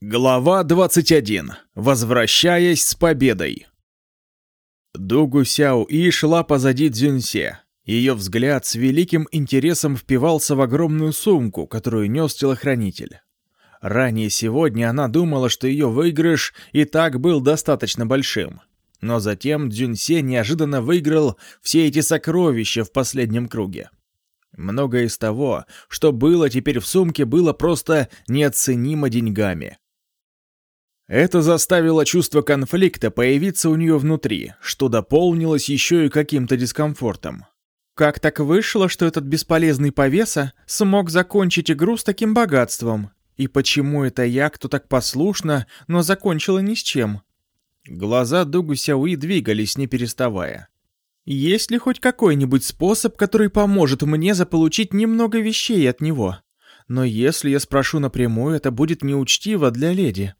Глава 21. Возвращаясь с победой. Дугу Сяо И шла позади Цзюньсе. Ее взгляд с великим интересом впивался в огромную сумку, которую нес телохранитель. Ранее сегодня она думала, что ее выигрыш и так был достаточно большим. Но затем Дзюньсе неожиданно выиграл все эти сокровища в последнем круге. Многое из того, что было теперь в сумке, было просто неоценимо деньгами. Это заставило чувство конфликта появиться у нее внутри, что дополнилось еще и каким-то дискомфортом. Как так вышло, что этот бесполезный повеса смог закончить игру с таким богатством? И почему это я, кто так послушно, но закончила ни с чем? Глаза Дугу Сяуи двигались, не переставая. Есть ли хоть какой-нибудь способ, который поможет мне заполучить немного вещей от него? Но если я спрошу напрямую, это будет неучтиво для леди.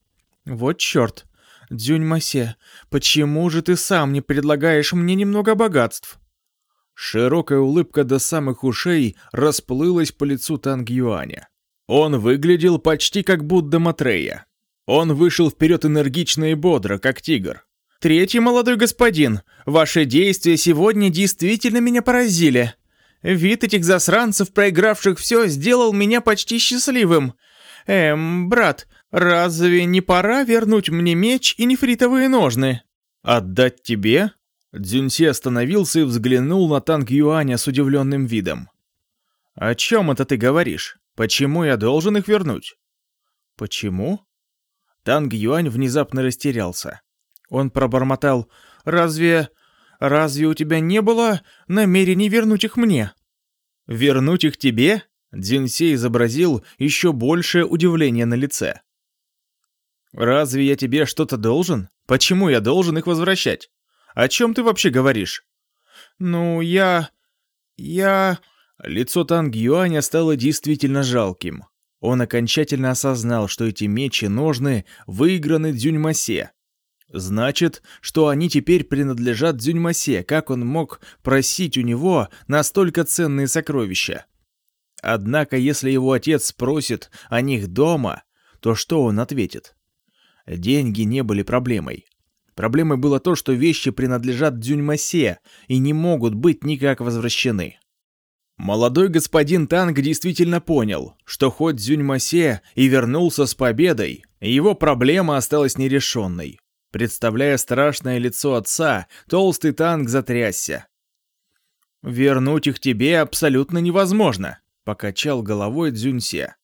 Вот черт. Дзюнь-масе, почему же ты сам не предлагаешь мне немного богатств? Широкая улыбка до самых ушей расплылась по лицу Танг Юаня. Он выглядел почти как Будда Матрея. Он вышел вперед энергично и бодро, как тигр. «Третий молодой господин, ваши действия сегодня действительно меня поразили. Вид этих засранцев, проигравших все, сделал меня почти счастливым. Эм, брат, «Разве не пора вернуть мне меч и нефритовые ножны?» «Отдать тебе?» Дзюнси остановился и взглянул на танк Юаня с удивленным видом. «О чем это ты говоришь? Почему я должен их вернуть?» «Почему?» Танк Юань внезапно растерялся. Он пробормотал «Разве... разве у тебя не было намерений вернуть их мне?» «Вернуть их тебе?» Дзюнси изобразил еще большее удивление на лице. «Разве я тебе что-то должен? Почему я должен их возвращать? О чем ты вообще говоришь?» «Ну, я... я...» Лицо Танг Юаня стало действительно жалким. Он окончательно осознал, что эти мечи ножны выиграны Дзюньмасе. Значит, что они теперь принадлежат Дзюньмасе, как он мог просить у него настолько ценные сокровища? Однако, если его отец спросит о них дома, то что он ответит? Деньги не были проблемой. Проблемой было то, что вещи принадлежат Дзюньмасе и не могут быть никак возвращены. Молодой господин Танг действительно понял, что хоть Дзюньмасе и вернулся с победой, его проблема осталась нерешенной. Представляя страшное лицо отца, толстый Танг затрясся. «Вернуть их тебе абсолютно невозможно», — покачал головой Дзюньсе.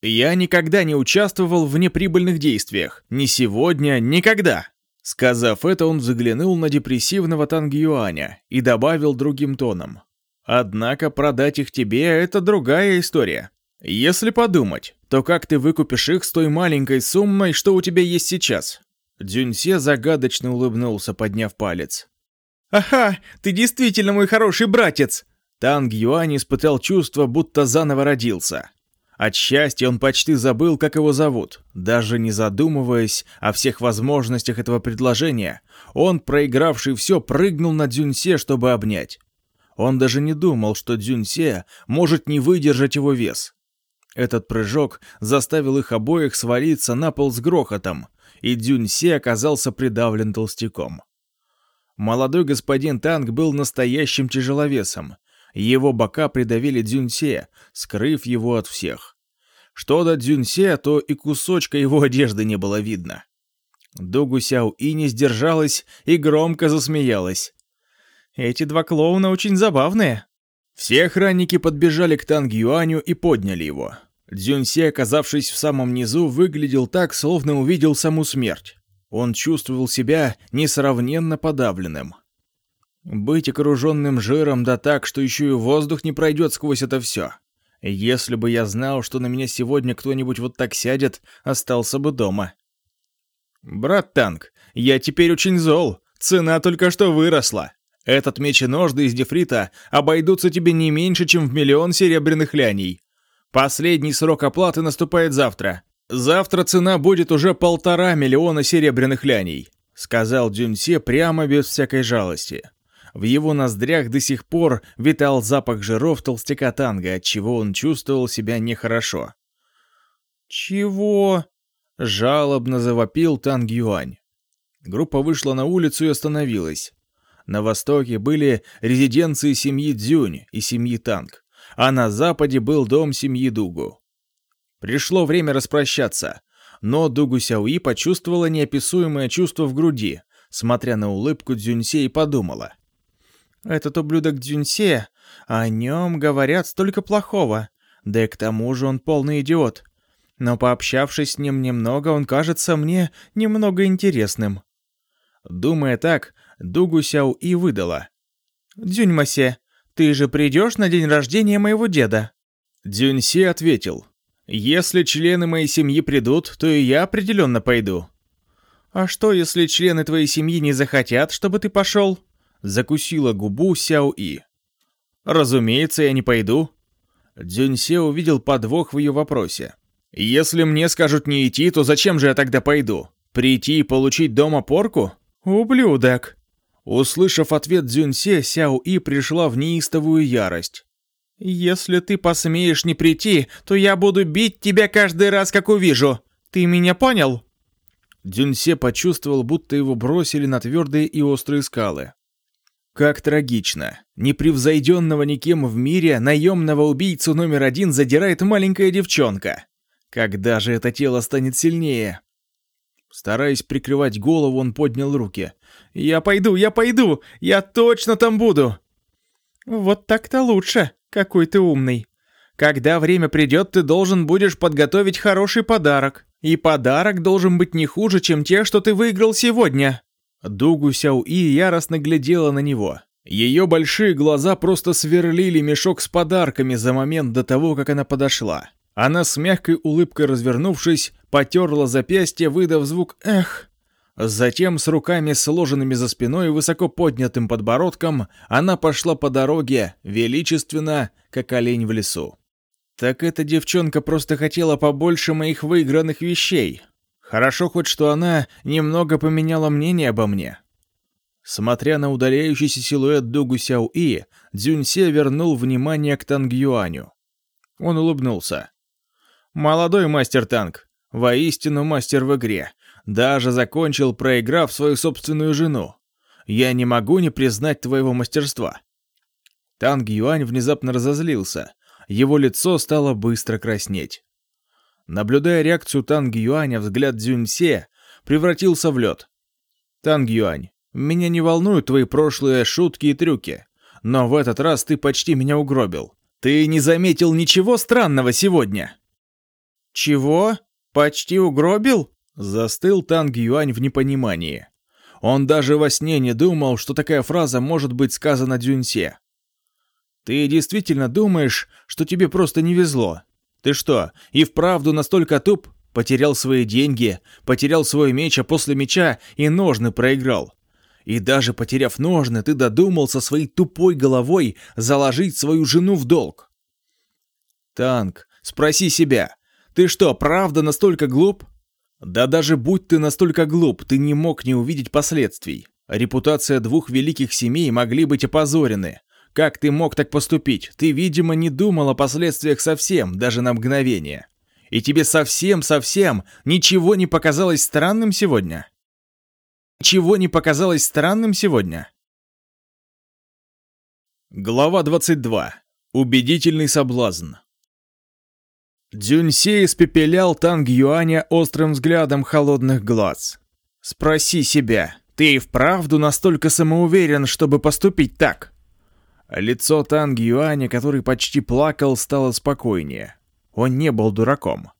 «Я никогда не участвовал в неприбыльных действиях. Ни сегодня, никогда!» Сказав это, он заглянул на депрессивного Тангюаня и добавил другим тоном. «Однако продать их тебе — это другая история. Если подумать, то как ты выкупишь их с той маленькой суммой, что у тебя есть сейчас?» Дзюньсе загадочно улыбнулся, подняв палец. «Ага, ты действительно мой хороший братец!» Танг Юань испытал чувство, будто заново родился. От счастья он почти забыл, как его зовут. Даже не задумываясь о всех возможностях этого предложения, он, проигравший все, прыгнул на Дзюньсе, чтобы обнять. Он даже не думал, что Дзюньсе может не выдержать его вес. Этот прыжок заставил их обоих свалиться на пол с грохотом, и Дзюньсе оказался придавлен толстяком. Молодой господин Танк был настоящим тяжеловесом, его бока придавили Дзюньсе, скрыв его от всех. Что до Дзюньсе, то и кусочка его одежды не было видно. Дугу Сяо И не сдержалась и громко засмеялась. «Эти два клоуна очень забавные». Все охранники подбежали к Танг Юаню и подняли его. Дзюньсе, оказавшись в самом низу, выглядел так, словно увидел саму смерть. Он чувствовал себя несравненно подавленным. Быть окруженным жиром да так, что еще и воздух не пройдет сквозь это все. Если бы я знал, что на меня сегодня кто-нибудь вот так сядет, остался бы дома. Брат Танк, я теперь очень зол. Цена только что выросла. Этот меч и ножды из дефрита обойдутся тебе не меньше, чем в миллион серебряных ляней. Последний срок оплаты наступает завтра. Завтра цена будет уже полтора миллиона серебряных ляней, сказал Дюньсе прямо без всякой жалости. В его ноздрях до сих пор витал запах жиров толстяка танга, отчего он чувствовал себя нехорошо. «Чего?» Жалобно завопил Танг Юань. Группа вышла на улицу и остановилась. На востоке были резиденции семьи Дзюнь и семьи Танг, а на западе был дом семьи Дугу. Пришло время распрощаться, но Дугу Сяуи почувствовала неописуемое чувство в груди, смотря на улыбку Дзюньсе и подумала. «Этот ублюдок Дзюньсе, о нем говорят столько плохого, да и к тому же он полный идиот. Но пообщавшись с ним немного, он кажется мне немного интересным». Думая так, Дугу Сяо и выдала. «Дзюньмасе, ты же придешь на день рождения моего деда?» Дзюньсе ответил. «Если члены моей семьи придут, то и я определенно пойду». «А что, если члены твоей семьи не захотят, чтобы ты пошел?» Закусила губу Сяо И. «Разумеется, я не пойду». Дзюньсе увидел подвох в ее вопросе. «Если мне скажут не идти, то зачем же я тогда пойду? Прийти и получить дома порку?» «Ублюдок!» Услышав ответ Дзюньсе, Сяо И пришла в неистовую ярость. «Если ты посмеешь не прийти, то я буду бить тебя каждый раз, как увижу. Ты меня понял?» Дзюньсе почувствовал, будто его бросили на твердые и острые скалы. Как трагично. Непревзойденного никем в мире наемного убийцу номер один задирает маленькая девчонка. Когда же это тело станет сильнее? Стараясь прикрывать голову, он поднял руки. «Я пойду, я пойду! Я точно там буду!» «Вот так-то лучше, какой ты умный. Когда время придет, ты должен будешь подготовить хороший подарок. И подарок должен быть не хуже, чем те, что ты выиграл сегодня». Дугу Сяо И яростно глядела на него. Ее большие глаза просто сверлили мешок с подарками за момент до того, как она подошла. Она с мягкой улыбкой развернувшись, потерла запястье, выдав звук «эх». Затем с руками сложенными за спиной и высоко поднятым подбородком она пошла по дороге, величественно, как олень в лесу. Так эта девчонка просто хотела побольше моих выигранных вещей. Хорошо хоть, что она немного поменяла мнение обо мне. Смотря на удаляющийся силуэт Дугу Сяо И, Дзюньсе вернул внимание к Танг Юаню. Он улыбнулся. Молодой мастер-танк, воистину мастер в игре, даже закончил, проиграв свою собственную жену. Я не могу не признать твоего мастерства. Танг Юань внезапно разозлился. Его лицо стало быстро краснеть. Наблюдая реакцию Танг Юаня, взгляд Дзюньсе превратился в лед. Танг Юань, меня не волнуют твои прошлые шутки и трюки, но в этот раз ты почти меня угробил. Ты не заметил ничего странного сегодня? «Чего? Почти угробил?» Застыл Танг Юань в непонимании. Он даже во сне не думал, что такая фраза может быть сказана Дзюньсе. «Ты действительно думаешь, что тебе просто не везло? Ты что, и вправду настолько туп? Потерял свои деньги, потерял свой меч, а после меча и ножны проиграл. И даже потеряв ножны, ты додумался своей тупой головой заложить свою жену в долг. Танк, спроси себя, ты что, правда настолько глуп? Да даже будь ты настолько глуп, ты не мог не увидеть последствий. Репутация двух великих семей могли быть опозорены. Как ты мог так поступить? Ты, видимо, не думал о последствиях совсем, даже на мгновение. И тебе совсем-совсем ничего не показалось странным сегодня? Чего не показалось странным сегодня? Глава 22. Убедительный соблазн. Дзюньсе испепелял Танг Юаня острым взглядом холодных глаз. «Спроси себя, ты и вправду настолько самоуверен, чтобы поступить так?» Лицо Танг Юаня, который почти плакал, стало спокойнее. Он не был дураком.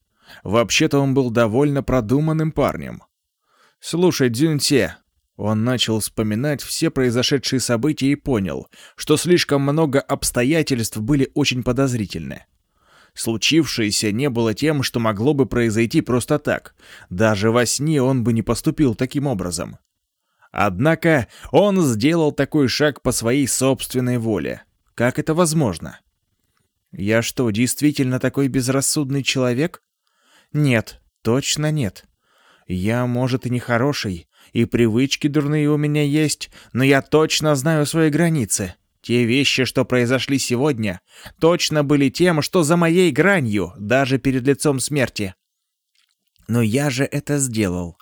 Вообще-то он был довольно продуманным парнем. «Слушай, Дзюньсе», он начал вспоминать все произошедшие события и понял, что слишком много обстоятельств были очень подозрительны. Случившееся не было тем, что могло бы произойти просто так. Даже во сне он бы не поступил таким образом. Однако он сделал такой шаг по своей собственной воле. Как это возможно? Я что, действительно такой безрассудный человек? Нет, точно нет. Я, может, и не хороший, и привычки дурные у меня есть, но я точно знаю свои границы. Те вещи, что произошли сегодня, точно были тем, что за моей гранью, даже перед лицом смерти. Но я же это сделал.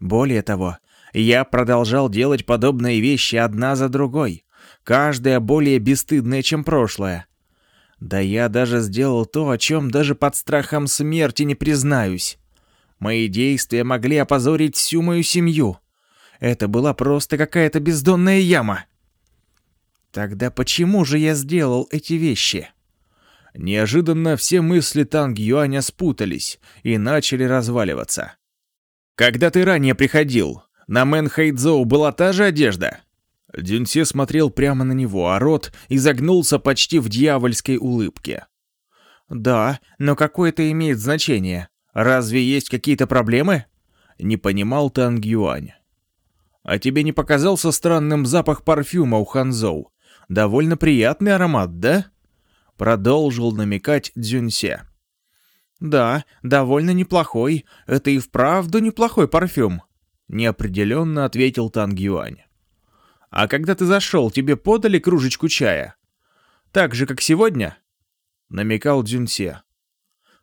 Более того, я продолжал делать подобные вещи одна за другой, каждая более бесстыдная, чем прошлое. Да я даже сделал то, о чем даже под страхом смерти не признаюсь. Мои действия могли опозорить всю мою семью. Это была просто какая-то бездонная яма. Тогда почему же я сделал эти вещи? Неожиданно все мысли Танг Юаня спутались и начали разваливаться. «Когда ты ранее приходил, на Мэн Хэйдзоу была та же одежда?» Дюнсе смотрел прямо на него, а рот изогнулся почти в дьявольской улыбке. «Да, но какое это имеет значение? Разве есть какие-то проблемы?» Не понимал Танг Юань. «А тебе не показался странным запах парфюма у Ханзоу? Довольно приятный аромат, да?» Продолжил намекать Дзюньсе. «Да, довольно неплохой. Это и вправду неплохой парфюм», — неопределенно ответил Танг Юань. «А когда ты зашел, тебе подали кружечку чая? Так же, как сегодня?» — намекал Дзюньсе.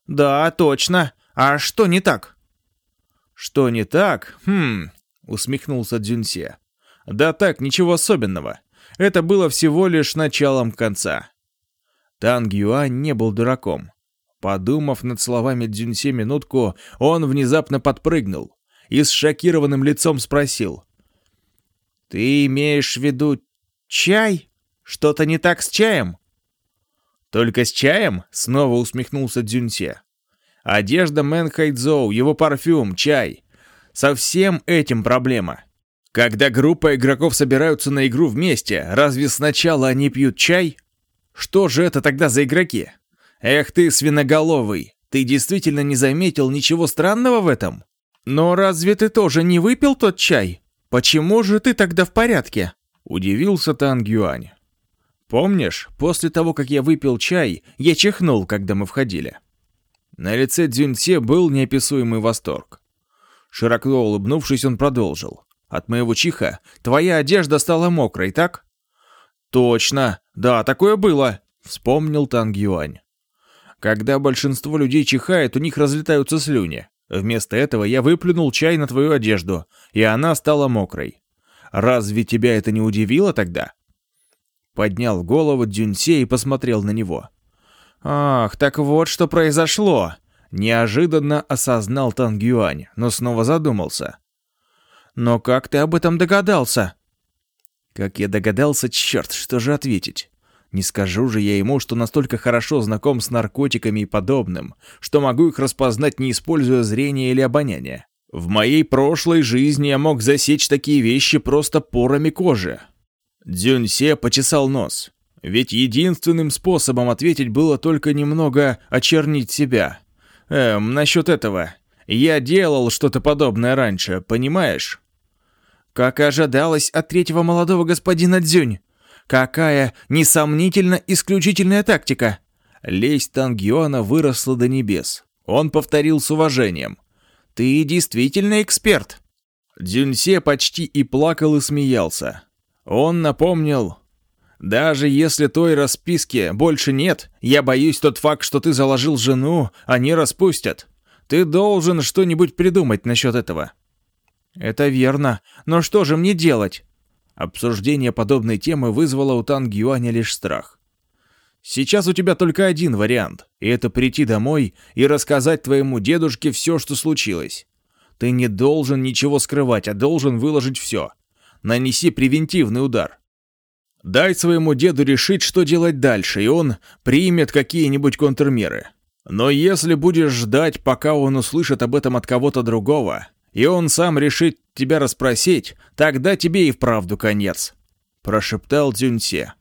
«Да, точно. А что не так?» «Что не так? Хм...» — усмехнулся Дзюньсе. «Да так, ничего особенного. Это было всего лишь началом конца». Танг Юань не был дураком. Подумав над словами Дзюньсе минутку, он внезапно подпрыгнул и с шокированным лицом спросил. «Ты имеешь в виду чай? Что-то не так с чаем?» «Только с чаем?» — снова усмехнулся Дзюньсе. «Одежда Мэн Хайдзоу, его парфюм, чай. Со всем этим проблема. Когда группа игроков собираются на игру вместе, разве сначала они пьют чай? Что же это тогда за игроки? Эх ты, свиноголовый, ты действительно не заметил ничего странного в этом? Но разве ты тоже не выпил тот чай? Почему же ты тогда в порядке? Удивился Танг Юань. Помнишь, после того, как я выпил чай, я чихнул, когда мы входили. На лице Дзюньце был неописуемый восторг. Широко улыбнувшись, он продолжил. «От моего чиха твоя одежда стала мокрой, так?» «Точно! Да, такое было!» — вспомнил Танг Юань. Когда большинство людей чихает, у них разлетаются слюни. Вместо этого я выплюнул чай на твою одежду, и она стала мокрой. Разве тебя это не удивило тогда?» Поднял голову Дзюньсе и посмотрел на него. «Ах, так вот что произошло!» Неожиданно осознал Тангюань, но снова задумался. «Но как ты об этом догадался?» Как я догадался, черт, что же ответить? Не скажу же я ему, что настолько хорошо знаком с наркотиками и подобным, что могу их распознать, не используя зрение или обоняние. В моей прошлой жизни я мог засечь такие вещи просто порами кожи. Дзюньсе почесал нос. Ведь единственным способом ответить было только немного очернить себя. Эм, насчет этого. Я делал что-то подобное раньше, понимаешь? Как и ожидалось от третьего молодого господина Дзюнь. Какая, несомнительно, исключительная тактика. Лесть Тангиона выросла до небес. Он повторил с уважением. «Ты действительно эксперт». Дзюньсе почти и плакал и смеялся. Он напомнил, «Даже если той расписки больше нет, я боюсь тот факт, что ты заложил жену, они распустят. Ты должен что-нибудь придумать насчет этого». «Это верно. Но что же мне делать?» Обсуждение подобной темы вызвало у Танг Юаня лишь страх. «Сейчас у тебя только один вариант, и это прийти домой и рассказать твоему дедушке все, что случилось. Ты не должен ничего скрывать, а должен выложить все. Нанеси превентивный удар. Дай своему деду решить, что делать дальше, и он примет какие-нибудь контрмеры. Но если будешь ждать, пока он услышит об этом от кого-то другого, и он сам решит тебя расспросить, тогда тебе и вправду конец», — прошептал Дзюньсе.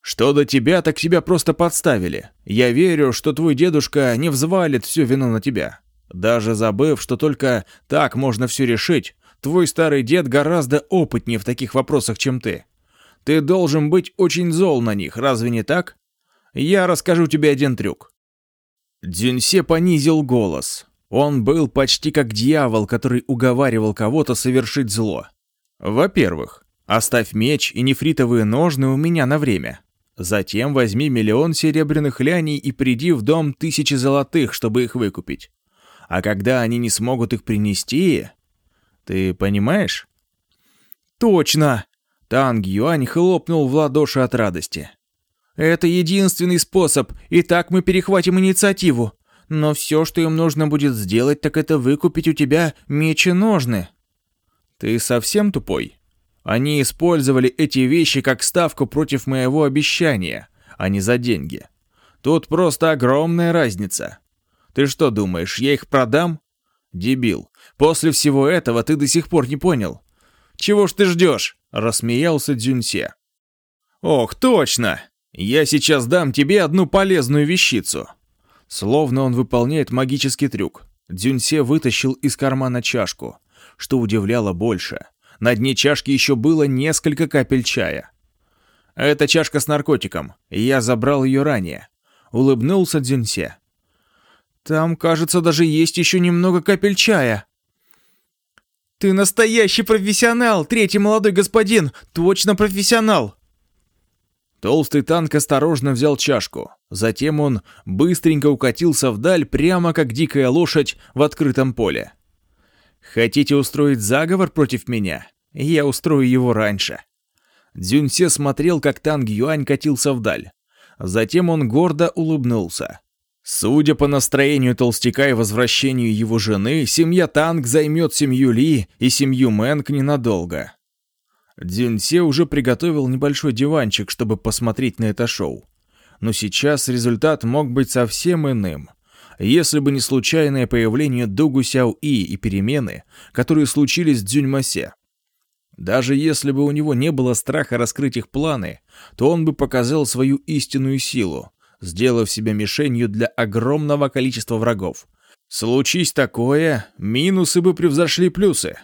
«Что до тебя, так тебя просто подставили. Я верю, что твой дедушка не взвалит всю вину на тебя. Даже забыв, что только так можно все решить, твой старый дед гораздо опытнее в таких вопросах, чем ты. Ты должен быть очень зол на них, разве не так? Я расскажу тебе один трюк». Дзюньсе понизил голос. Он был почти как дьявол, который уговаривал кого-то совершить зло. Во-первых, оставь меч и нефритовые ножны у меня на время. Затем возьми миллион серебряных ляней и приди в дом тысячи золотых, чтобы их выкупить. А когда они не смогут их принести... Ты понимаешь? Точно! Танг Юань хлопнул в ладоши от радости. Это единственный способ, и так мы перехватим инициативу. Но все, что им нужно будет сделать, так это выкупить у тебя меч и ножны. Ты совсем тупой? Они использовали эти вещи как ставку против моего обещания, а не за деньги. Тут просто огромная разница. Ты что думаешь, я их продам? Дебил, после всего этого ты до сих пор не понял. Чего ж ты ждешь? Рассмеялся Дзюньсе. Ох, точно! Я сейчас дам тебе одну полезную вещицу. Словно он выполняет магический трюк. Дзюньсе вытащил из кармана чашку, что удивляло больше. На дне чашки еще было несколько капель чая. Это чашка с наркотиком. Я забрал ее ранее. Улыбнулся Дзюньсе. Там, кажется, даже есть еще немного капель чая. Ты настоящий профессионал, третий молодой господин, точно профессионал. Толстый танк осторожно взял чашку. Затем он быстренько укатился вдаль, прямо как дикая лошадь в открытом поле. «Хотите устроить заговор против меня? Я устрою его раньше». Дзюньсе смотрел, как танк Юань катился вдаль. Затем он гордо улыбнулся. Судя по настроению толстяка и возвращению его жены, семья Танк займет семью Ли и семью Мэнк ненадолго. Дзюньсе уже приготовил небольшой диванчик, чтобы посмотреть на это шоу. Но сейчас результат мог быть совсем иным. Если бы не случайное появление Дугу Сяо И и перемены, которые случились с Дзюньмасе. Даже если бы у него не было страха раскрыть их планы, то он бы показал свою истинную силу, сделав себя мишенью для огромного количества врагов. Случись такое, минусы бы превзошли плюсы.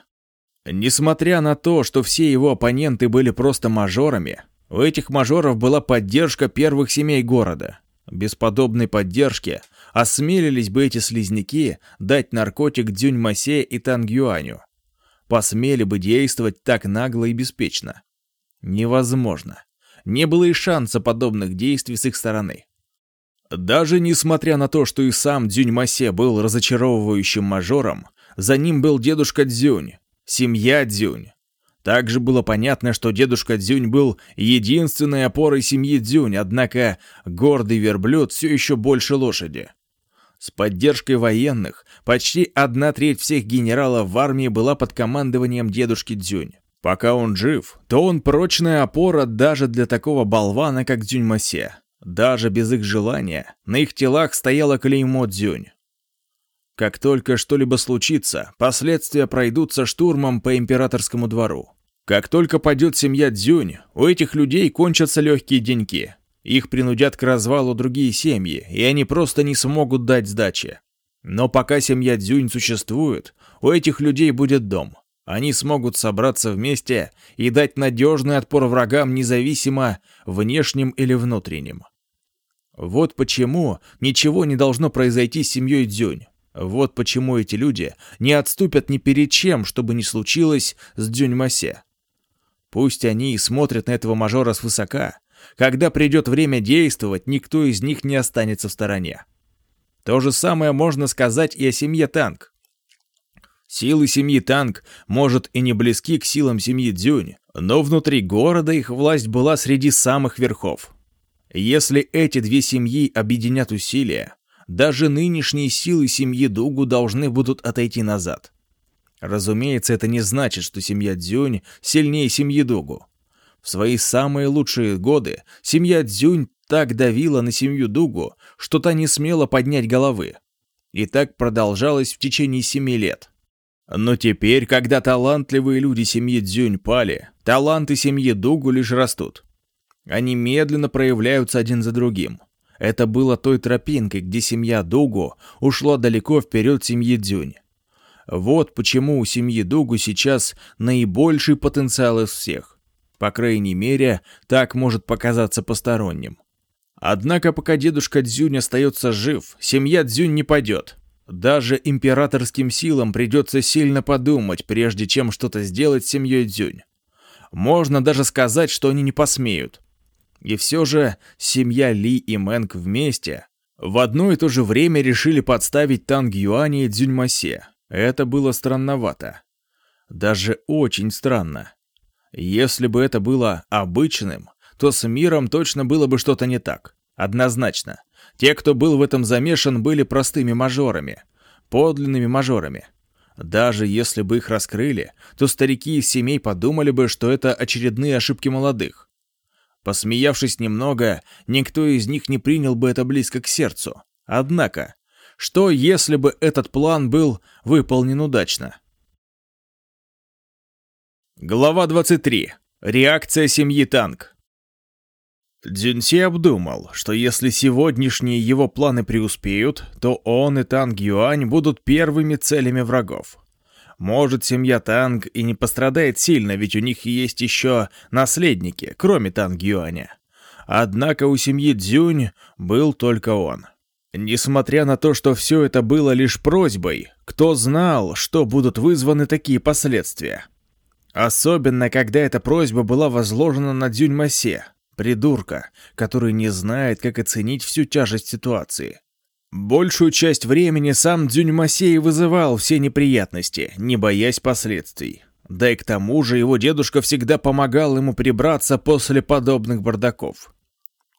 Несмотря на то, что все его оппоненты были просто мажорами, у этих мажоров была поддержка первых семей города. Без подобной поддержки осмелились бы эти слизняки дать наркотик Дзюнь-Масе и Тангюаню. Посмели бы действовать так нагло и беспечно. Невозможно. Не было и шанса подобных действий с их стороны. Даже несмотря на то, что и сам Дзюнь-Масе был разочаровывающим мажором, за ним был дедушка Дзюнь, семья Дзюнь. Также было понятно, что дедушка Дзюнь был единственной опорой семьи Дзюнь, однако гордый верблюд все еще больше лошади. С поддержкой военных почти одна треть всех генералов в армии была под командованием дедушки Дзюнь. Пока он жив, то он прочная опора даже для такого болвана, как Дзюнь-Масе. Даже без их желания на их телах стояло клеймо Дзюнь. Как только что-либо случится, последствия пройдутся штурмом по императорскому двору. Как только падет семья Дзюнь, у этих людей кончатся легкие деньки. Их принудят к развалу другие семьи, и они просто не смогут дать сдачи. Но пока семья Дзюнь существует, у этих людей будет дом. Они смогут собраться вместе и дать надежный отпор врагам независимо внешним или внутренним. Вот почему ничего не должно произойти с семьей Дзюнь. Вот почему эти люди не отступят ни перед чем, чтобы не случилось с Дзюньмасе. Пусть они и смотрят на этого мажора свысока, когда придет время действовать, никто из них не останется в стороне. То же самое можно сказать и о семье Танк. Силы семьи Танк, может, и не близки к силам семьи Дзюнь, но внутри города их власть была среди самых верхов. Если эти две семьи объединят усилия, даже нынешние силы семьи Дугу должны будут отойти назад. Разумеется, это не значит, что семья Дзюнь сильнее семьи Дугу. В свои самые лучшие годы семья Дзюнь так давила на семью Дугу, что та не смела поднять головы. И так продолжалось в течение семи лет. Но теперь, когда талантливые люди семьи Дзюнь пали, таланты семьи Дугу лишь растут. Они медленно проявляются один за другим. Это было той тропинкой, где семья Дугу ушла далеко вперед семьи Дзюнь. Вот почему у семьи Дугу сейчас наибольший потенциал из всех. По крайней мере, так может показаться посторонним. Однако пока дедушка Дзюнь остается жив, семья Дзюнь не пойдет. Даже императорским силам придется сильно подумать, прежде чем что-то сделать с семьей Дзюнь. Можно даже сказать, что они не посмеют. И все же семья Ли и Мэнк вместе В одно и то же время решили подставить Танг Юани и Дзюньмасе. Это было странновато. Даже очень странно. Если бы это было обычным, то с миром точно было бы что-то не так. Однозначно. Те, кто был в этом замешан, были простыми мажорами. Подлинными мажорами. Даже если бы их раскрыли, то старики из семей подумали бы, что это очередные ошибки молодых. Посмеявшись немного, никто из них не принял бы это близко к сердцу. Однако, что если бы этот план был выполнен удачно? Глава 23. Реакция семьи Танк. Дзюнси обдумал, что если сегодняшние его планы преуспеют, то он и Танг Юань будут первыми целями врагов. Может, семья Танг и не пострадает сильно, ведь у них есть еще наследники, кроме Танг Юаня. Однако у семьи Дзюнь был только он. Несмотря на то, что все это было лишь просьбой, кто знал, что будут вызваны такие последствия? Особенно, когда эта просьба была возложена на Дзюньмасе, придурка, который не знает, как оценить всю тяжесть ситуации. Большую часть времени сам Дзюньмасей вызывал все неприятности, не боясь последствий. Да и к тому же его дедушка всегда помогал ему прибраться после подобных бардаков.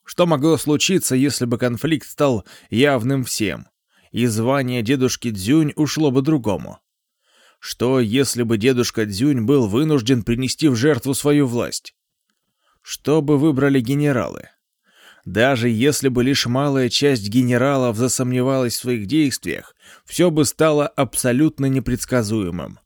Что могло случиться, если бы конфликт стал явным всем, и звание дедушки Дзюнь ушло бы другому? Что, если бы дедушка Дзюнь был вынужден принести в жертву свою власть? Что бы выбрали генералы? Даже если бы лишь малая часть генералов засомневалась в своих действиях, все бы стало абсолютно непредсказуемым.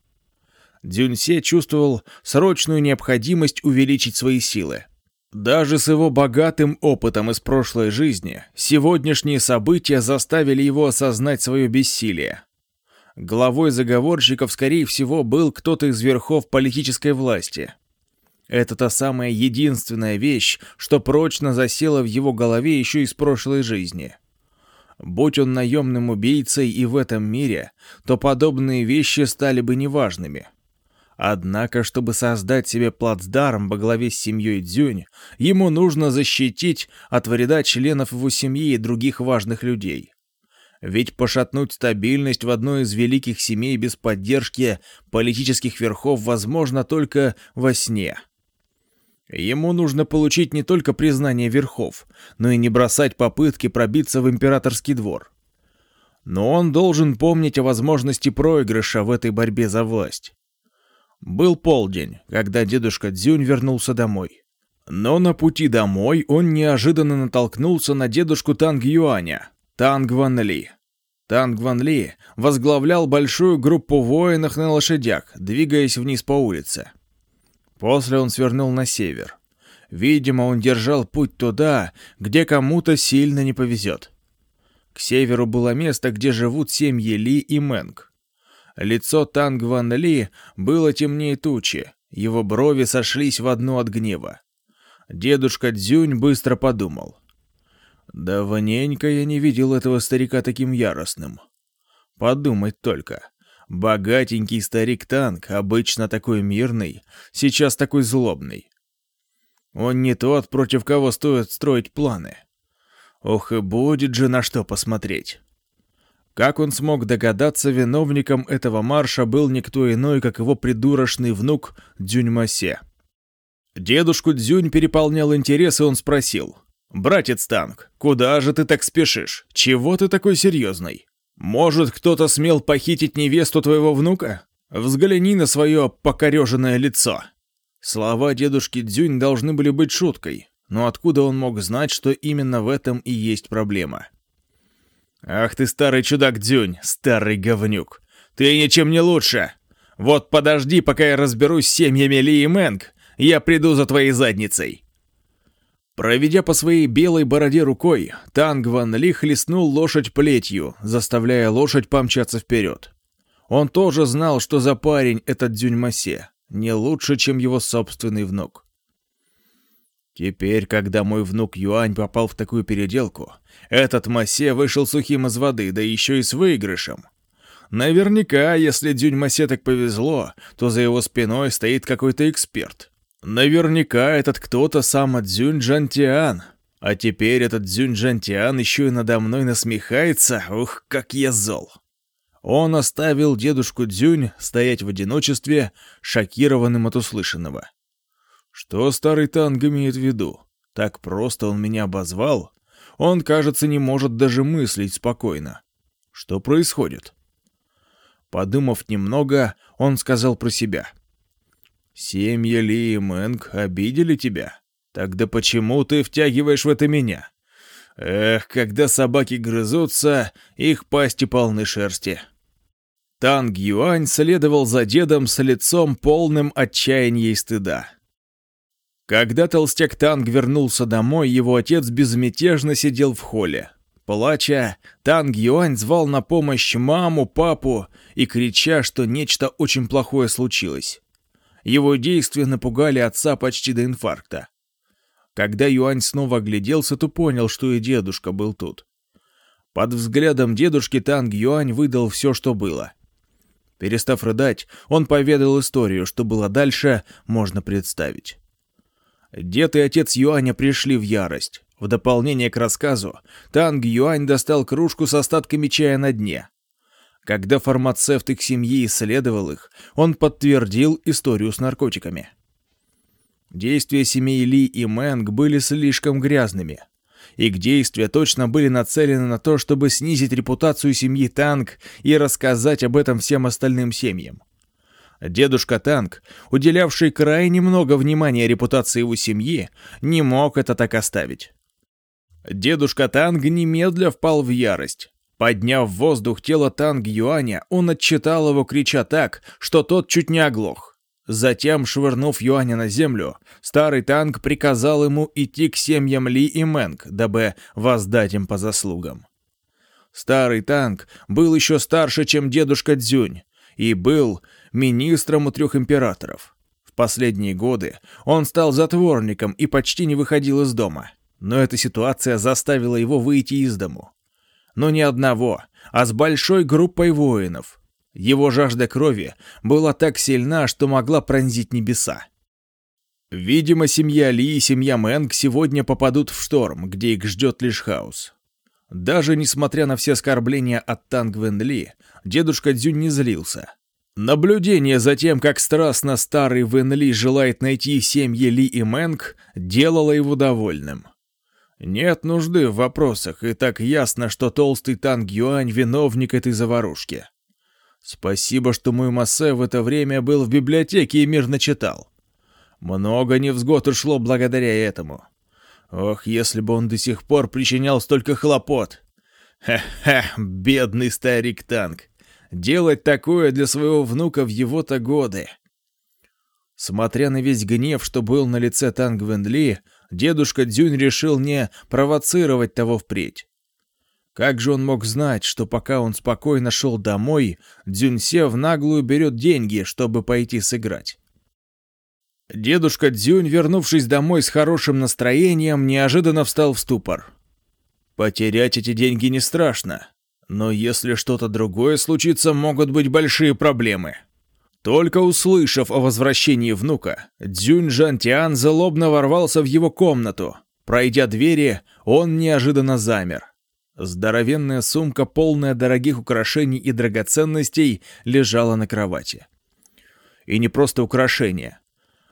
Дюньсе чувствовал срочную необходимость увеличить свои силы. Даже с его богатым опытом из прошлой жизни, сегодняшние события заставили его осознать свое бессилие. Главой заговорщиков, скорее всего, был кто-то из верхов политической власти. Это та самая единственная вещь, что прочно засела в его голове еще из прошлой жизни. Будь он наемным убийцей и в этом мире, то подобные вещи стали бы неважными. Однако, чтобы создать себе плацдарм во главе с семьей Дзюнь, ему нужно защитить от вреда членов его семьи и других важных людей. Ведь пошатнуть стабильность в одной из великих семей без поддержки политических верхов возможно только во сне. Ему нужно получить не только признание верхов, но и не бросать попытки пробиться в императорский двор. Но он должен помнить о возможности проигрыша в этой борьбе за власть. Был полдень, когда дедушка Дзюнь вернулся домой. Но на пути домой он неожиданно натолкнулся на дедушку Танг Юаня, Танг Ван Ли. Танг Ван Ли возглавлял большую группу воинов на лошадях, двигаясь вниз по улице. После он свернул на север. Видимо, он держал путь туда, где кому-то сильно не повезет. К северу было место, где живут семьи Ли и Мэнг. Лицо Танг Ван Ли было темнее тучи, его брови сошлись в одну от гнева. Дедушка Дзюнь быстро подумал. Давненько я не видел этого старика таким яростным. Подумать только. Богатенький старик-танк, обычно такой мирный, сейчас такой злобный. Он не тот, против кого стоит строить планы. Ох и будет же на что посмотреть. Как он смог догадаться, виновником этого марша был никто иной, как его придурочный внук Дзюньмасе. Дедушку Дзюнь переполнял интерес, и он спросил. «Братец Танк, куда же ты так спешишь? Чего ты такой серьезный? Может, кто-то смел похитить невесту твоего внука? Взгляни на свое покореженное лицо». Слова дедушки Дзюнь должны были быть шуткой, но откуда он мог знать, что именно в этом и есть проблема? «Ах ты старый чудак Дзюнь, старый говнюк! Ты ничем не лучше! Вот подожди, пока я разберусь с семьями Ли и Мэнг, я приду за твоей задницей!» Проведя по своей белой бороде рукой, Танг Ван Ли хлестнул лошадь плетью, заставляя лошадь помчаться вперед. Он тоже знал, что за парень этот Дзюньмасе, не лучше, чем его собственный внук. Теперь, когда мой внук Юань попал в такую переделку, этот Масе вышел сухим из воды, да еще и с выигрышем. Наверняка, если Дзюнь Масе так повезло, то за его спиной стоит какой-то эксперт — Наверняка этот кто-то сам Цзюнь Джантиан. А теперь этот Дзюнь-Джантиан еще и надо мной насмехается, ух, как я зол. Он оставил дедушку Дзюнь стоять в одиночестве, шокированным от услышанного. Что старый танк имеет в виду? Так просто он меня обозвал? Он, кажется, не может даже мыслить спокойно. Что происходит? Подумав немного, он сказал про себя. «Семья Ли и Мэнг обидели тебя? Тогда почему ты втягиваешь в это меня? Эх, когда собаки грызутся, их пасти полны шерсти». Танг Юань следовал за дедом с лицом полным отчаяния и стыда. Когда толстяк Танг вернулся домой, его отец безмятежно сидел в холле. Плача, Танг Юань звал на помощь маму, папу и крича, что нечто очень плохое случилось. Его действия напугали отца почти до инфаркта. Когда Юань снова огляделся, то понял, что и дедушка был тут. Под взглядом дедушки Танг Юань выдал все, что было. Перестав рыдать, он поведал историю, что было дальше, можно представить. Дед и отец Юаня пришли в ярость. В дополнение к рассказу, Танг Юань достал кружку с остатками чая на дне. Когда фармацевт их семьи исследовал их, он подтвердил историю с наркотиками. Действия семей Ли и Мэнг были слишком грязными. Их действия точно были нацелены на то, чтобы снизить репутацию семьи Танг и рассказать об этом всем остальным семьям. Дедушка Танг, уделявший крайне много внимания репутации его семьи, не мог это так оставить. Дедушка Танг немедля впал в ярость. Подняв в воздух тело Танг Юаня, он отчитал его, крича так, что тот чуть не оглох. Затем, швырнув Юаня на землю, старый Танг приказал ему идти к семьям Ли и Мэнг, дабы воздать им по заслугам. Старый Танг был еще старше, чем дедушка Дзюнь, и был министром у трех императоров. В последние годы он стал затворником и почти не выходил из дома. Но эта ситуация заставила его выйти из дому. Но не одного, а с большой группой воинов. Его жажда крови была так сильна, что могла пронзить небеса. Видимо, семья Ли и семья Мэнг сегодня попадут в шторм, где их ждет лишь хаос. Даже несмотря на все оскорбления от Танг Вен Ли, дедушка Дзюнь не злился. Наблюдение за тем, как страстно старый Вен Ли желает найти семьи Ли и Мэнг, делало его довольным. Нет нужды в вопросах, и так ясно, что толстый Танг Юань виновник этой заварушки. Спасибо, что мой Массе в это время был в библиотеке и мирно читал. Много невзгод ушло благодаря этому. Ох, если бы он до сих пор причинял столько хлопот. Ха-ха, бедный старик Танг. Делать такое для своего внука в его-то годы. Смотря на весь гнев, что был на лице Танг Венли, дедушка Дзюнь решил не провоцировать того впредь. Как же он мог знать, что пока он спокойно шел домой, Дзюньсе в наглую берет деньги, чтобы пойти сыграть? Дедушка Дзюнь, вернувшись домой с хорошим настроением, неожиданно встал в ступор. Потерять эти деньги не страшно, но если что-то другое случится, могут быть большие проблемы. Только услышав о возвращении внука, Дзюнь Жантиан злобно ворвался в его комнату. Пройдя двери, он неожиданно замер. Здоровенная сумка, полная дорогих украшений и драгоценностей, лежала на кровати. И не просто украшения.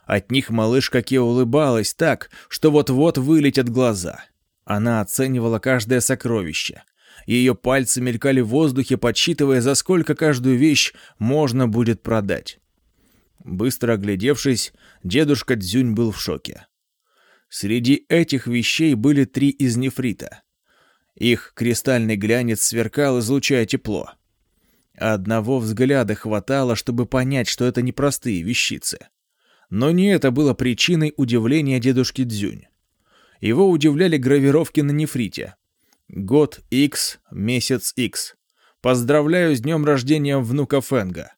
От них малышка Ке улыбалась так, что вот-вот вылетят глаза. Она оценивала каждое сокровище. Ее пальцы мелькали в воздухе, подсчитывая, за сколько каждую вещь можно будет продать. Быстро оглядевшись, дедушка Дзюнь был в шоке. Среди этих вещей были три из нефрита. Их кристальный глянец сверкал, излучая тепло. Одного взгляда хватало, чтобы понять, что это непростые вещицы. Но не это было причиной удивления дедушки Дзюнь. Его удивляли гравировки на нефрите. Год X, месяц X. Поздравляю с днем рождения внука Фенга.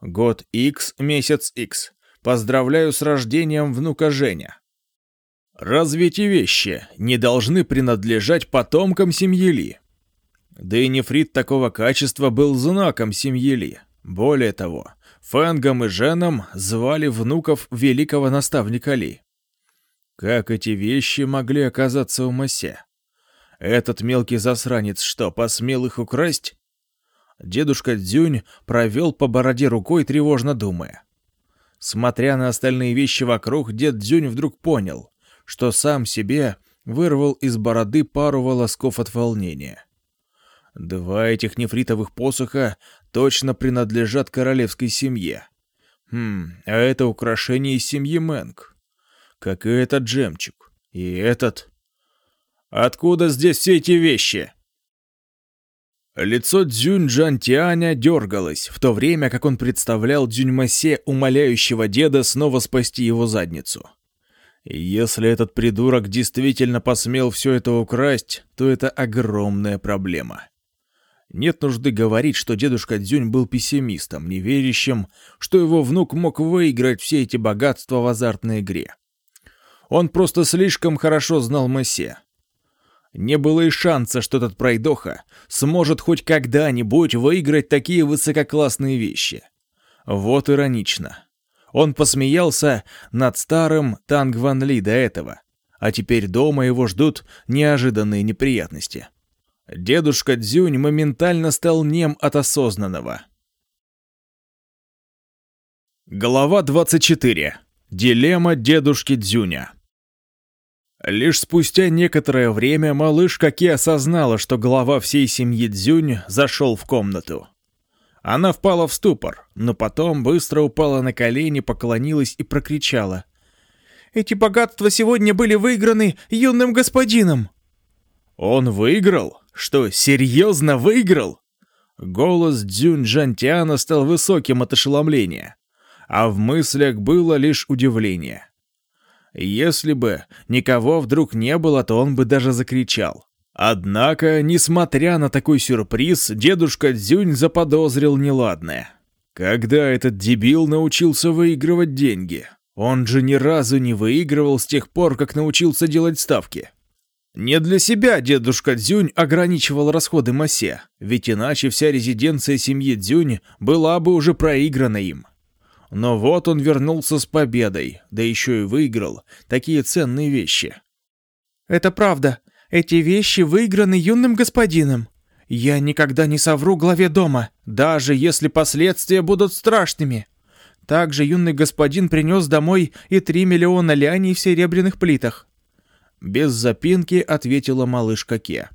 Год X, месяц X. Поздравляю с рождением внука Женя. Разве эти вещи не должны принадлежать потомкам семьи Ли? Да и нефрит такого качества был знаком семьи Ли. Более того, Фэнгом и Женом звали внуков великого наставника Ли. Как эти вещи могли оказаться у Масе? Этот мелкий засранец что, посмел их украсть? Дедушка Дзюнь провел по бороде рукой, тревожно думая. Смотря на остальные вещи вокруг, дед Дзюнь вдруг понял, что сам себе вырвал из бороды пару волосков от волнения. Два этих нефритовых посоха точно принадлежат королевской семье. Хм, а это украшение из семьи Мэнг. Как и этот жемчуг. И этот... Откуда здесь все эти вещи? Лицо Дзюнь Джантианя дергалось, в то время как он представлял Дзюньмасе, умоляющего деда снова спасти его задницу. если этот придурок действительно посмел все это украсть, то это огромная проблема. Нет нужды говорить, что дедушка Дзюнь был пессимистом, неверящим, что его внук мог выиграть все эти богатства в азартной игре. Он просто слишком хорошо знал Мессе. Не было и шанса, что этот пройдоха сможет хоть когда-нибудь выиграть такие высококлассные вещи. Вот иронично. Он посмеялся над старым Танг Ван Ли до этого, а теперь дома его ждут неожиданные неприятности. Дедушка Дзюнь моментально стал нем от осознанного. Глава 24. Дилемма дедушки Дзюня. Лишь спустя некоторое время малышка Ки осознала, что глава всей семьи Дзюнь зашел в комнату. Она впала в ступор, но потом быстро упала на колени, поклонилась и прокричала. «Эти богатства сегодня были выиграны юным господином!» «Он выиграл? Что, серьезно выиграл?» Голос Дзюнь Джантиана стал высоким от ошеломления, а в мыслях было лишь удивление. Если бы никого вдруг не было, то он бы даже закричал. Однако, несмотря на такой сюрприз, дедушка Дзюнь заподозрил неладное. Когда этот дебил научился выигрывать деньги? Он же ни разу не выигрывал с тех пор, как научился делать ставки. Не для себя дедушка Дзюнь ограничивал расходы Масе, ведь иначе вся резиденция семьи Дзюнь была бы уже проиграна им. Но вот он вернулся с победой, да еще и выиграл такие ценные вещи. «Это правда. Эти вещи выиграны юным господином. Я никогда не совру главе дома, даже если последствия будут страшными. Также юный господин принес домой и три миллиона ляней в серебряных плитах». Без запинки ответила малышка Ке.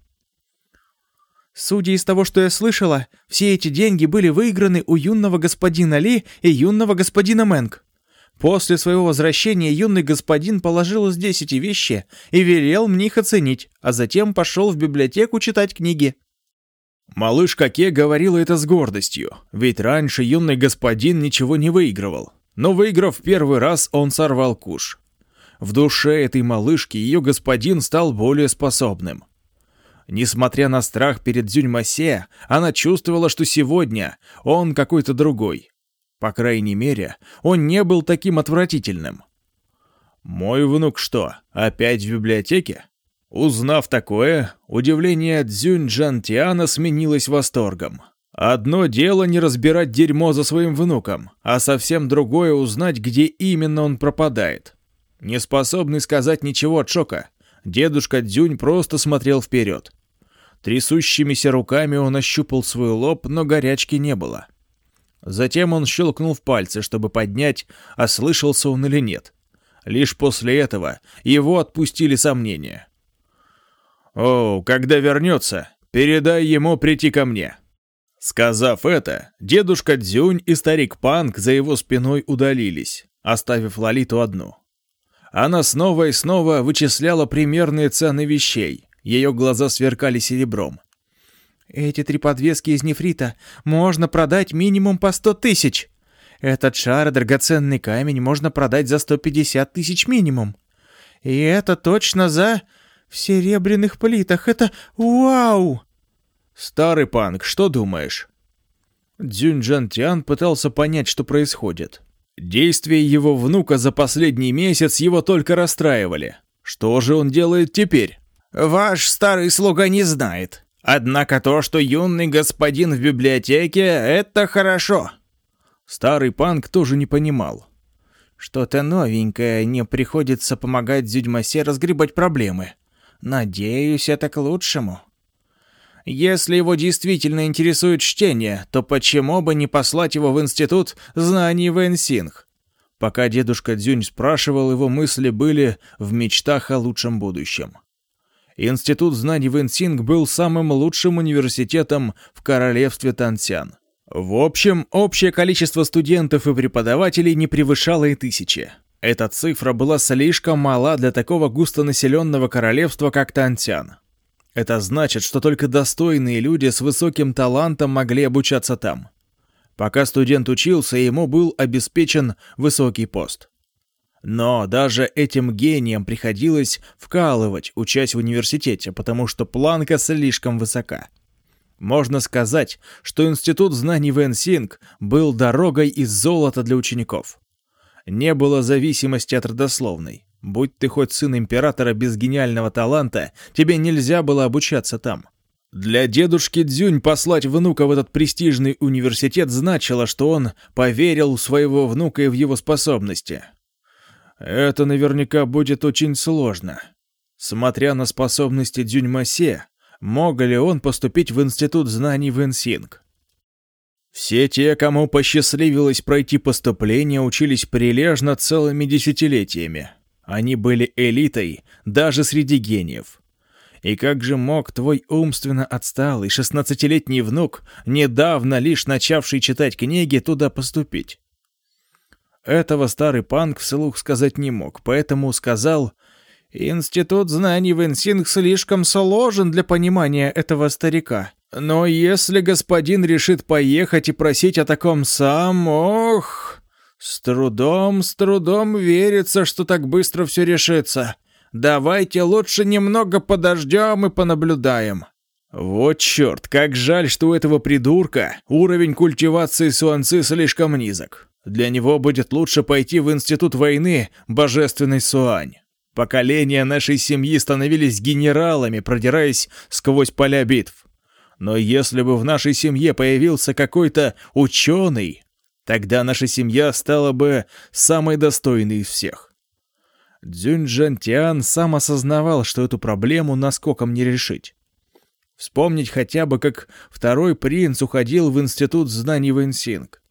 Судя из того, что я слышала, все эти деньги были выиграны у юного господина Ли и юного господина Мэнг. После своего возвращения юный господин положил здесь эти вещи и велел мне их оценить, а затем пошел в библиотеку читать книги. Малыш Каке говорила это с гордостью, ведь раньше юный господин ничего не выигрывал. Но выиграв первый раз, он сорвал куш. В душе этой малышки ее господин стал более способным. Несмотря на страх перед Дзюньмасе, она чувствовала, что сегодня он какой-то другой. По крайней мере, он не был таким отвратительным. «Мой внук что, опять в библиотеке?» Узнав такое, удивление Дзюнь Джантиана сменилось восторгом. Одно дело не разбирать дерьмо за своим внуком, а совсем другое узнать, где именно он пропадает. Неспособный сказать ничего от шока, дедушка Дзюнь просто смотрел вперед. Трясущимися руками он ощупал свой лоб, но горячки не было. Затем он щелкнул в пальцы, чтобы поднять, ослышался он или нет. Лишь после этого его отпустили сомнения. «О, когда вернется, передай ему прийти ко мне». Сказав это, дедушка Дзюнь и старик Панк за его спиной удалились, оставив Лолиту одну. Она снова и снова вычисляла примерные цены вещей, ее глаза сверкали серебром. «Эти три подвески из нефрита можно продать минимум по сто тысяч. Этот шар, драгоценный камень, можно продать за сто пятьдесят тысяч минимум. И это точно за... в серебряных плитах. Это вау!» «Старый панк, что думаешь?» Дзюнь Джан пытался понять, что происходит. Действия его внука за последний месяц его только расстраивали. Что же он делает теперь? Ваш старый слуга не знает. Однако то, что юный господин в библиотеке, это хорошо. Старый панк тоже не понимал. Что-то новенькое, не приходится помогать Зюдьмасе разгребать проблемы. Надеюсь, это к лучшему. Если его действительно интересует чтение, то почему бы не послать его в Институт знаний Вэнсинг? Пока дедушка Дзюнь спрашивал, его мысли были в мечтах о лучшем будущем. Институт знаний Вэнсинг был самым лучшим университетом в королевстве Тансян. В общем, общее количество студентов и преподавателей не превышало и тысячи. Эта цифра была слишком мала для такого густонаселенного королевства, как Тансян. Это значит, что только достойные люди с высоким талантом могли обучаться там. Пока студент учился, ему был обеспечен высокий пост. Но даже этим гениям приходилось вкалывать, учась в университете, потому что планка слишком высока. Можно сказать, что Институт знаний Вэнсинг был дорогой из золота для учеников. Не было зависимости от родословной. Будь ты хоть сын императора без гениального таланта, тебе нельзя было обучаться там. Для дедушки Дзюнь послать внука в этот престижный университет значило, что он поверил в своего внука и в его способности. Это наверняка будет очень сложно. Смотря на способности Дзюнь Масе, мог ли он поступить в Институт знаний Вэнсинг? Все те, кому посчастливилось пройти поступление, учились прилежно целыми десятилетиями. Они были элитой даже среди гениев. И как же мог твой умственно отсталый шестнадцатилетний внук, недавно лишь начавший читать книги, туда поступить? Этого старый панк вслух сказать не мог, поэтому сказал «Институт знаний Венсинг слишком сложен для понимания этого старика. Но если господин решит поехать и просить о таком сам, ох...» С трудом, с трудом верится, что так быстро все решится. Давайте лучше немного подождем и понаблюдаем. Вот черт, как жаль, что у этого придурка уровень культивации суанцы слишком низок. Для него будет лучше пойти в Институт войны Божественный Суань. Поколения нашей семьи становились генералами, продираясь сквозь поля битв. Но если бы в нашей семье появился какой-то ученый, Тогда наша семья стала бы самой достойной из всех. Дзюнь сам осознавал, что эту проблему наскоком не решить. Вспомнить хотя бы, как второй принц уходил в Институт знаний Вэнсинг.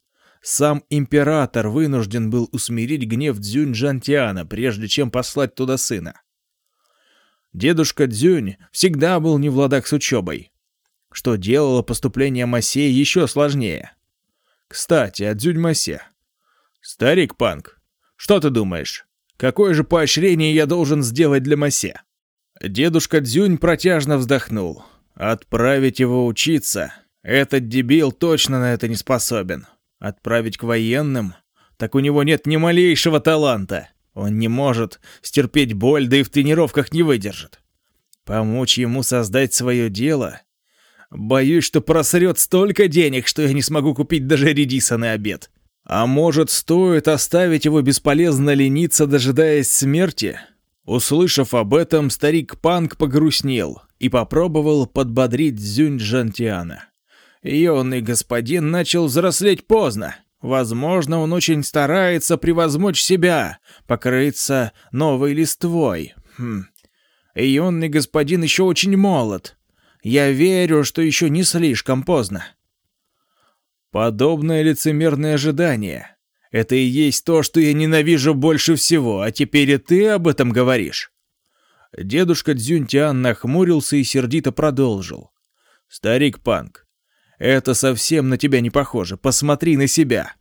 Сам император вынужден был усмирить гнев Дзюнь Джантиана, прежде чем послать туда сына. Дедушка Дзюнь всегда был не в ладах с учебой, что делало поступление Масея еще сложнее. Кстати, о Дзюньмасе. Старик Панк, что ты думаешь? Какое же поощрение я должен сделать для Масе? Дедушка Дзюнь протяжно вздохнул. Отправить его учиться? Этот дебил точно на это не способен. Отправить к военным? Так у него нет ни малейшего таланта. Он не может стерпеть боль, да и в тренировках не выдержит. Помочь ему создать свое дело? Боюсь, что просрет столько денег, что я не смогу купить даже редиса на обед. А может, стоит оставить его бесполезно лениться, дожидаясь смерти? Услышав об этом, старик Панк погрустнел и попробовал подбодрить Зюнь Джантиана. Юный господин начал взрослеть поздно. Возможно, он очень старается превозмочь себя, покрыться новой листвой. Хм. Юный господин еще очень молод. Я верю, что еще не слишком поздно. Подобное лицемерное ожидание. Это и есть то, что я ненавижу больше всего, а теперь и ты об этом говоришь. Дедушка Дзюнтиан нахмурился и сердито продолжил. «Старик Панк, это совсем на тебя не похоже. Посмотри на себя.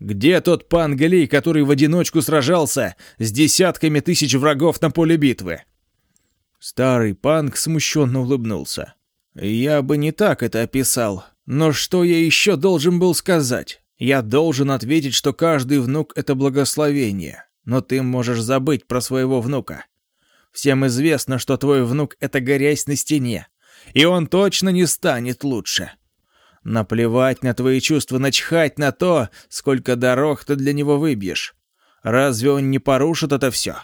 Где тот пан Галей, который в одиночку сражался с десятками тысяч врагов на поле битвы?» Старый Панк смущенно улыбнулся. Я бы не так это описал. Но что я еще должен был сказать? Я должен ответить, что каждый внук — это благословение. Но ты можешь забыть про своего внука. Всем известно, что твой внук — это горясь на стене. И он точно не станет лучше. Наплевать на твои чувства, начхать на то, сколько дорог ты для него выбьешь. Разве он не порушит это все?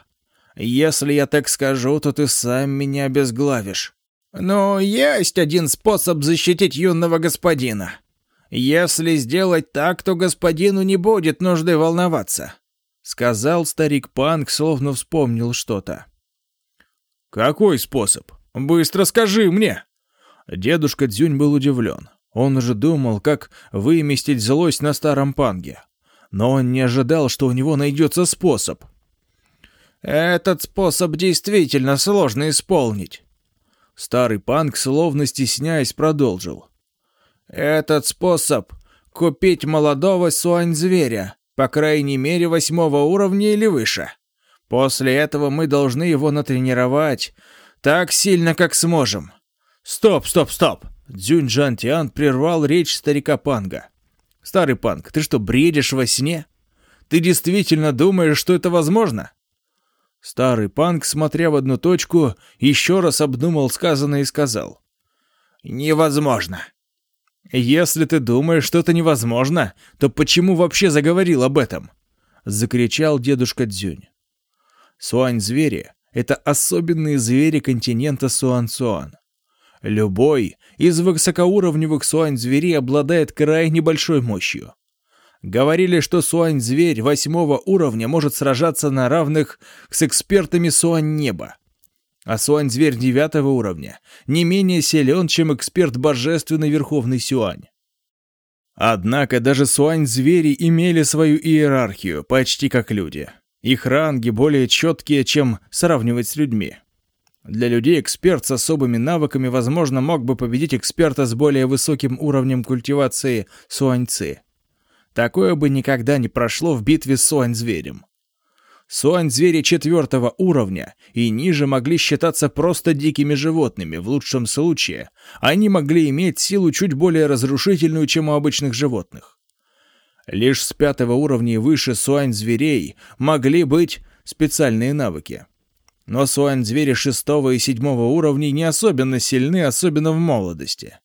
Если я так скажу, то ты сам меня обезглавишь. Но есть один способ защитить юного господина. Если сделать так, то господину не будет нужды волноваться. сказал старик Панк, словно вспомнил что-то. «Какой способ? Быстро скажи мне!» Дедушка Дзюнь был удивлен. Он уже думал, как выместить злость на старом Панге. Но он не ожидал, что у него найдется способ. «Этот способ действительно сложно исполнить», Старый панк, словно стесняясь, продолжил. «Этот способ — купить молодого суань-зверя, по крайней мере восьмого уровня или выше. После этого мы должны его натренировать так сильно, как сможем». «Стоп, стоп, стоп!» Дзюнь Джан Тиан прервал речь старика Панга. «Старый Панг, ты что, бредишь во сне? Ты действительно думаешь, что это возможно?» Старый панк, смотря в одну точку, еще раз обдумал сказанное и сказал. «Невозможно». «Если ты думаешь, что это невозможно, то почему вообще заговорил об этом?» — закричал дедушка Дзюнь. Суань-звери — это особенные звери континента Суан-Суан. Любой из высокоуровневых суань-зверей обладает крайне большой мощью. Говорили, что Суань-зверь восьмого уровня может сражаться на равных с экспертами Суань-неба. А Суань-зверь девятого уровня не менее силен, чем эксперт божественный Верховный Сюань. Однако даже Суань-звери имели свою иерархию, почти как люди. Их ранги более четкие, чем сравнивать с людьми. Для людей эксперт с особыми навыками, возможно, мог бы победить эксперта с более высоким уровнем культивации Суань-ци. Такое бы никогда не прошло в битве с Суань-зверем. Суань-звери четвертого уровня и ниже могли считаться просто дикими животными, в лучшем случае. Они могли иметь силу чуть более разрушительную, чем у обычных животных. Лишь с пятого уровня и выше суань-зверей могли быть специальные навыки. Но суань-звери шестого и седьмого уровней не особенно сильны, особенно в молодости.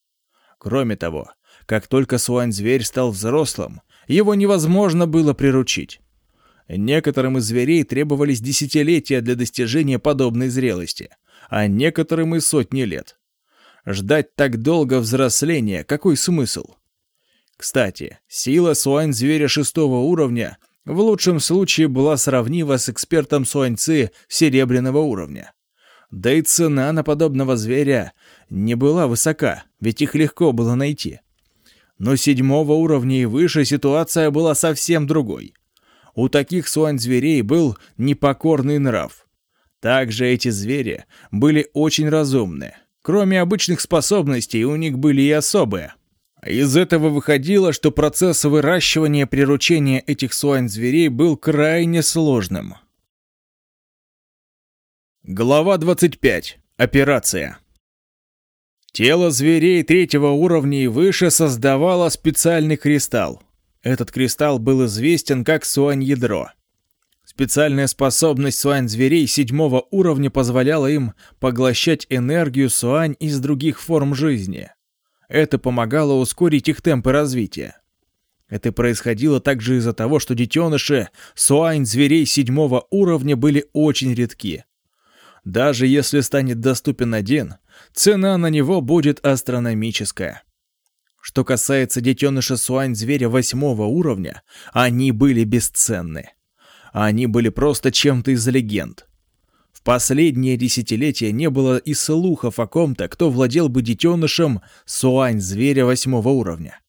Кроме того, как только суань-зверь стал взрослым, его невозможно было приручить. Некоторым из зверей требовались десятилетия для достижения подобной зрелости, а некоторым и сотни лет. Ждать так долго взросления, какой смысл? Кстати, сила суань-зверя шестого уровня в лучшем случае была сравнима с экспертом суаньцы серебряного уровня. Да и цена на подобного зверя не была высока, ведь их легко было найти. Но седьмого уровня и выше ситуация была совсем другой. У таких суань-зверей был непокорный нрав. Также эти звери были очень разумны. Кроме обычных способностей, у них были и особые. Из этого выходило, что процесс выращивания приручения этих суань-зверей был крайне сложным. Глава 25. Операция. Тело зверей третьего уровня и выше создавало специальный кристалл. Этот кристалл был известен как суань-ядро. Специальная способность суань-зверей седьмого уровня позволяла им поглощать энергию суань из других форм жизни. Это помогало ускорить их темпы развития. Это происходило также из-за того, что детеныши суань-зверей седьмого уровня были очень редки. Даже если станет доступен один, цена на него будет астрономическая. Что касается детеныша суань-зверя восьмого уровня, они были бесценны. Они были просто чем-то из легенд. В последние десятилетия не было и слухов о ком-то, кто владел бы детенышем суань-зверя восьмого уровня.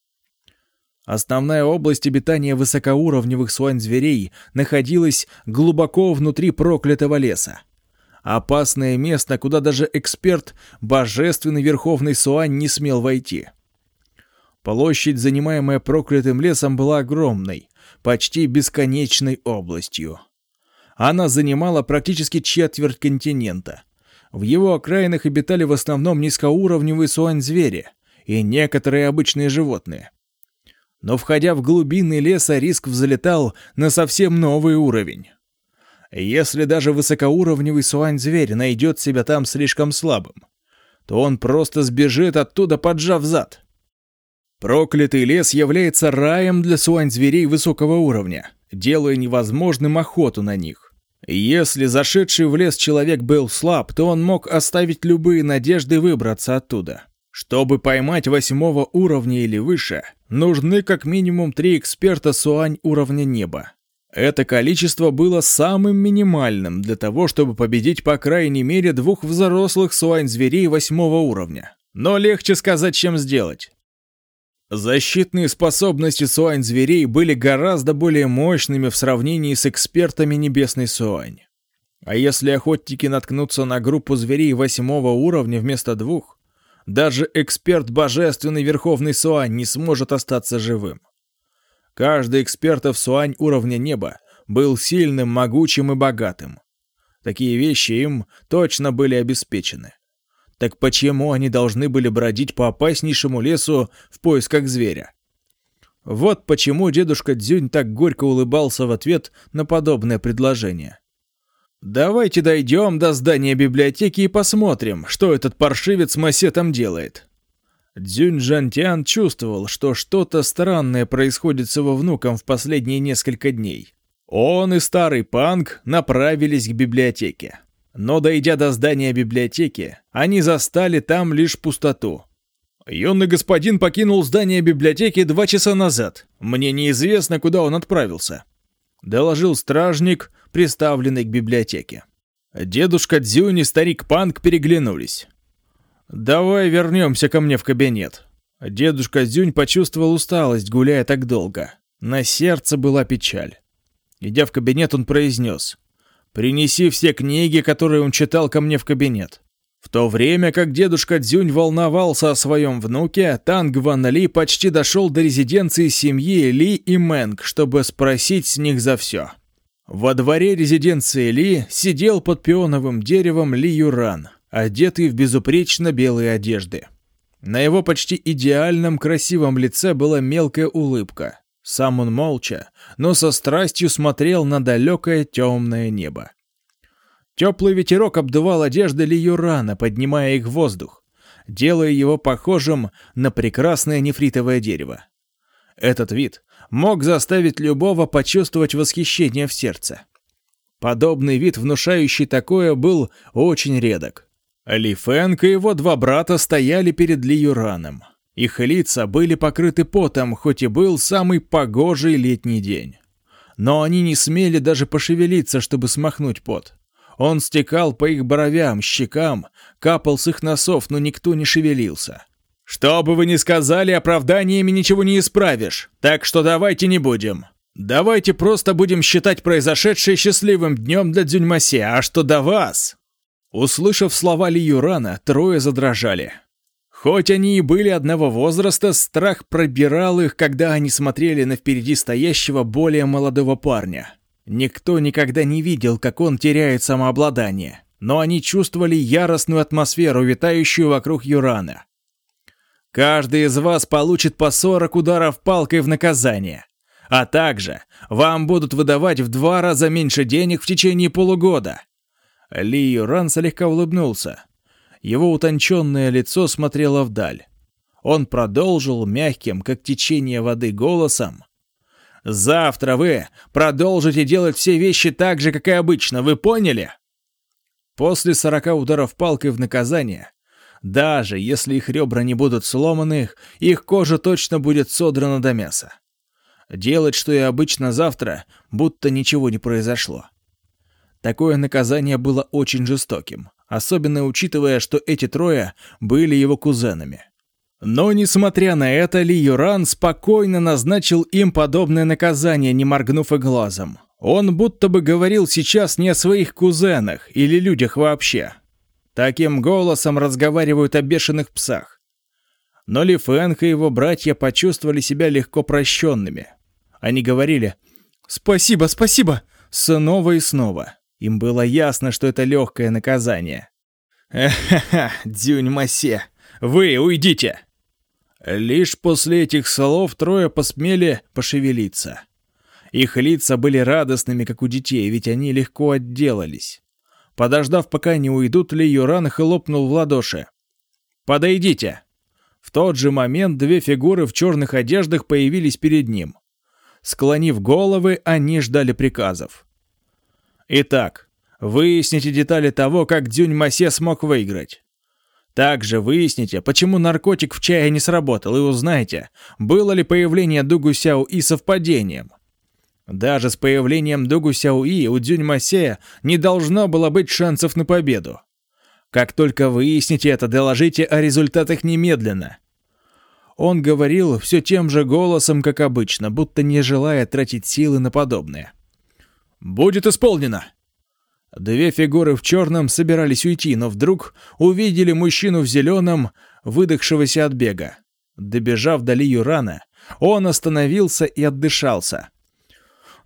Основная область обитания высокоуровневых суань-зверей находилась глубоко внутри проклятого леса. Опасное место, куда даже эксперт, божественный верховный Суань, не смел войти. Площадь, занимаемая проклятым лесом, была огромной, почти бесконечной областью. Она занимала практически четверть континента. В его окраинах обитали в основном низкоуровневые суань-звери и некоторые обычные животные. Но входя в глубины леса, риск взлетал на совсем новый уровень. Если даже высокоуровневый суань-зверь найдет себя там слишком слабым, то он просто сбежит оттуда, поджав зад. Проклятый лес является раем для суань-зверей высокого уровня, делая невозможным охоту на них. Если зашедший в лес человек был слаб, то он мог оставить любые надежды выбраться оттуда. Чтобы поймать восьмого уровня или выше, нужны как минимум три эксперта суань уровня неба. Это количество было самым минимальным для того, чтобы победить по крайней мере двух взрослых суань-зверей восьмого уровня. Но легче сказать, чем сделать. Защитные способности суань-зверей были гораздо более мощными в сравнении с экспертами Небесной Суань. А если охотники наткнутся на группу зверей восьмого уровня вместо двух, даже эксперт Божественный Верховный Суань не сможет остаться живым. Каждый эксперт в Суань уровня неба был сильным, могучим и богатым. Такие вещи им точно были обеспечены. Так почему они должны были бродить по опаснейшему лесу в поисках зверя? Вот почему дедушка Дзюнь так горько улыбался в ответ на подобное предложение. «Давайте дойдем до здания библиотеки и посмотрим, что этот паршивец Масе там делает. Дзюнь Жантян чувствовал, что что-то странное происходит с его внуком в последние несколько дней. Он и старый панк направились к библиотеке. Но дойдя до здания библиотеки, они застали там лишь пустоту. «Юный господин покинул здание библиотеки два часа назад. Мне неизвестно, куда он отправился», — доложил стражник, приставленный к библиотеке. Дедушка Дзюнь и старик Панк переглянулись. «Давай вернемся ко мне в кабинет». Дедушка Зюнь почувствовал усталость, гуляя так долго. На сердце была печаль. Идя в кабинет, он произнес. «Принеси все книги, которые он читал ко мне в кабинет». В то время как дедушка Дзюнь волновался о своем внуке, Танг Ван Ли почти дошел до резиденции семьи Ли и Мэнг, чтобы спросить с них за все. Во дворе резиденции Ли сидел под пионовым деревом Ли Юран одетый в безупречно белые одежды. На его почти идеальном красивом лице была мелкая улыбка. Сам он молча, но со страстью смотрел на далекое темное небо. Теплый ветерок обдувал одежды Лиюрана, поднимая их в воздух, делая его похожим на прекрасное нефритовое дерево. Этот вид мог заставить любого почувствовать восхищение в сердце. Подобный вид, внушающий такое, был очень редок. Ли Фэнг и его два брата стояли перед Ли Юраном. Их лица были покрыты потом, хоть и был самый погожий летний день. Но они не смели даже пошевелиться, чтобы смахнуть пот. Он стекал по их бровям, щекам, капал с их носов, но никто не шевелился. «Что бы вы ни сказали, оправданиями ничего не исправишь, так что давайте не будем. Давайте просто будем считать произошедшее счастливым днем для Дзюньмасе, а что до вас, Услышав слова Ли Юрана, трое задрожали. Хоть они и были одного возраста, страх пробирал их, когда они смотрели на впереди стоящего более молодого парня. Никто никогда не видел, как он теряет самообладание, но они чувствовали яростную атмосферу, витающую вокруг Юрана. Каждый из вас получит по 40 ударов палкой в наказание. А также вам будут выдавать в два раза меньше денег в течение полугода. ли Юран слегка улыбнулся. Его утонченное лицо смотрело вдаль. Он продолжил мягким, как течение воды, голосом. «Завтра вы продолжите делать все вещи так же, как и обычно, вы поняли?» После сорока ударов палкой в наказание, даже если их ребра не будут сломаны, их кожа точно будет содрана до мяса. Делать, что и обычно завтра, будто ничего не произошло. Такое наказание было очень жестоким, особенно учитывая, что эти трое были его кузенами. Но, несмотря на это, Ли Юран спокойно назначил им подобное наказание, не моргнув и глазом. Он будто бы говорил сейчас не о своих кузенах или людях вообще. Таким голосом разговаривают о бешеных псах. Но Ли Фэнг и его братья почувствовали себя легко прощенными. Они говорили «Спасибо, спасибо!» снова и снова. Им было ясно, что это легкое наказание. «Ха-ха, Дзюнь-Масе, вы уйдите!» Лишь после этих слов трое посмели пошевелиться. Их лица были радостными, как у детей, ведь они легко отделались. Подождав, пока не уйдут, Ли Юран хлопнул в ладоши. «Подойдите!» В тот же момент две фигуры в черных одеждах появились перед ним. Склонив головы, они ждали приказов. Итак, выясните детали того, как Дюнь Масе смог выиграть. Также выясните, почему наркотик в чае не сработал, и узнайте, было ли появление Дугу И совпадением. Даже с появлением Дугу Сяуи у Дзюньмасе не должно было быть шансов на победу. Как только выясните это, доложите о результатах немедленно. Он говорил все тем же голосом, как обычно, будто не желая тратить силы на подобное. «Будет исполнено!» Две фигуры в черном собирались уйти, но вдруг увидели мужчину в зеленом, выдохшегося от бега. Добежав до Ли Юрана, он остановился и отдышался.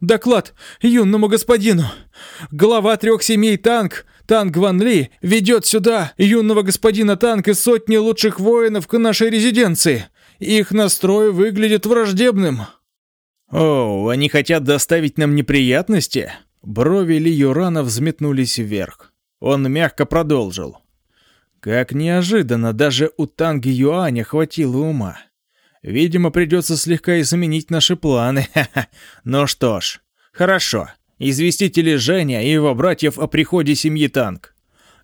«Доклад юному господину! Глава трех семей Танк, Танк Ван Ли, ведет сюда юного господина Танк и сотни лучших воинов к нашей резиденции. Их настрой выглядит враждебным». «О, они хотят доставить нам неприятности?» Брови Ли Юрана взметнулись вверх. Он мягко продолжил. Как неожиданно, даже у Танги Юаня хватило ума. Видимо, придется слегка изменить наши планы. ну что ж, хорошо. Известите ли Женя и его братьев о приходе семьи Танк.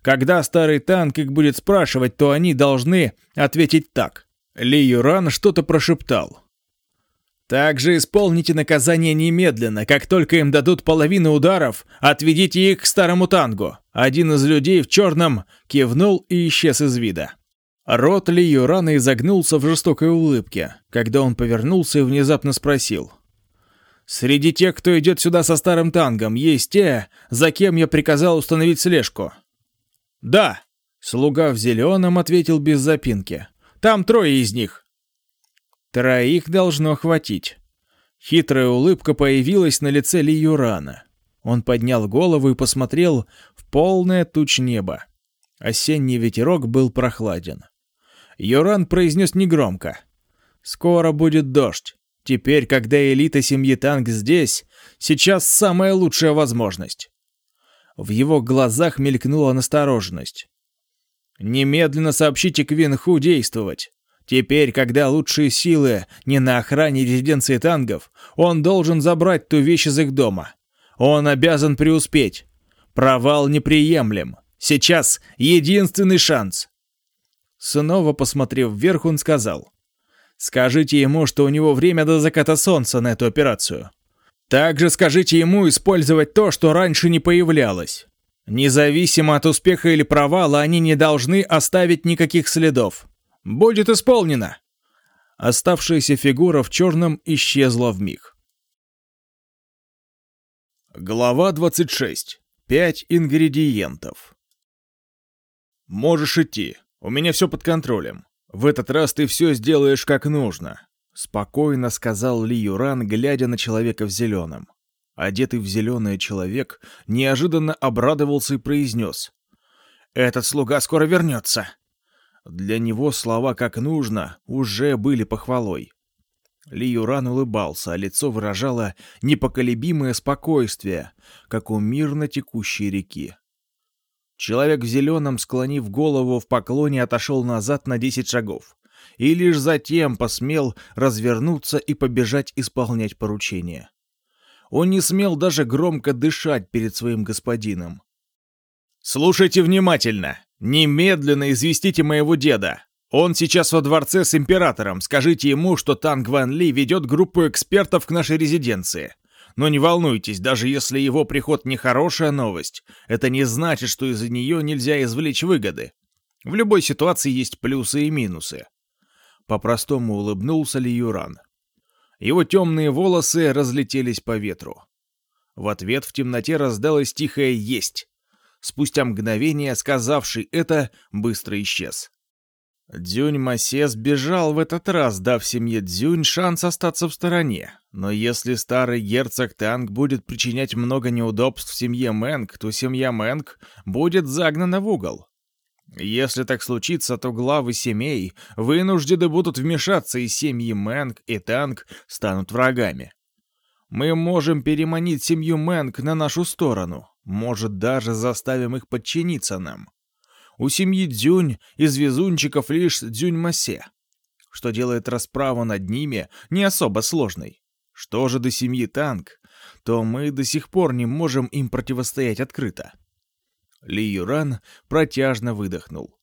Когда старый танк их будет спрашивать, то они должны ответить так. Ли Юран что-то прошептал. Также исполните наказание немедленно. Как только им дадут половину ударов, отведите их к старому тангу. Один из людей в черном кивнул и исчез из вида. Рот Ли Юрана изогнулся в жестокой улыбке, когда он повернулся и внезапно спросил. «Среди тех, кто идет сюда со старым тангом, есть те, за кем я приказал установить слежку?» «Да», — слуга в зеленом ответил без запинки. «Там трое из них. Троих должно хватить. Хитрая улыбка появилась на лице Ли Юрана. Он поднял голову и посмотрел в полное туч неба. Осенний ветерок был прохладен. Юран произнес негромко. «Скоро будет дождь. Теперь, когда элита семьи Танк здесь, сейчас самая лучшая возможность». В его глазах мелькнула настороженность. «Немедленно сообщите Квинху действовать. Теперь, когда лучшие силы не на охране резиденции тангов, он должен забрать ту вещь из их дома. Он обязан преуспеть. Провал неприемлем. Сейчас единственный шанс. Снова посмотрев вверх, он сказал. «Скажите ему, что у него время до заката солнца на эту операцию. Также скажите ему использовать то, что раньше не появлялось. Независимо от успеха или провала, они не должны оставить никаких следов. Будет исполнено!» Оставшаяся фигура в черном исчезла в миг. Глава 26. Пять ингредиентов. «Можешь идти. У меня все под контролем. В этот раз ты все сделаешь как нужно», — спокойно сказал Ли Юран, глядя на человека в зеленом. Одетый в зеленый человек неожиданно обрадовался и произнес. «Этот слуга скоро вернется». Для него слова «как нужно» уже были похвалой. Ли Юран улыбался, а лицо выражало непоколебимое спокойствие, как у мирно текущей реки. Человек в зеленом, склонив голову в поклоне, отошел назад на десять шагов и лишь затем посмел развернуться и побежать исполнять поручение. Он не смел даже громко дышать перед своим господином. «Слушайте внимательно!» «Немедленно известите моего деда. Он сейчас во дворце с императором. Скажите ему, что Танг Ван Ли ведет группу экспертов к нашей резиденции. Но не волнуйтесь, даже если его приход не хорошая новость, это не значит, что из-за нее нельзя извлечь выгоды. В любой ситуации есть плюсы и минусы». По-простому улыбнулся Ли Юран. Его темные волосы разлетелись по ветру. В ответ в темноте раздалось тихое «Есть!» Спустя мгновение сказавший это, быстро исчез. Дзюнь Масе сбежал в этот раз, дав семье Дзюнь шанс остаться в стороне. Но если старый герцог Танг будет причинять много неудобств семье Мэнг, то семья Мэнг будет загнана в угол. Если так случится, то главы семей вынуждены будут вмешаться, и семьи Мэнг и Танг станут врагами. Мы можем переманить семью Мэнг на нашу сторону, может, даже заставим их подчиниться нам. У семьи Дзюнь из везунчиков лишь Дзюнь-Масе, что делает расправу над ними не особо сложной. Что же до семьи Танг, то мы до сих пор не можем им противостоять открыто. Ли Юран протяжно выдохнул.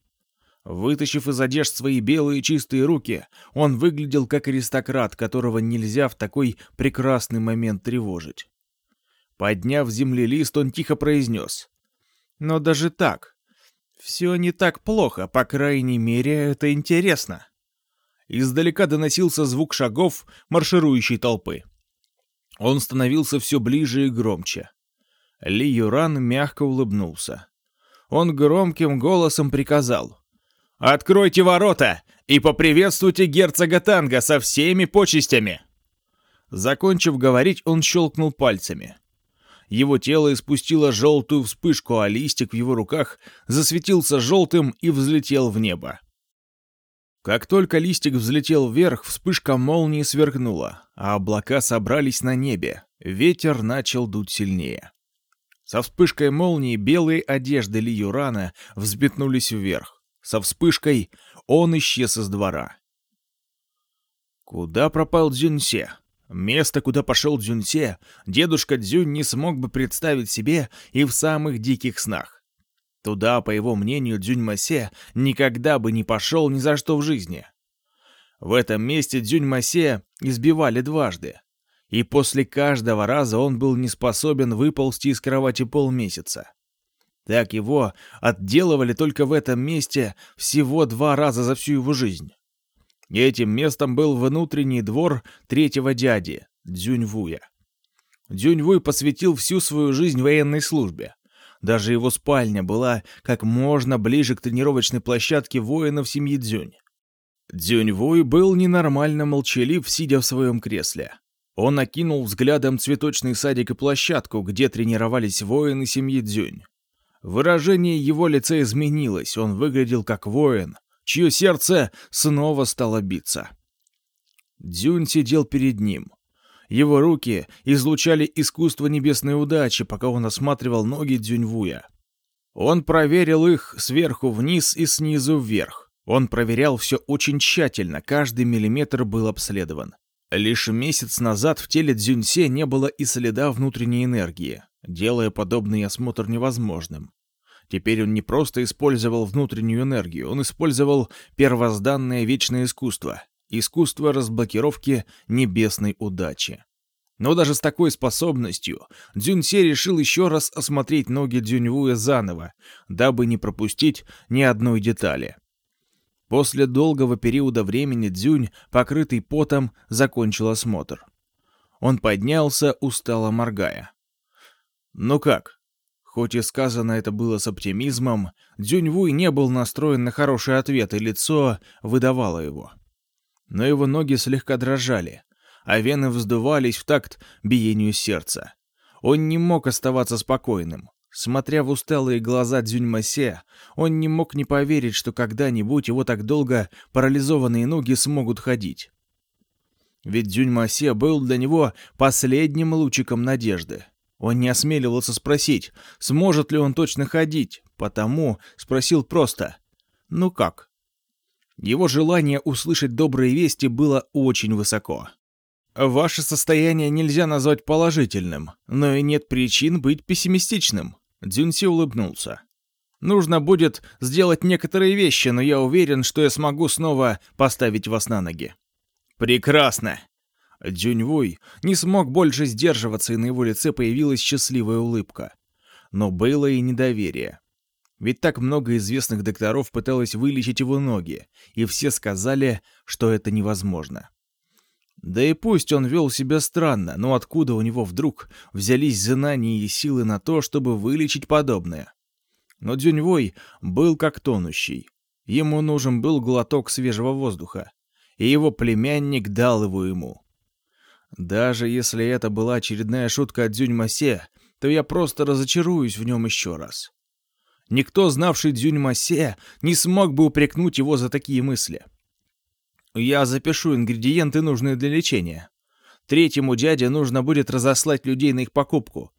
Вытащив из одежд свои белые чистые руки, он выглядел как аристократ, которого нельзя в такой прекрасный момент тревожить. Подняв с земли лист, он тихо произнес. «Но даже так, все не так плохо, по крайней мере, это интересно». Издалека доносился звук шагов марширующей толпы. Он становился все ближе и громче. Ли Юран мягко улыбнулся. Он громким голосом приказал. «Откройте ворота и поприветствуйте герцога Танга со всеми почестями!» Закончив говорить, он щелкнул пальцами. Его тело испустило желтую вспышку, а листик в его руках засветился желтым и взлетел в небо. Как только листик взлетел вверх, вспышка молнии сверкнула, а облака собрались на небе. Ветер начал дуть сильнее. Со вспышкой молнии белые одежды Ли Юрана взметнулись вверх. Со вспышкой он исчез из двора. Куда пропал Дзюньсе? Место, куда пошел Дзюньсе, дедушка Дзюнь не смог бы представить себе и в самых диких снах. Туда, по его мнению, Дзюнь-Масе никогда бы не пошел ни за что в жизни. В этом месте Дзюнь-Масе избивали дважды. И после каждого раза он был не способен выползти из кровати полмесяца. Так его отделывали только в этом месте всего два раза за всю его жизнь. Этим местом был внутренний двор третьего дяди, Дзюньвуя. Дзюньвуй посвятил всю свою жизнь военной службе. Даже его спальня была как можно ближе к тренировочной площадке воинов семьи Дзюнь. Дзюнь-Вуй был ненормально молчалив, сидя в своем кресле. Он окинул взглядом цветочный садик и площадку, где тренировались воины семьи Дзюнь. Выражение его лица изменилось, он выглядел как воин, чье сердце снова стало биться. Дзюнь сидел перед ним. Его руки излучали искусство небесной удачи, пока он осматривал ноги Дзюньвуя. Он проверил их сверху вниз и снизу вверх. Он проверял все очень тщательно, каждый миллиметр был обследован. Лишь месяц назад в теле Дзюньсе не было и следа внутренней энергии, делая подобный осмотр невозможным. Теперь он не просто использовал внутреннюю энергию, он использовал первозданное вечное искусство, искусство разблокировки небесной удачи. Но даже с такой способностью Дзюньсе решил еще раз осмотреть ноги Дзюньвуя заново, дабы не пропустить ни одной детали. После долгого периода времени Дзюнь, покрытый потом, закончил осмотр. Он поднялся, устало моргая. «Ну как?» Хоть и сказано это было с оптимизмом, Дзюньвуй не был настроен на хороший ответ, и лицо выдавало его но его ноги слегка дрожали, а вены вздувались в такт биению сердца. Он не мог оставаться спокойным. Смотря в усталые глаза Дзюньмасе, он не мог не поверить, что когда-нибудь его так долго парализованные ноги смогут ходить. Ведь Дзюньмасе был для него последним лучиком надежды. Он не осмеливался спросить, сможет ли он точно ходить, потому спросил просто «Ну как?». Его желание услышать добрые вести было очень высоко. Ваше состояние нельзя назвать положительным, но и нет причин быть пессимистичным. Дзюнси улыбнулся. Нужно будет сделать некоторые вещи, но я уверен, что я смогу снова поставить вас на ноги. Прекрасно. Дзюньвуй не смог больше сдерживаться, и на его лице появилась счастливая улыбка. Но было и недоверие. Ведь так много известных докторов пыталось вылечить его ноги, и все сказали, что это невозможно. Да и пусть он вел себя странно, но откуда у него вдруг взялись знания и силы на то, чтобы вылечить подобное? Но Дзюньвой был как тонущий. Ему нужен был глоток свежего воздуха, и его племянник дал его ему. Даже если это была очередная шутка от Дзюньмасе, то я просто разочаруюсь в нем еще раз. Никто, знавший Дзюньмасе, не смог бы упрекнуть его за такие мысли. Я запишу ингредиенты, нужные для лечения. Третьему дяде нужно будет разослать людей на их покупку.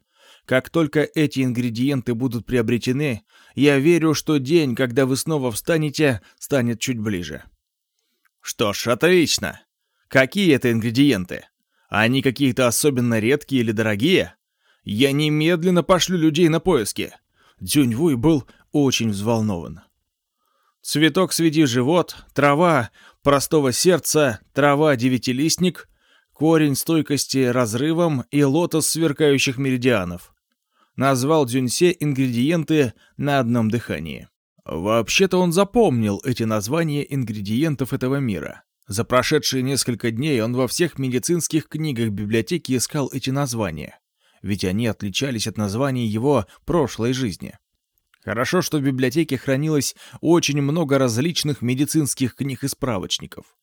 Как только эти ингредиенты будут приобретены, я верю, что день, когда вы снова встанете, станет чуть ближе. Что ж, отлично. Какие это ингредиенты? Они какие-то особенно редкие или дорогие? Я немедленно пошлю людей на поиски. Дзюньвуй был очень взволнован. Цветок сведи живот, трава простого сердца, трава девятилистник, корень стойкости разрывом и лотос сверкающих меридианов. Назвал Дзюньсе ингредиенты на одном дыхании. Вообще-то он запомнил эти названия ингредиентов этого мира. За прошедшие несколько дней он во всех медицинских книгах библиотеки искал эти названия, ведь они отличались от названий его прошлой жизни. Хорошо, что в библиотеке хранилось очень много различных медицинских книг и справочников.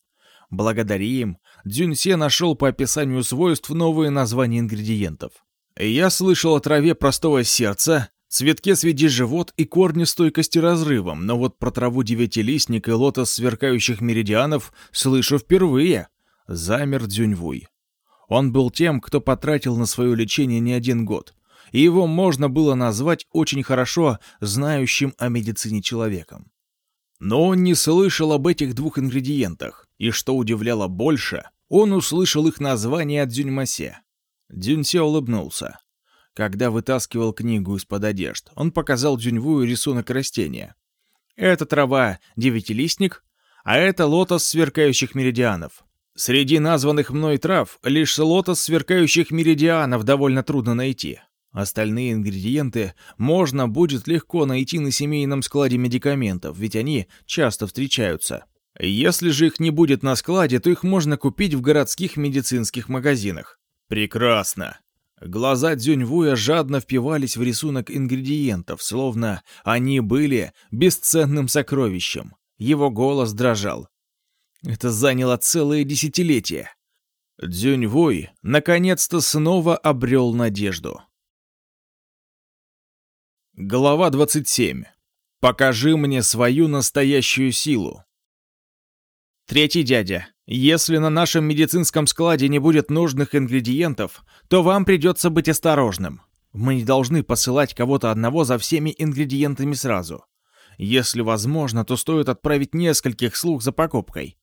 Благодаря им Дзюньсе нашел по описанию свойств новые названия ингредиентов. Я слышал о траве простого сердца, цветке сведи живот и корне стойкости разрывом, но вот про траву девятилистник и лотос сверкающих меридианов слышу впервые. Замер Дзюньвуй. Он был тем, кто потратил на свое лечение не один год и его можно было назвать очень хорошо знающим о медицине человеком. Но он не слышал об этих двух ингредиентах, и что удивляло больше, он услышал их название от Дзюньмасе. Дзюньсе улыбнулся. Когда вытаскивал книгу из-под одежд, он показал Дзюньвую рисунок растения. Это трава девятилистник, а это лотос сверкающих меридианов. Среди названных мной трав лишь лотос сверкающих меридианов довольно трудно найти. Остальные ингредиенты можно будет легко найти на семейном складе медикаментов, ведь они часто встречаются. Если же их не будет на складе, то их можно купить в городских медицинских магазинах. Прекрасно. Глаза Дзюньвуя жадно впивались в рисунок ингредиентов, словно они были бесценным сокровищем. Его голос дрожал. Это заняло целое десятилетие. Дзюньвуй наконец-то снова обрел надежду. Глава 27. Покажи мне свою настоящую силу. Третий дядя. Если на нашем медицинском складе не будет нужных ингредиентов, то вам придется быть осторожным. Мы не должны посылать кого-то одного за всеми ингредиентами сразу. Если возможно, то стоит отправить нескольких слуг за покупкой.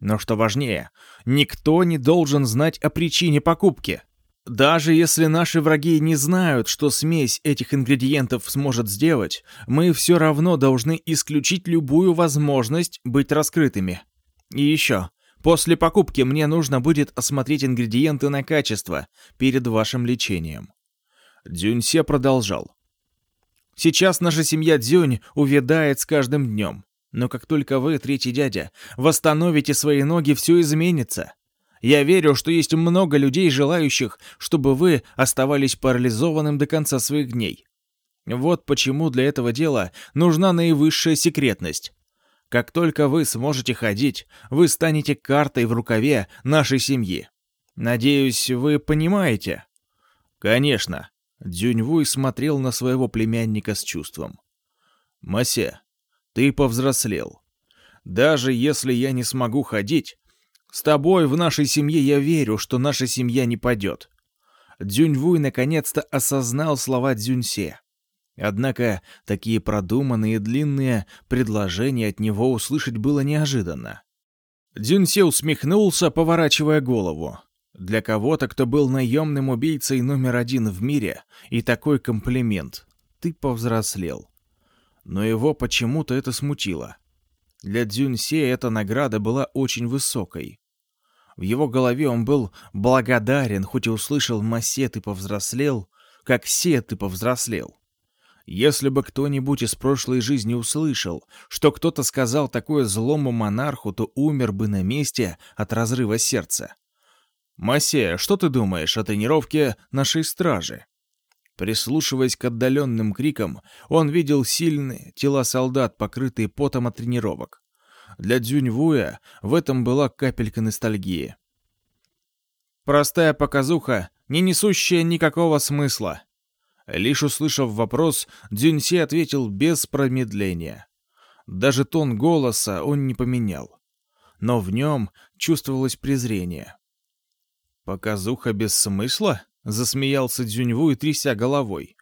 Но что важнее, никто не должен знать о причине покупки. Даже если наши враги не знают, что смесь этих ингредиентов сможет сделать, мы все равно должны исключить любую возможность быть раскрытыми. И еще, после покупки мне нужно будет осмотреть ингредиенты на качество перед вашим лечением. Дзюньсе продолжал. Сейчас наша семья Дзюнь увядает с каждым днем. Но как только вы, третий дядя, восстановите свои ноги, все изменится. Я верю, что есть много людей, желающих, чтобы вы оставались парализованным до конца своих дней. Вот почему для этого дела нужна наивысшая секретность. Как только вы сможете ходить, вы станете картой в рукаве нашей семьи. Надеюсь, вы понимаете? Конечно. Дзюньвуй смотрел на своего племянника с чувством. Мася, ты повзрослел. Даже если я не смогу ходить, с тобой в нашей семье я верю, что наша семья не падет. Дзюньвуй наконец-то осознал слова Дзюньсе. Однако такие продуманные и длинные предложения от него услышать было неожиданно. Дзюньсе усмехнулся, поворачивая голову. Для кого-то, кто был наемным убийцей номер один в мире, и такой комплимент. Ты повзрослел. Но его почему-то это смутило. Для Дзюньсе эта награда была очень высокой. В его голове он был благодарен, хоть и услышал «Массе, ты повзрослел», как «Се, ты повзрослел». Если бы кто-нибудь из прошлой жизни услышал, что кто-то сказал такое злому монарху, то умер бы на месте от разрыва сердца. «Массе, что ты думаешь о тренировке нашей стражи?» Прислушиваясь к отдаленным крикам, он видел сильные тела солдат, покрытые потом от тренировок. Для Дзюньвуя в этом была капелька ностальгии. Простая показуха, не несущая никакого смысла. Лишь услышав вопрос, Дзюньси ответил без промедления. Даже тон голоса он не поменял. Но в нем чувствовалось презрение. «Показуха без смысла?» — засмеялся Дзюньву тряся головой.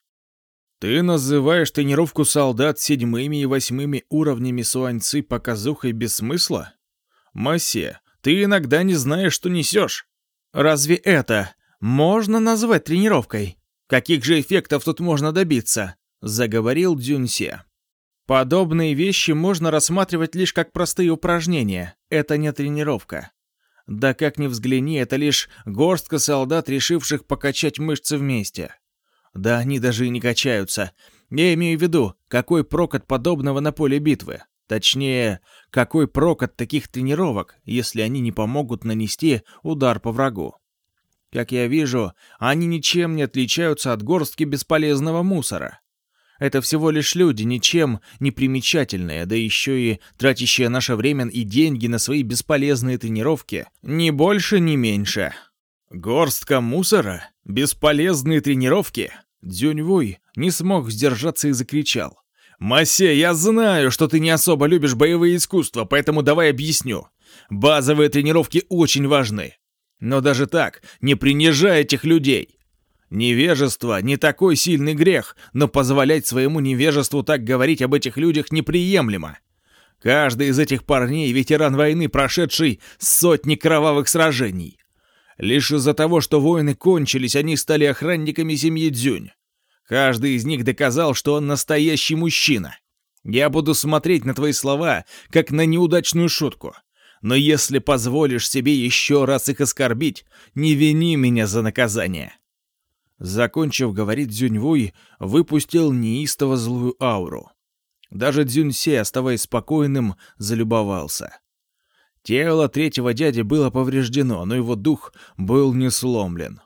«Ты называешь тренировку солдат седьмыми и восьмыми уровнями суаньцы показухой без смысла? Массе, ты иногда не знаешь, что несешь. Разве это можно назвать тренировкой? Каких же эффектов тут можно добиться?» — заговорил Дзюньсе. Подобные вещи можно рассматривать лишь как простые упражнения. Это не тренировка. Да как ни взгляни, это лишь горстка солдат, решивших покачать мышцы вместе. Да они даже и не качаются. Я имею в виду, какой прок от подобного на поле битвы. Точнее, какой прок от таких тренировок, если они не помогут нанести удар по врагу. Как я вижу, они ничем не отличаются от горстки бесполезного мусора. Это всего лишь люди, ничем не примечательные, да еще и тратящие наше время и деньги на свои бесполезные тренировки. Ни больше, ни меньше. Горстка мусора? Бесполезные тренировки? Дзюньвуй не смог сдержаться и закричал. «Масе, я знаю, что ты не особо любишь боевые искусства, поэтому давай объясню. Базовые тренировки очень важны. Но даже так, не принижай этих людей. Невежество не такой сильный грех, но позволять своему невежеству так говорить об этих людях неприемлемо. Каждый из этих парней — ветеран войны, прошедший сотни кровавых сражений. Лишь из-за того, что войны кончились, они стали охранниками семьи Дзюнь. Каждый из них доказал, что он настоящий мужчина. Я буду смотреть на твои слова, как на неудачную шутку. Но если позволишь себе еще раз их оскорбить, не вини меня за наказание. Закончив говорить, Дзюньвуй выпустил неистово злую ауру. Даже Дзюньсе, оставаясь спокойным, залюбовался. Тело третьего дяди было повреждено, но его дух был не сломлен.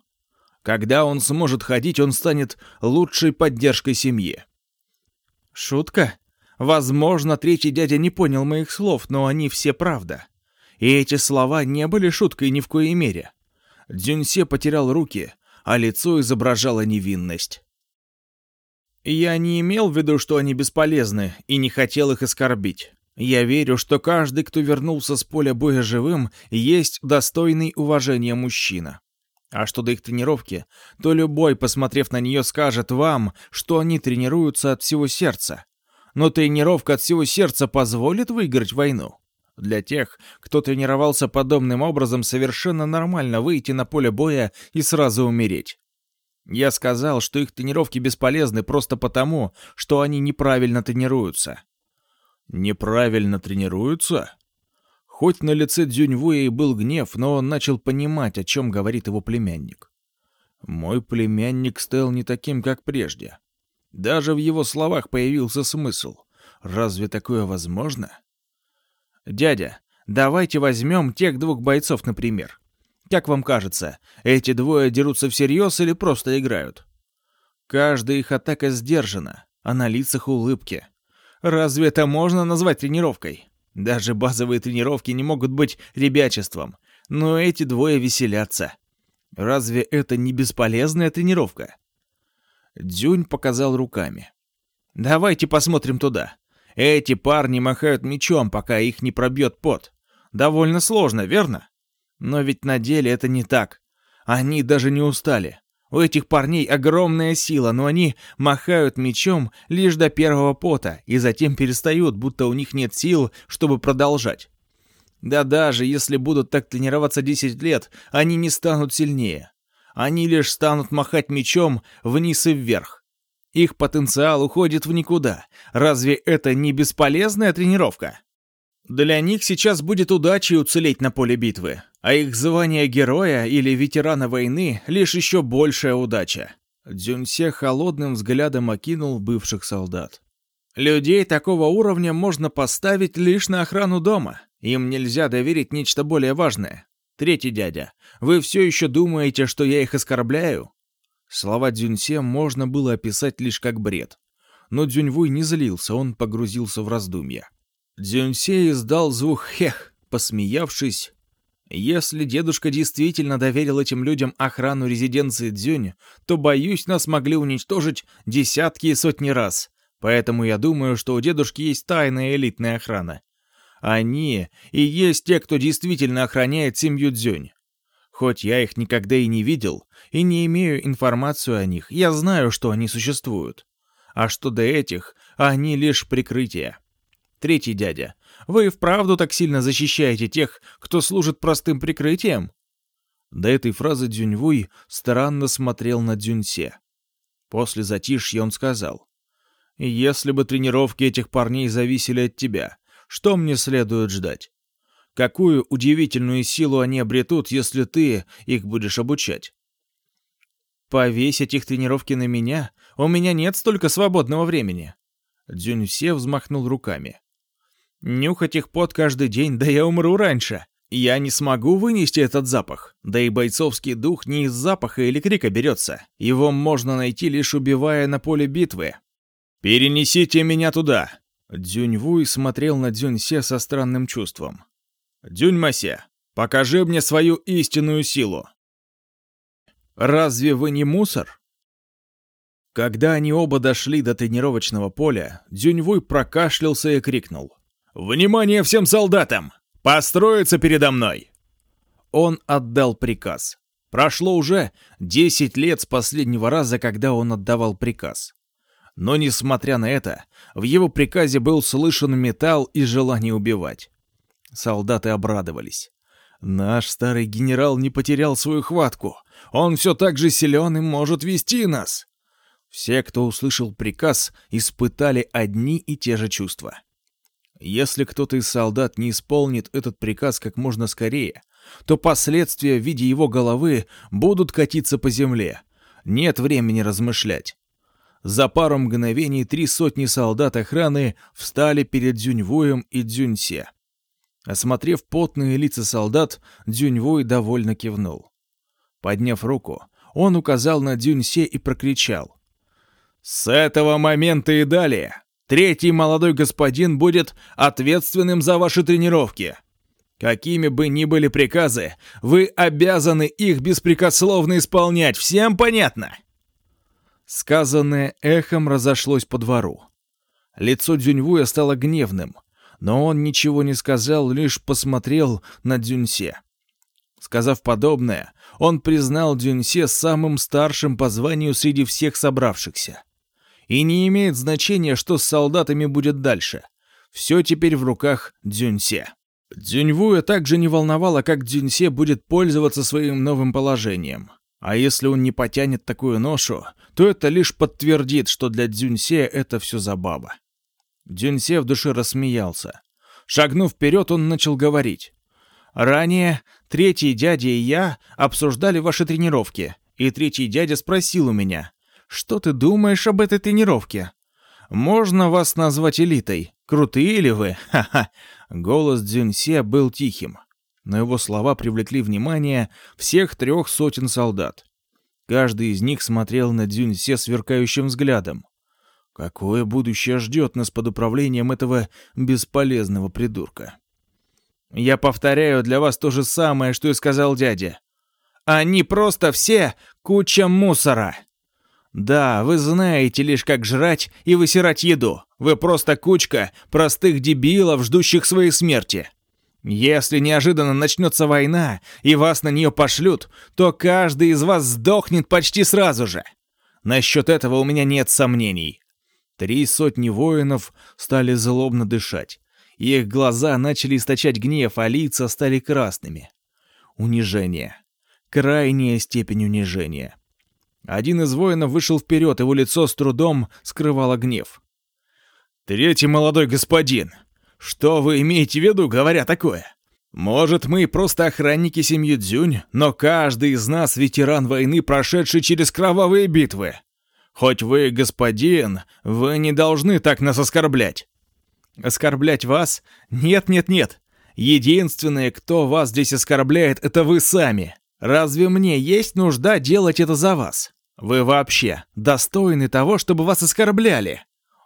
Когда он сможет ходить, он станет лучшей поддержкой семьи. Шутка? Возможно, третий дядя не понял моих слов, но они все правда. И эти слова не были шуткой ни в коей мере. Дзюньсе потерял руки, а лицо изображало невинность. Я не имел в виду, что они бесполезны, и не хотел их оскорбить. Я верю, что каждый, кто вернулся с поля боя живым, есть достойный уважения мужчина. А что до их тренировки, то любой, посмотрев на нее, скажет вам, что они тренируются от всего сердца. Но тренировка от всего сердца позволит выиграть войну. Для тех, кто тренировался подобным образом, совершенно нормально выйти на поле боя и сразу умереть. Я сказал, что их тренировки бесполезны просто потому, что они неправильно тренируются. Неправильно тренируются? Хоть на лице Дзюньвуя и был гнев, но он начал понимать, о чем говорит его племянник. Мой племянник стал не таким, как прежде. Даже в его словах появился смысл. Разве такое возможно? — «Дядя, давайте возьмем тех двух бойцов, например. Как вам кажется, эти двое дерутся всерьез или просто играют?» Каждая их атака сдержана, а на лицах улыбки. Разве это можно назвать тренировкой? Даже базовые тренировки не могут быть ребячеством, но эти двое веселятся. Разве это не бесполезная тренировка? Дзюнь показал руками. «Давайте посмотрим туда. Эти парни махают мечом, пока их не пробьет пот. Довольно сложно, верно? Но ведь на деле это не так. Они даже не устали. У этих парней огромная сила, но они махают мечом лишь до первого пота и затем перестают, будто у них нет сил, чтобы продолжать. Да даже если будут так тренироваться 10 лет, они не станут сильнее. Они лишь станут махать мечом вниз и вверх. Их потенциал уходит в никуда. Разве это не бесполезная тренировка? Для них сейчас будет удачей уцелеть на поле битвы, а их звание героя или ветерана войны — лишь еще большая удача. Дзюньсе холодным взглядом окинул бывших солдат. Людей такого уровня можно поставить лишь на охрану дома. Им нельзя доверить нечто более важное. Третий дядя, вы все еще думаете, что я их оскорбляю? Слова Дзюньсе можно было описать лишь как бред. Но Дзюньвуй не злился, он погрузился в раздумья. Дзюньсе издал звук «хех», посмеявшись. «Если дедушка действительно доверил этим людям охрану резиденции Дзюнь, то, боюсь, нас могли уничтожить десятки и сотни раз. Поэтому я думаю, что у дедушки есть тайная элитная охрана. Они и есть те, кто действительно охраняет семью Дзюнь. Хоть я их никогда и не видел, и не имею информацию о них, я знаю, что они существуют. А что до этих, они лишь прикрытие. Третий дядя, вы вправду так сильно защищаете тех, кто служит простым прикрытием? До этой фразы Дзюньвуй странно смотрел на Дзюньсе. После затишья он сказал. Если бы тренировки этих парней зависели от тебя, что мне следует ждать? Какую удивительную силу они обретут, если ты их будешь обучать? Повесить их тренировки на меня? У меня нет столько свободного времени. Дзюньсе взмахнул руками. Нюхать их пот каждый день, да я умру раньше. Я не смогу вынести этот запах. Да и бойцовский дух не из запаха или крика берется. Его можно найти лишь убивая на поле битвы. «Перенесите меня туда!» Дзюньвуй смотрел на Дзюньсе со странным чувством. «Дзюньмасе, покажи мне свою истинную силу!» «Разве вы не мусор?» Когда они оба дошли до тренировочного поля, Дзюньвуй прокашлялся и крикнул. «Внимание всем солдатам! Построиться передо мной!» Он отдал приказ. Прошло уже 10 лет с последнего раза, когда он отдавал приказ. Но, несмотря на это, в его приказе был слышен металл и желание убивать. Солдаты обрадовались. «Наш старый генерал не потерял свою хватку. Он все так же силен и может вести нас!» Все, кто услышал приказ, испытали одни и те же чувства. Если кто-то из солдат не исполнит этот приказ как можно скорее, то последствия в виде его головы будут катиться по земле. Нет времени размышлять. За пару мгновений три сотни солдат охраны встали перед Дзюньвуем и Дзюньсе. Осмотрев потные лица солдат, Дзюньвуй довольно кивнул. Подняв руку, он указал на Дзюньсе и прокричал. «С этого момента и далее третий молодой господин будет ответственным за ваши тренировки. Какими бы ни были приказы, вы обязаны их беспрекословно исполнять. Всем понятно?» Сказанное эхом разошлось по двору. Лицо Дзюньвуя стало гневным, но он ничего не сказал, лишь посмотрел на Дзюньсе. Сказав подобное, он признал Дзюньсе самым старшим по званию среди всех собравшихся. И не имеет значения, что с солдатами будет дальше. Все теперь в руках Дзюньсе. Дзюньвуя также не волновало, как Дзюньсе будет пользоваться своим новым положением. А если он не потянет такую ношу, то это лишь подтвердит, что для Дзюньсе это все забава. Дзюньсе в душе рассмеялся. Шагнув вперед, он начал говорить. «Ранее третий дядя и я обсуждали ваши тренировки, и третий дядя спросил у меня, что ты думаешь об этой тренировке? Можно вас назвать элитой? Крутые ли вы? Ха-ха!» Голос Дзюньсе был тихим но его слова привлекли внимание всех трех сотен солдат. Каждый из них смотрел на Дзюньсе сверкающим взглядом. Какое будущее ждет нас под управлением этого бесполезного придурка? Я повторяю для вас то же самое, что и сказал дядя. Они просто все куча мусора. Да, вы знаете лишь, как жрать и высирать еду. Вы просто кучка простых дебилов, ждущих своей смерти. Если неожиданно начнется война, и вас на нее пошлют, то каждый из вас сдохнет почти сразу же. Насчет этого у меня нет сомнений. Три сотни воинов стали злобно дышать. Их глаза начали источать гнев, а лица стали красными. Унижение. Крайняя степень унижения. Один из воинов вышел вперед, его лицо с трудом скрывало гнев. «Третий молодой господин, что вы имеете в виду, говоря такое? Может, мы просто охранники семьи Дзюнь, но каждый из нас ветеран войны, прошедший через кровавые битвы. Хоть вы господин, вы не должны так нас оскорблять. Оскорблять вас? Нет-нет-нет. Единственное, кто вас здесь оскорбляет, это вы сами. Разве мне есть нужда делать это за вас? Вы вообще достойны того, чтобы вас оскорбляли?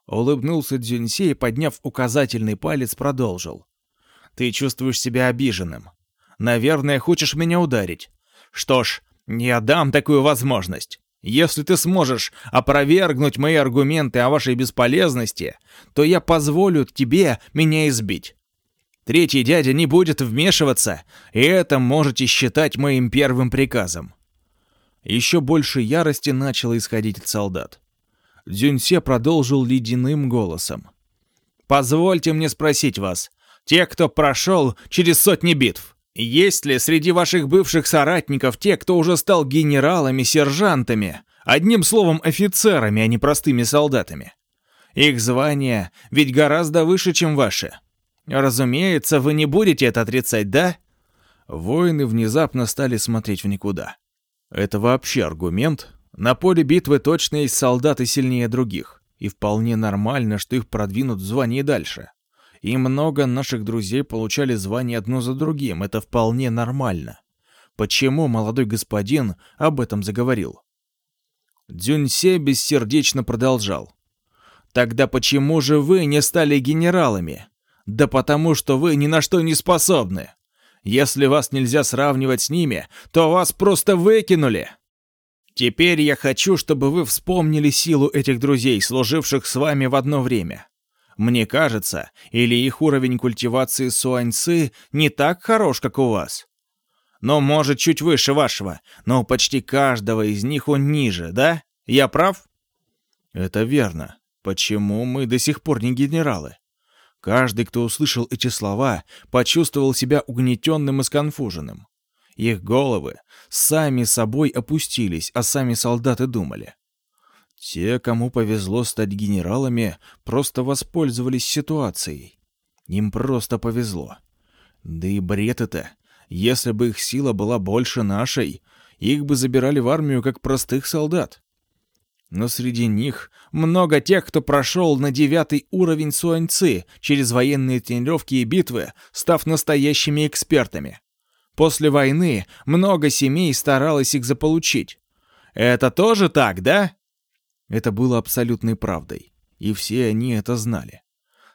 Улыбнулся Дзюньсей, подняв указательный палец, продолжил. «Ты чувствуешь себя обиженным. Наверное, хочешь меня ударить. Что ж, не дам такую возможность. Если ты сможешь опровергнуть мои аргументы о вашей бесполезности, то я позволю тебе меня избить. Третий дядя не будет вмешиваться, и это можете считать моим первым приказом». Еще больше ярости начало исходить от солдат. Дзюньсе продолжил ледяным голосом. «Позвольте мне спросить вас, те, кто прошел через сотни битв, есть ли среди ваших бывших соратников те, кто уже стал генералами, сержантами, одним словом офицерами, а не простыми солдатами? Их звание ведь гораздо выше, чем ваше. Разумеется, вы не будете это отрицать, да? Воины внезапно стали смотреть в никуда. Это вообще аргумент? На поле битвы точно есть солдаты сильнее других, и вполне нормально, что их продвинут в звании дальше. И много наших друзей получали звания одно за другим, это вполне нормально. Почему молодой господин об этом заговорил? Дзюньсе бессердечно продолжал. «Тогда почему же вы не стали генералами? Да потому что вы ни на что не способны. Если вас нельзя сравнивать с ними, то вас просто выкинули. Теперь я хочу, чтобы вы вспомнили силу этих друзей, служивших с вами в одно время. Мне кажется, или их уровень культивации суаньцы не так хорош, как у вас. Но, может, чуть выше вашего, но почти каждого из них он ниже, да? Я прав? Это верно. Почему мы до сих пор не генералы? Каждый, кто услышал эти слова, почувствовал себя угнетенным и сконфуженным. Их головы сами собой опустились, а сами солдаты думали. Те, кому повезло стать генералами, просто воспользовались ситуацией. Им просто повезло. Да и бред это. Если бы их сила была больше нашей, их бы забирали в армию как простых солдат. Но среди них много тех, кто прошел на девятый уровень Суаньцы через военные тренировки и битвы, став настоящими экспертами. После войны много семей старалось их заполучить. Это тоже так, да? Это было абсолютной правдой, и все они это знали.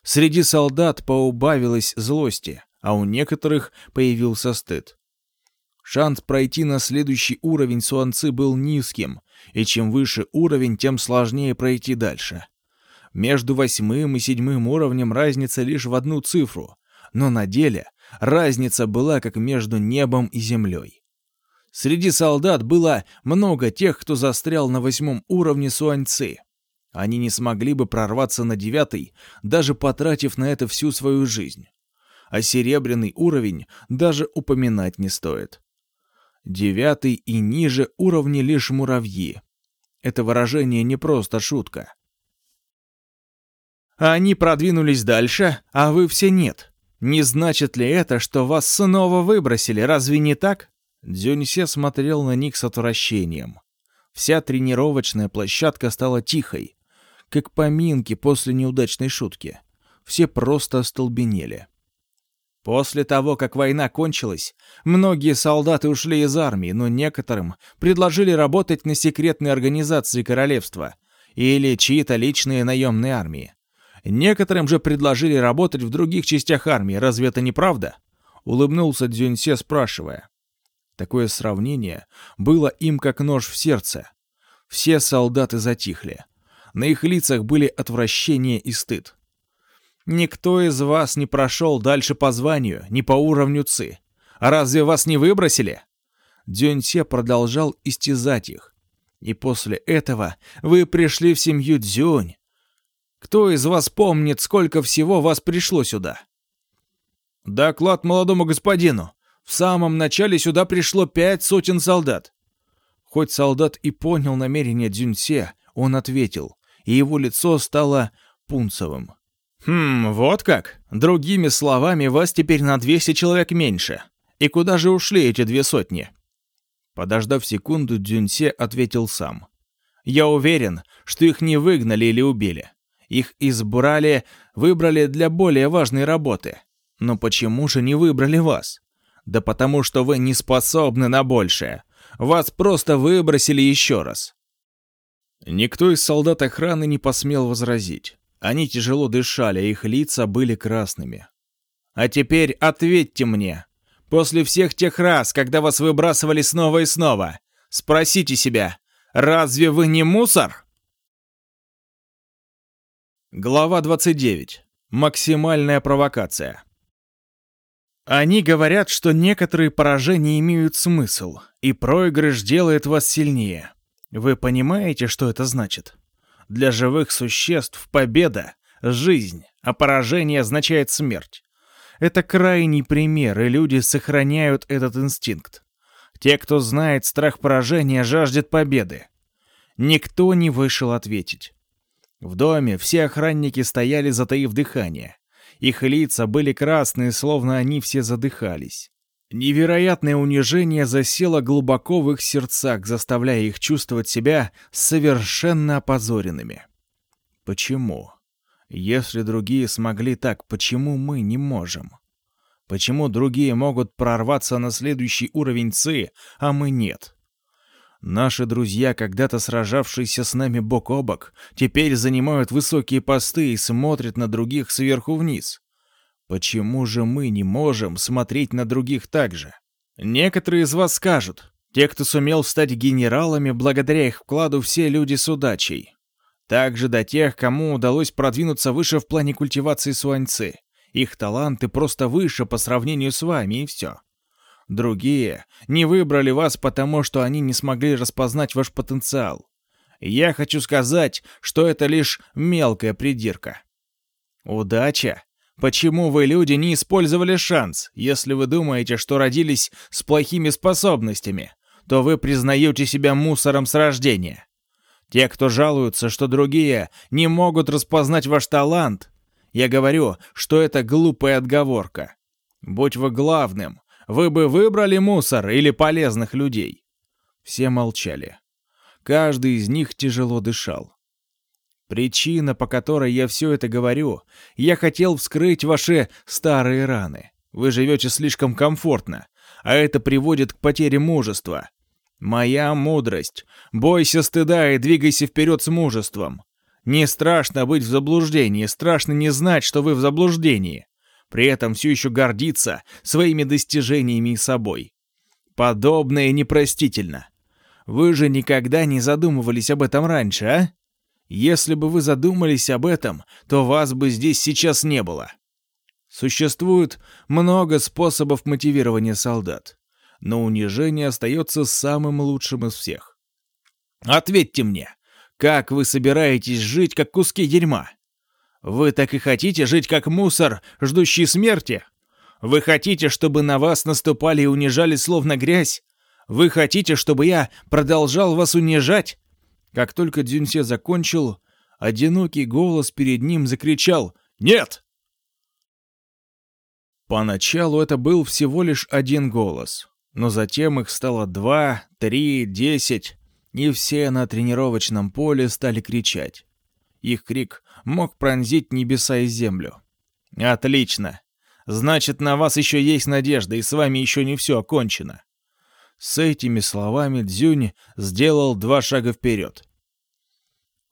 Среди солдат поубавилось злости, а у некоторых появился стыд. Шанс пройти на следующий уровень Суанцы был низким, и чем выше уровень, тем сложнее пройти дальше. Между восьмым и седьмым уровнем разница лишь в одну цифру, но на деле разница была как между небом и землей. Среди солдат было много тех, кто застрял на восьмом уровне Суаньцы. Они не смогли бы прорваться на девятый, даже потратив на это всю свою жизнь. А серебряный уровень даже упоминать не стоит. Девятый и ниже уровни лишь муравьи. Это выражение не просто шутка. Они продвинулись дальше, а вы все нет. Не значит ли это, что вас снова выбросили, разве не так? Дзюньсе смотрел на них с отвращением. Вся тренировочная площадка стала тихой, как поминки после неудачной шутки. Все просто остолбенели. После того, как война кончилась, многие солдаты ушли из армии, но некоторым предложили работать на секретной организации королевства или чьи-то личные наемные армии. Некоторым же предложили работать в других частях армии, разве это не правда? Улыбнулся Дзюньсе, спрашивая. Такое сравнение было им как нож в сердце. Все солдаты затихли. На их лицах были отвращение и стыд. Никто из вас не прошел дальше по званию, ни по уровню ЦИ. Разве вас не выбросили? Дзюньсе продолжал истязать их. И после этого вы пришли в семью Дзюнь, кто из вас помнит, сколько всего вас пришло сюда? Доклад молодому господину. В самом начале сюда пришло пять сотен солдат. Хоть солдат и понял намерение Дзюньсе, он ответил, и его лицо стало пунцовым. «Хм, вот как? Другими словами, вас теперь на 200 человек меньше. И куда же ушли эти две сотни?» Подождав секунду, Дзюньсе ответил сам. «Я уверен, что их не выгнали или убили. Их избрали, выбрали для более важной работы. Но почему же не выбрали вас? Да потому что вы не способны на большее. Вас просто выбросили еще раз. Никто из солдат охраны не посмел возразить. Они тяжело дышали, а их лица были красными. А теперь ответьте мне. После всех тех раз, когда вас выбрасывали снова и снова, спросите себя, разве вы не мусор? Глава 29. Максимальная провокация. Они говорят, что некоторые поражения имеют смысл, и проигрыш делает вас сильнее. Вы понимаете, что это значит? Для живых существ победа — жизнь, а поражение означает смерть. Это крайний пример, и люди сохраняют этот инстинкт. Те, кто знает страх поражения, жаждет победы. Никто не вышел ответить. В доме все охранники стояли, затаив дыхание. Их лица были красные, словно они все задыхались. Невероятное унижение засело глубоко в их сердцах, заставляя их чувствовать себя совершенно опозоренными. Почему? Если другие смогли так, почему мы не можем? Почему другие могут прорваться на следующий уровень ЦИ, а мы нет? Наши друзья, когда-то сражавшиеся с нами бок о бок, теперь занимают высокие посты и смотрят на других сверху вниз. Почему же мы не можем смотреть на других так же? Некоторые из вас скажут, те, кто сумел стать генералами, благодаря их вкладу все люди с удачей. Также до тех, кому удалось продвинуться выше в плане культивации суаньцы. Их таланты просто выше по сравнению с вами, и все. Другие не выбрали вас, потому что они не смогли распознать ваш потенциал. Я хочу сказать, что это лишь мелкая придирка. Удача? Почему вы, люди, не использовали шанс? Если вы думаете, что родились с плохими способностями, то вы признаете себя мусором с рождения. Те, кто жалуются, что другие не могут распознать ваш талант, я говорю, что это глупая отговорка. Будь вы главным, вы бы выбрали мусор или полезных людей. Все молчали. Каждый из них тяжело дышал. Причина, по которой я все это говорю, я хотел вскрыть ваши старые раны. Вы живете слишком комфортно, а это приводит к потере мужества. Моя мудрость. Бойся стыда и двигайся вперед с мужеством. Не страшно быть в заблуждении, страшно не знать, что вы в заблуждении. При этом все еще гордиться своими достижениями и собой. Подобное непростительно. Вы же никогда не задумывались об этом раньше, а? Если бы вы задумались об этом, то вас бы здесь сейчас не было. Существует много способов мотивирования солдат, но унижение остается самым лучшим из всех. Ответьте мне, как вы собираетесь жить, как куски дерьма? Вы так и хотите жить, как мусор, ждущий смерти? Вы хотите, чтобы на вас наступали и унижали словно грязь? Вы хотите, чтобы я продолжал вас унижать? Как только Дзюньсе закончил, одинокий голос перед ним закричал «Нет!». Поначалу это был всего лишь один голос, но затем их стало два, три, десять. И все на тренировочном поле стали кричать. Их крик мог пронзить небеса и землю. «Отлично! Значит, на вас еще есть надежда, и с вами еще не все окончено!» С этими словами Дзюнь сделал два шага вперед.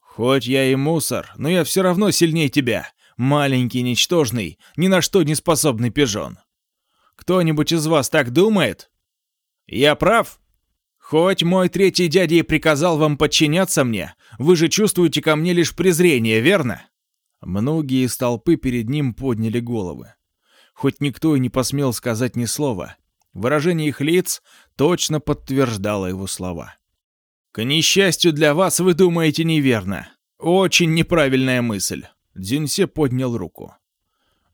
«Хоть я и мусор, но я все равно сильнее тебя, маленький, ничтожный, ни на что не способный пижон. Кто-нибудь из вас так думает? Я прав?» Хоть мой третий дядя и приказал вам подчиняться мне, вы же чувствуете ко мне лишь презрение, верно?» Многие из толпы перед ним подняли головы. Хоть никто и не посмел сказать ни слова, выражение их лиц точно подтверждало его слова. «К несчастью для вас, вы думаете неверно. Очень неправильная мысль». Дзюньсе поднял руку.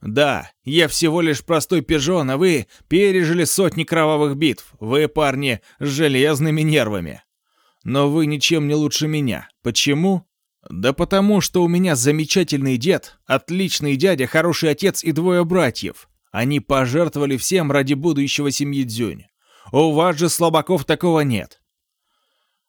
Да, я всего лишь простой пижон, а вы пережили сотни кровавых битв. Вы, парни, с железными нервами. Но вы ничем не лучше меня. Почему? Да потому, что у меня замечательный дед, отличный дядя, хороший отец и двое братьев. Они пожертвовали всем ради будущего семьи Дзюнь. У вас же слабаков такого нет.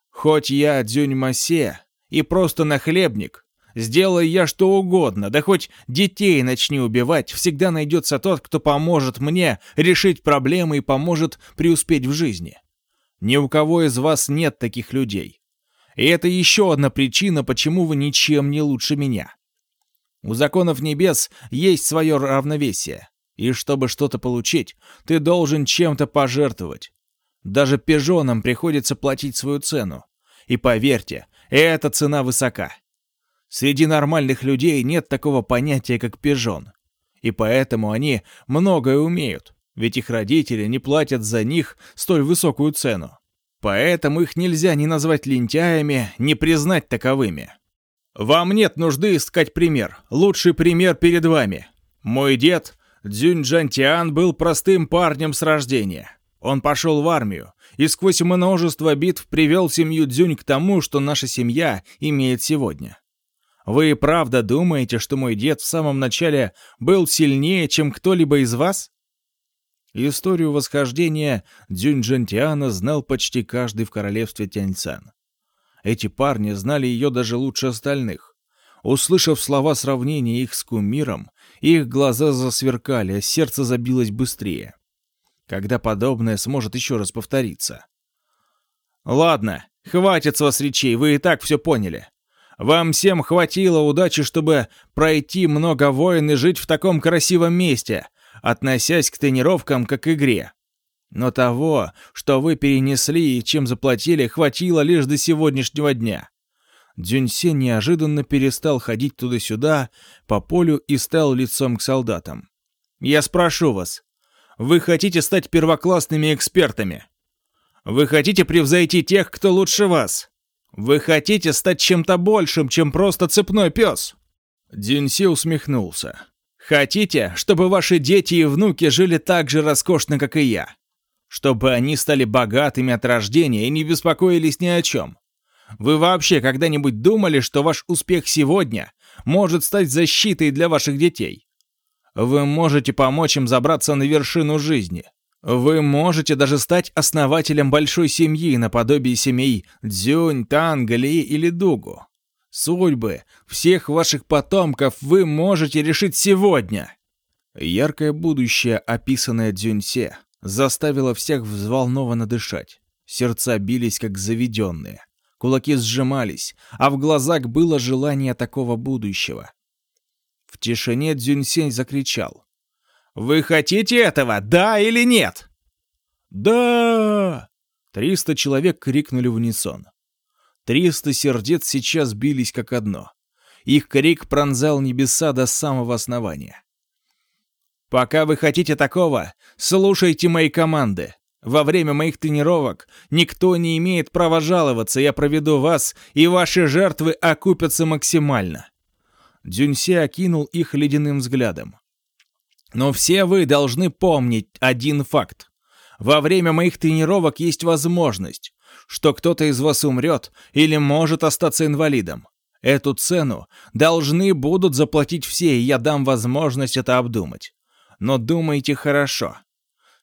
Хоть я Дзюнь Масе и просто нахлебник, Сделай я что угодно, да хоть детей начни убивать, всегда найдется тот, кто поможет мне решить проблемы и поможет преуспеть в жизни. Ни у кого из вас нет таких людей. И это еще одна причина, почему вы ничем не лучше меня. У законов небес есть свое равновесие, и чтобы что-то получить, ты должен чем-то пожертвовать. Даже пижонам приходится платить свою цену. И поверьте, эта цена высока. Среди нормальных людей нет такого понятия, как пижон. И поэтому они многое умеют, ведь их родители не платят за них столь высокую цену. Поэтому их нельзя ни назвать лентяями, ни признать таковыми. Вам нет нужды искать пример. Лучший пример перед вами. Мой дед, Дзюнь Джантиан, был простым парнем с рождения. Он пошел в армию и сквозь множество битв привел семью Дзюнь к тому, что наша семья имеет сегодня. Вы правда думаете, что мой дед в самом начале был сильнее, чем кто-либо из вас? Историю восхождения Дзюньджентиана знал почти каждый в королевстве Тяньцан. Эти парни знали ее даже лучше остальных. Услышав слова сравнения их с кумиром, их глаза засверкали, а сердце забилось быстрее. Когда подобное сможет еще раз повториться? Ладно, хватит с вас речей, вы и так все поняли. Вам всем хватило удачи, чтобы пройти много войн и жить в таком красивом месте, относясь к тренировкам как к игре. Но того, что вы перенесли и чем заплатили, хватило лишь до сегодняшнего дня. Дзюньсе неожиданно перестал ходить туда-сюда по полю и стал лицом к солдатам. «Я спрошу вас, вы хотите стать первоклассными экспертами? Вы хотите превзойти тех, кто лучше вас? Вы хотите стать чем-то большим, чем просто цепной пес?» Дзюньсе усмехнулся. «Хотите, чтобы ваши дети и внуки жили так же роскошно, как и я? Чтобы они стали богатыми от рождения и не беспокоились ни о чем? Вы вообще когда-нибудь думали, что ваш успех сегодня может стать защитой для ваших детей? Вы можете помочь им забраться на вершину жизни. Вы можете даже стать основателем большой семьи наподобие семей Дзюнь, Танг, Ли или Дугу. Судьбы всех ваших потомков вы можете решить сегодня. Яркое будущее, описанное Дзюньсе, заставило всех взволнованно дышать. Сердца бились как заведенные. Кулаки сжимались, а в глазах было желание такого будущего. В тишине Дзюньсень закричал. «Вы хотите этого, да или нет?» «Да!» Триста человек крикнули в унисон. Триста сердец сейчас бились как одно. Их крик пронзал небеса до самого основания. «Пока вы хотите такого, слушайте мои команды. Во время моих тренировок никто не имеет права жаловаться, я проведу вас, и ваши жертвы окупятся максимально». Дзюньсе окинул их ледяным взглядом. «Но все вы должны помнить один факт. Во время моих тренировок есть возможность, что кто-то из вас умрет или может остаться инвалидом. Эту цену должны будут заплатить все, и я дам возможность это обдумать. Но думайте хорошо.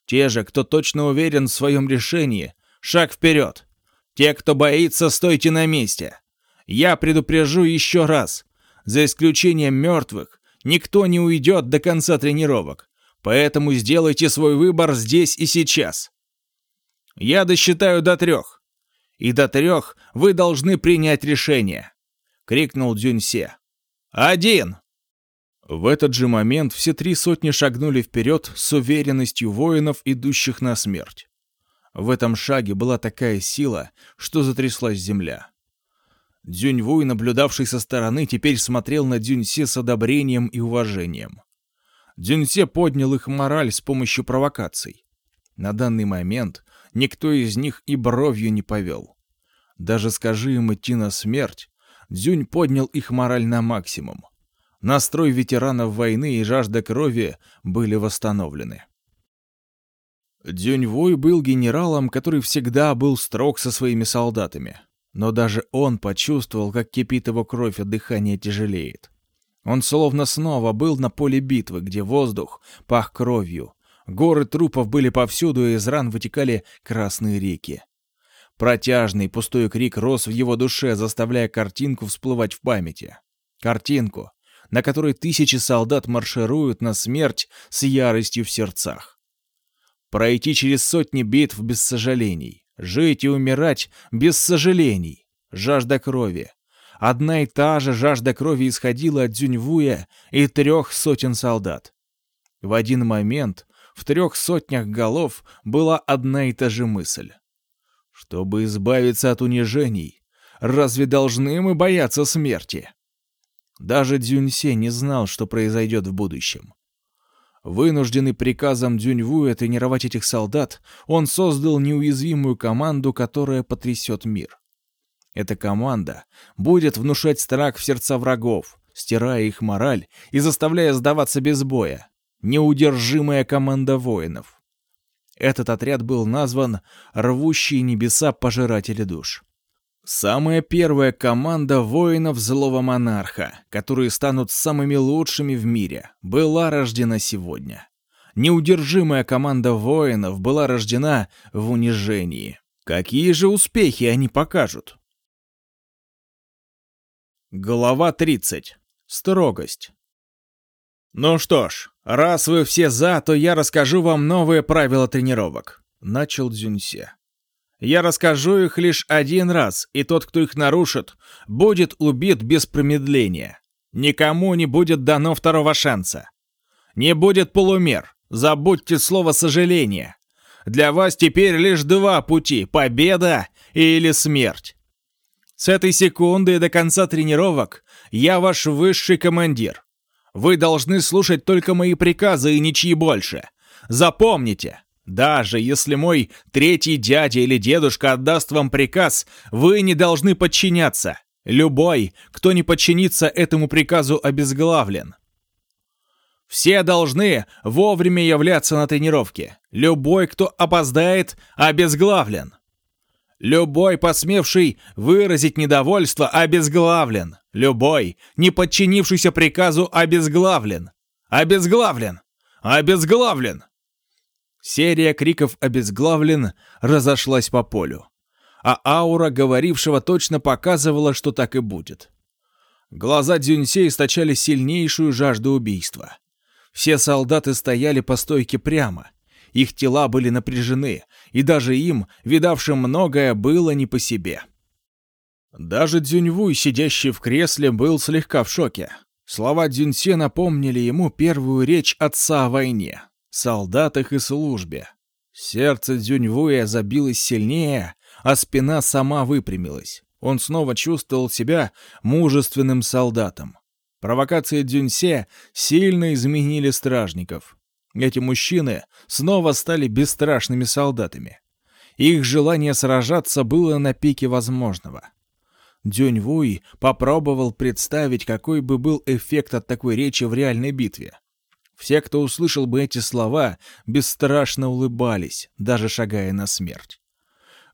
Те же, кто точно уверен в своем решении, шаг вперед. Те, кто боится, стойте на месте. Я предупрежу еще раз. За исключением мертвых, никто не уйдет до конца тренировок. Поэтому сделайте свой выбор здесь и сейчас. Я досчитаю до трех. И до трех вы должны принять решение. Крикнул Дзюньсе. Один! В этот же момент все три сотни шагнули вперед с уверенностью воинов, идущих на смерть. В этом шаге была такая сила, что затряслась земля. Дзюньвуй, наблюдавший со стороны, теперь смотрел на Дзюньсе с одобрением и уважением. Дзюньсе поднял их мораль с помощью провокаций. На данный момент никто из них и бровью не повел. Даже скажи им идти на смерть, Дзюнь поднял их мораль на максимум. Настрой ветеранов войны и жажда крови были восстановлены. Дзюньвуй был генералом, который всегда был строг со своими солдатами. Но даже он почувствовал, как кипит его кровь, а дыхание тяжелеет. Он словно снова был на поле битвы, где воздух пах кровью. Горы трупов были повсюду, и из ран вытекали красные реки. Протяжный пустой крик рос в его душе, заставляя картинку всплывать в памяти. Картинку, на которой тысячи солдат маршируют на смерть с яростью в сердцах. Пройти через сотни битв без сожалений, жить и умирать без сожалений, жажда крови. Одна и та же жажда крови исходила от Дзюньвуя и трех сотен солдат. В один момент в трех сотнях голов была одна и та же мысль. Чтобы избавиться от унижений, разве должны мы бояться смерти? Даже Дзюньсе не знал, что произойдет в будущем. Вынужденный приказом Дзюньвуя тренировать этих солдат, он создал неуязвимую команду, которая потрясет мир. Эта команда будет внушать страх в сердца врагов, стирая их мораль и заставляя сдаваться без боя. Неудержимая команда воинов. Этот отряд был назван «Рвущие небеса пожиратели душ». Самая первая команда воинов Злого Монарха, которые станут самыми лучшими в мире, была рождена сегодня. Неудержимая команда воинов была рождена в унижении. Какие же успехи они покажут? Глава 30. Строгость. «Ну что ж, раз вы все за, то я расскажу вам новые правила тренировок», — начал Дзюньсе. «Я расскажу их лишь один раз, и тот, кто их нарушит, будет убит без промедления. Никому не будет дано второго шанса. Не будет полумер. Забудьте слово «сожаление». Для вас теперь лишь два пути — победа или смерть. С этой секунды до конца тренировок я ваш высший командир. Вы должны слушать только мои приказы и ничьи больше. Запомните, даже если мой третий дядя или дедушка отдаст вам приказ, вы не должны подчиняться. Любой, кто не подчинится этому приказу, обезглавлен. Все должны вовремя являться на тренировке. Любой, кто опоздает, обезглавлен. Любой, посмевший выразить недовольство, обезглавлен. Любой, не подчинившийся приказу, обезглавлен. Обезглавлен! Обезглавлен! Серия криков «обезглавлен» разошлась по полю. А аура говорившего точно показывала, что так и будет. Глаза Дзюньсе источали сильнейшую жажду убийства. Все солдаты стояли по стойке прямо. Их тела были напряжены, и даже им, видавшим многое, было не по себе. Даже Дзюньвуй, сидящий в кресле, был слегка в шоке. Слова Дзюньсе напомнили ему первую речь отца о войне, солдатах и службе. Сердце Дзюньвуя забилось сильнее, а спина сама выпрямилась. Он снова чувствовал себя мужественным солдатом. Провокации Дзюньсе сильно изменили стражников. Эти мужчины снова стали бесстрашными солдатами. Их желание сражаться было на пике возможного. Дюнь-Вуй попробовал представить, какой бы был эффект от такой речи в реальной битве. Все, кто услышал бы эти слова, бесстрашно улыбались, даже шагая на смерть.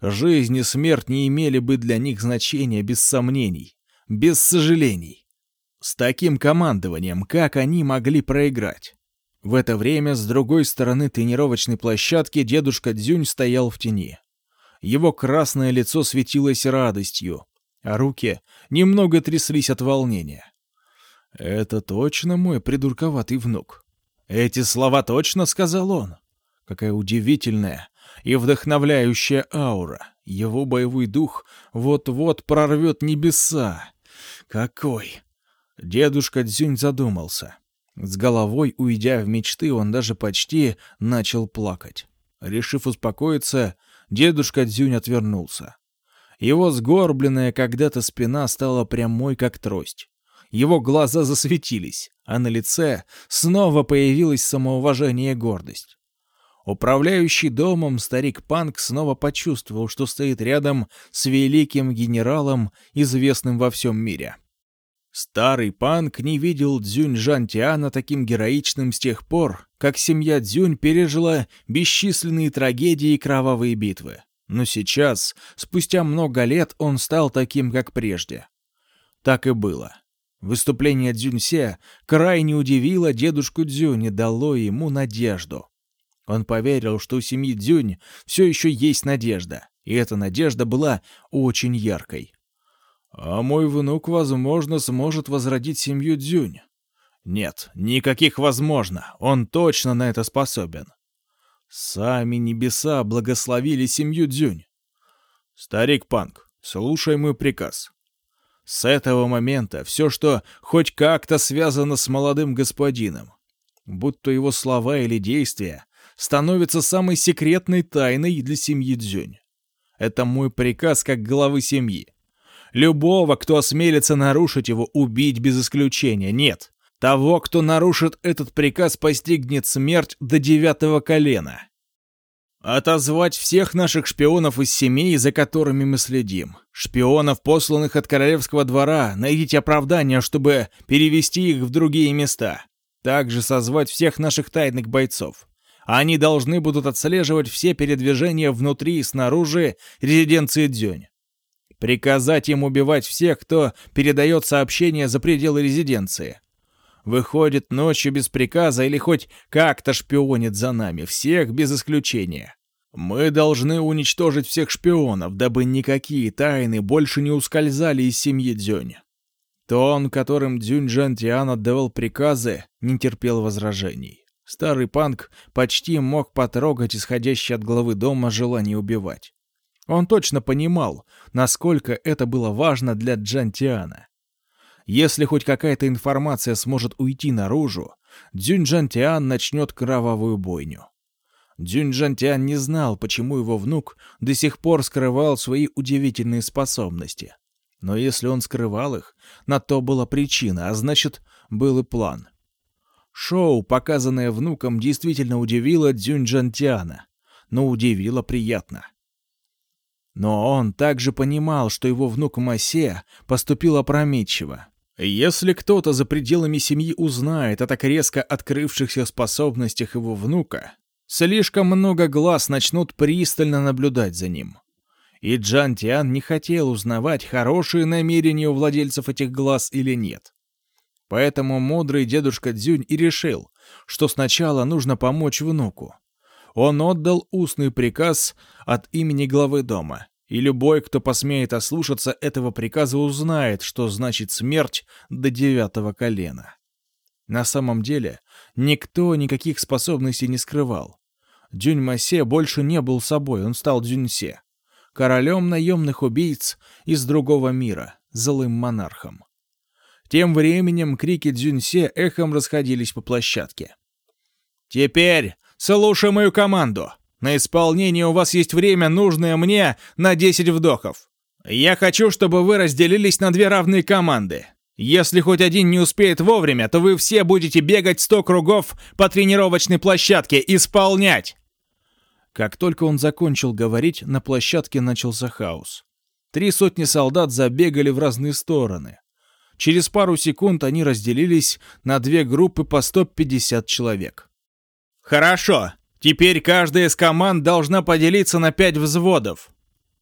Жизнь и смерть не имели бы для них значения без сомнений, без сожалений. С таким командованием, как они могли проиграть? В это время с другой стороны тренировочной площадки дедушка Дзюнь стоял в тени. Его красное лицо светилось радостью, а руки немного тряслись от волнения. «Это точно мой придурковатый внук. Эти слова точно сказал он. Какая удивительная и вдохновляющая аура. Его боевой дух вот-вот прорвет небеса. Какой Дедушка Дзюнь задумался. С головой уйдя в мечты, он даже почти начал плакать. Решив успокоиться, дедушка Дзюнь отвернулся. Его сгорбленная когда-то спина стала прямой, как трость. Его глаза засветились, а на лице снова появилось самоуважение и гордость. Управляющий домом старик Панк снова почувствовал, что стоит рядом с великим генералом, известным во всем мире. Старый панк не видел Дзюнь Жантиана таким героичным с тех пор, как семья Дзюнь пережила бесчисленные трагедии и кровавые битвы. Но сейчас, спустя много лет, он стал таким, как прежде. Так и было. Выступление Дзюньсе крайне удивило дедушку Дзюнь и дало ему надежду. Он поверил, что у семьи Дзюнь все еще есть надежда, и эта надежда была очень яркой. А мой внук, возможно, сможет возродить семью Дзюнь. Нет, никаких возможно, он точно на это способен. Сами небеса благословили семью Дзюнь. Старик Панк, слушай мой приказ. С этого момента все, что хоть как-то связано с молодым господином, будь то его слова или действия, становится самой секретной тайной для семьи Дзюнь. Это мой приказ как главы семьи. Любого, кто осмелится нарушить его, убить без исключения. Нет. Того, кто нарушит этот приказ, постигнет смерть до девятого колена. Отозвать всех наших шпионов из семей, за которыми мы следим. Шпионов, посланных от королевского двора, найдите оправдания, чтобы перевести их в другие места. Также созвать всех наших тайных бойцов. Они должны будут отслеживать все передвижения внутри и снаружи резиденции Дзюнь. Приказать им убивать всех, кто передает сообщения за пределы резиденции. Выходит ночью без приказа или хоть как-то шпионит за нами, всех без исключения. Мы должны уничтожить всех шпионов, дабы никакие тайны больше не ускользали из семьи Дзюнь. Тон, которым Дзюнь Джантиан отдавал приказы, не терпел возражений. Старый панк почти мог потрогать исходящее от главы дома желание убивать. Он точно понимал, насколько это было важно для Джантиана. Если хоть какая-то информация сможет уйти наружу, Дзюнь Джантиан начнет кровавую бойню. Дзюнь Джантиан не знал, почему его внук до сих пор скрывал свои удивительные способности. Но если он скрывал их, на то была причина, а значит, был и план. Шоу, показанное внуком, действительно удивило Дзюнь Джантиана, но удивило приятно. Но он также понимал, что его внук Масе поступил опрометчиво. Если кто-то за пределами семьи узнает о так резко открывшихся способностях его внука, слишком много глаз начнут пристально наблюдать за ним. И Джан Тиан не хотел узнавать, хорошие намерения у владельцев этих глаз или нет. Поэтому мудрый дедушка Дзюнь и решил, что сначала нужно помочь внуку. Он отдал устный приказ от имени главы дома, и любой, кто посмеет ослушаться этого приказа, узнает, что значит смерть до девятого колена. На самом деле, никто никаких способностей не скрывал. Дюнь-Масе больше не был собой, он стал Дюньсе, королем наемных убийц из другого мира, злым монархом. Тем временем крики Дзюньсе эхом расходились по площадке. «Теперь слушай мою команду!» На исполнение у вас есть время, нужное мне, на 10 вдохов. Я хочу, чтобы вы разделились на две равные команды. Если хоть один не успеет вовремя, то вы все будете бегать 100 кругов по тренировочной площадке. Исполнять!» Как только он закончил говорить, на площадке начался хаос. Три сотни солдат забегали в разные стороны. Через пару секунд они разделились на две группы по 150 человек. «Хорошо. Теперь каждая из команд должна поделиться на 5 взводов.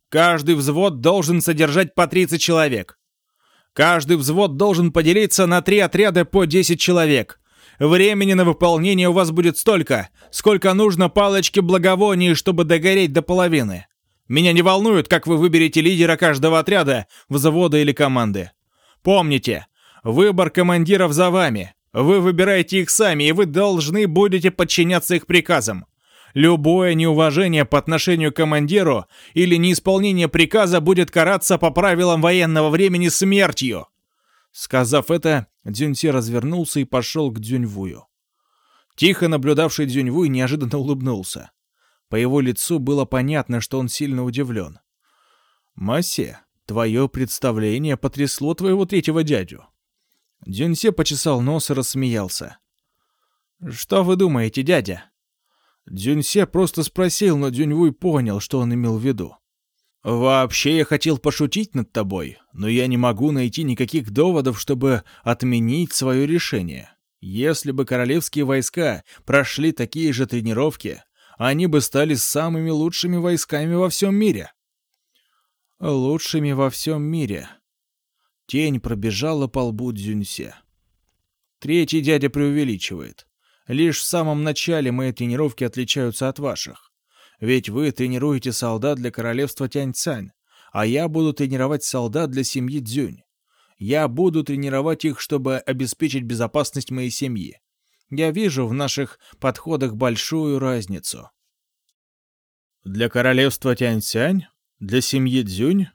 Каждый взвод должен содержать по 30 человек. Каждый взвод должен поделиться на 3 отряда по 10 человек. Времени на выполнение у вас будет столько, сколько нужно палочки благовоний, чтобы догореть до половины. Меня не волнует, как вы выберете лидера каждого отряда, взвода или команды. Помните, выбор командиров за вами. Вы выбираете их сами, и вы должны будете подчиняться их приказам. Любое неуважение по отношению к командиру или неисполнение приказа будет караться по правилам военного времени смертью. Сказав это, Дзюньси развернулся и пошел к Дзюньвую. Тихо наблюдавший Дзюньвуй неожиданно улыбнулся. По его лицу было понятно, что он сильно удивлен. «Массе, твое представление потрясло твоего третьего дядю». Дзюньсе почесал нос и рассмеялся. «Что вы думаете, дядя?» Дзюньсе просто спросил, но Дзюньвуй понял, что он имел в виду. «Вообще я хотел пошутить над тобой, но я не могу найти никаких доводов, чтобы отменить свое решение. Если бы королевские войска прошли такие же тренировки, они бы стали самыми лучшими войсками во всем мире». «Лучшими во всем мире». Тень пробежала по лбу Дзюньсе. Третий дядя преувеличивает. Лишь в самом начале мои тренировки отличаются от ваших. Ведь вы тренируете солдат для королевства Тяньцань, а я буду тренировать солдат для семьи Дзюнь. Я буду тренировать их, чтобы обеспечить безопасность моей семьи. Я вижу в наших подходах большую разницу. Для королевства Тяньцань? Для семьи Дзюнь?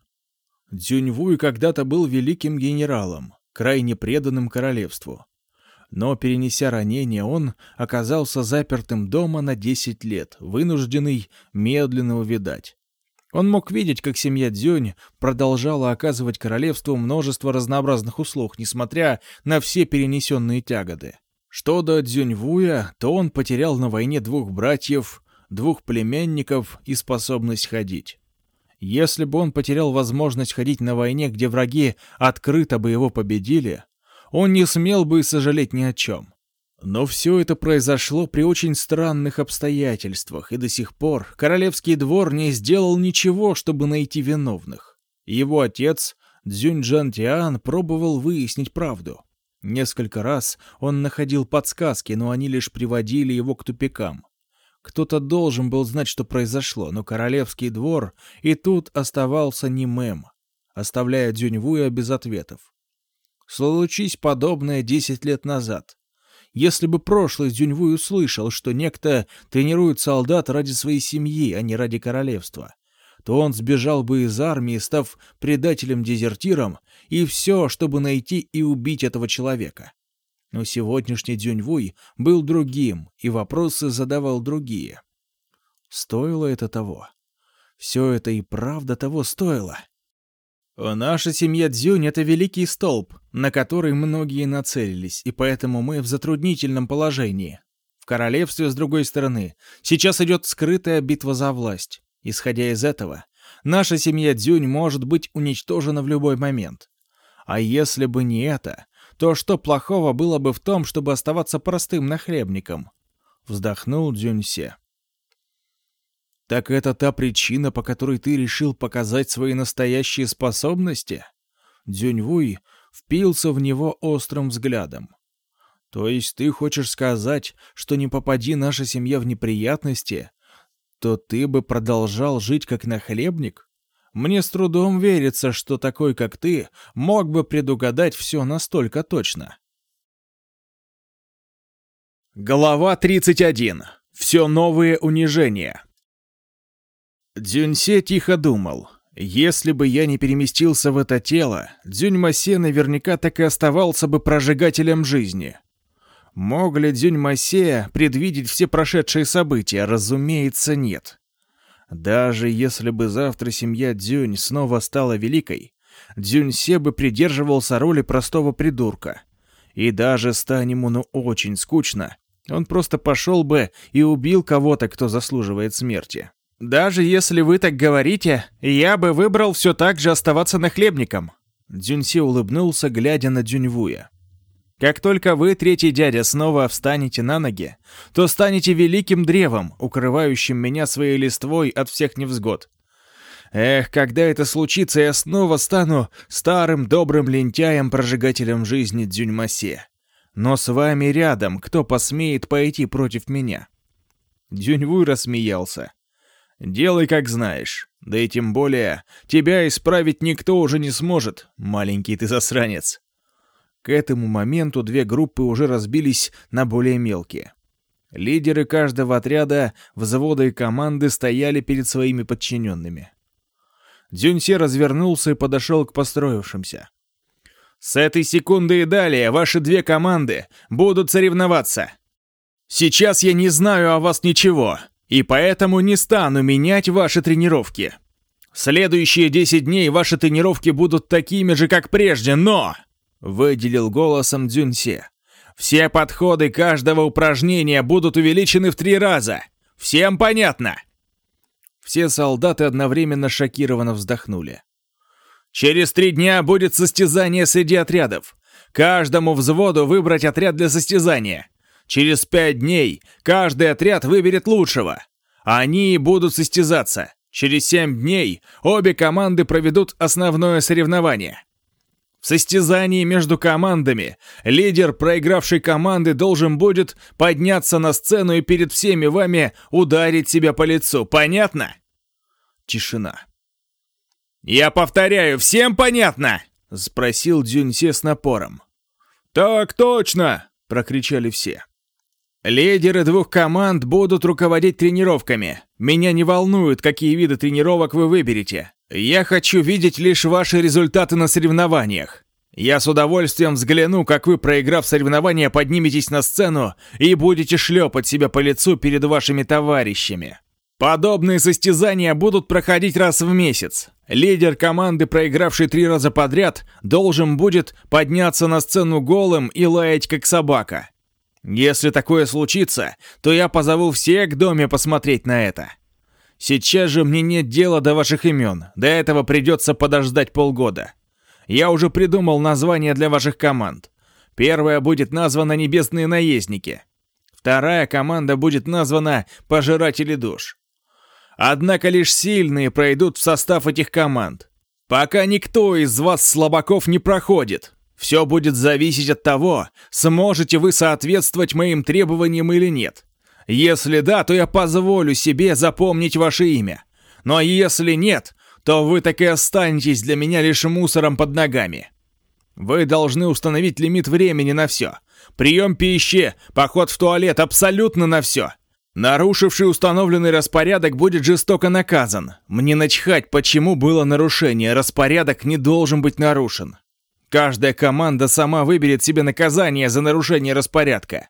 Дзюньвуй когда-то был великим генералом, крайне преданным королевству. Но, перенеся ранение, он оказался запертым дома на 10 лет, вынужденный медленно увидать. Он мог видеть, как семья Дзюнь продолжала оказывать королевству множество разнообразных услуг, несмотря на все перенесенные тяготы. Что до Дзюньвуя, то он потерял на войне двух братьев, двух племянников и способность ходить. Если бы он потерял возможность ходить на войне, где враги открыто бы его победили, он не смел бы сожалеть ни о чем. Но все это произошло при очень странных обстоятельствах, и до сих пор королевский двор не сделал ничего, чтобы найти виновных. Его отец, Цзюнь Джантиан, пробовал выяснить правду. Несколько раз он находил подсказки, но они лишь приводили его к тупикам. Кто-то должен был знать, что произошло, но королевский двор и тут оставался немым, оставляя Дзюньвуя без ответов. Случись подобное десять лет назад. Если бы прошлый Дзюньвуй услышал, что некто тренирует солдат ради своей семьи, а не ради королевства, то он сбежал бы из армии, став предателем-дезертиром, и все, чтобы найти и убить этого человека. Но сегодняшний Дзюньвуй был другим, и вопросы задавал другие. Стоило это того? Все это и правда того стоило. Наша семья Дзюнь — это великий столб, на который многие нацелились, и поэтому мы в затруднительном положении. В королевстве, с другой стороны, сейчас идет скрытая битва за власть. Исходя из этого, наша семья Дзюнь может быть уничтожена в любой момент. А если бы не это, то что плохого было бы в том, чтобы оставаться простым нахлебником? Вздохнул Дзюньсе. Так это та причина, по которой ты решил показать свои настоящие способности? Дзюньвуй впился в него острым взглядом. То есть ты хочешь сказать, что не попади наша семья в неприятности, то ты бы продолжал жить как нахлебник? Мне с трудом верится, что такой, как ты, мог бы предугадать все настолько точно. Глава 31. Все новые унижения. Дзюньсе тихо думал. Если бы я не переместился в это тело, Дзюньмасе наверняка так и оставался бы прожигателем жизни. Мог ли Дзюньмасе предвидеть все прошедшие события? Разумеется, нет. Даже если бы завтра семья Дзюнь снова стала великой, Дзюньсе бы придерживался роли простого придурка. И даже стань ему ну очень скучно, он просто пошел бы и убил кого-то, кто заслуживает смерти. «Даже если вы так говорите, я бы выбрал все так же оставаться нахлебником». Дзюньсе улыбнулся, глядя на Дзюньвуя. Как только вы, третий дядя, снова встанете на ноги, то станете великим древом, укрывающим меня своей листвой от всех невзгод. Эх, когда это случится, я снова стану старым добрым лентяем-прожигателем жизни Дзюньмасе. Но с вами рядом, кто посмеет пойти против меня?» Дюньвуй рассмеялся. «Делай, как знаешь. Да и тем более, тебя исправить никто уже не сможет, маленький ты засранец. К этому моменту две группы уже разбились на более мелкие. Лидеры каждого отряда, взвода и команды стояли перед своими подчиненными. Дзюньсе развернулся и подошел к построившимся. «С этой секунды и далее ваши две команды будут соревноваться. Сейчас я не знаю о вас ничего, и поэтому не стану менять ваши тренировки. Следующие 10 дней ваши тренировки будут такими же, как прежде, но...» Выделил голосом Дзюньсе. «Все подходы каждого упражнения будут увеличены в три раза. Всем понятно?» Все солдаты одновременно шокированно вздохнули. «Через три дня будет состязание среди отрядов. Каждому взводу выбрать отряд для состязания. Через пять дней каждый отряд выберет лучшего. Они будут состязаться. Через семь дней обе команды проведут основное соревнование. В состязании между командами лидер проигравшей команды должен будет подняться на сцену и перед всеми вами ударить себя по лицу. Понятно? Тишина. «Я повторяю, всем понятно?» — спросил Дзюньсе с напором. «Так точно!» — прокричали все. «Лидеры двух команд будут руководить тренировками. Меня не волнует, какие виды тренировок вы выберете. Я хочу видеть лишь ваши результаты на соревнованиях. Я с удовольствием взгляну, как вы, проиграв соревнования, подниметесь на сцену и будете шлепать себя по лицу перед вашими товарищами. Подобные состязания будут проходить раз в месяц. Лидер команды, проигравший три раза подряд, должен будет подняться на сцену голым и лаять как собака. Если такое случится, то я позову всех к доме посмотреть на это. Сейчас же мне нет дела до ваших имен. До этого придется подождать полгода. Я уже придумал название для ваших команд. Первая будет названа «Небесные наездники». Вторая команда будет названа «Пожиратели душ». Однако лишь сильные пройдут в состав этих команд. Пока никто из вас, слабаков, не проходит. Все будет зависеть от того, сможете вы соответствовать моим требованиям или нет. Если да, то я позволю себе запомнить ваше имя. Но если нет, то вы так и останетесь для меня лишь мусором под ногами. Вы должны установить лимит времени на все. Прием пищи, поход в туалет, абсолютно на все. Нарушивший установленный распорядок будет жестоко наказан. Мне начхать, почему было нарушение, распорядок не должен быть нарушен. Каждая команда сама выберет себе наказание за нарушение распорядка.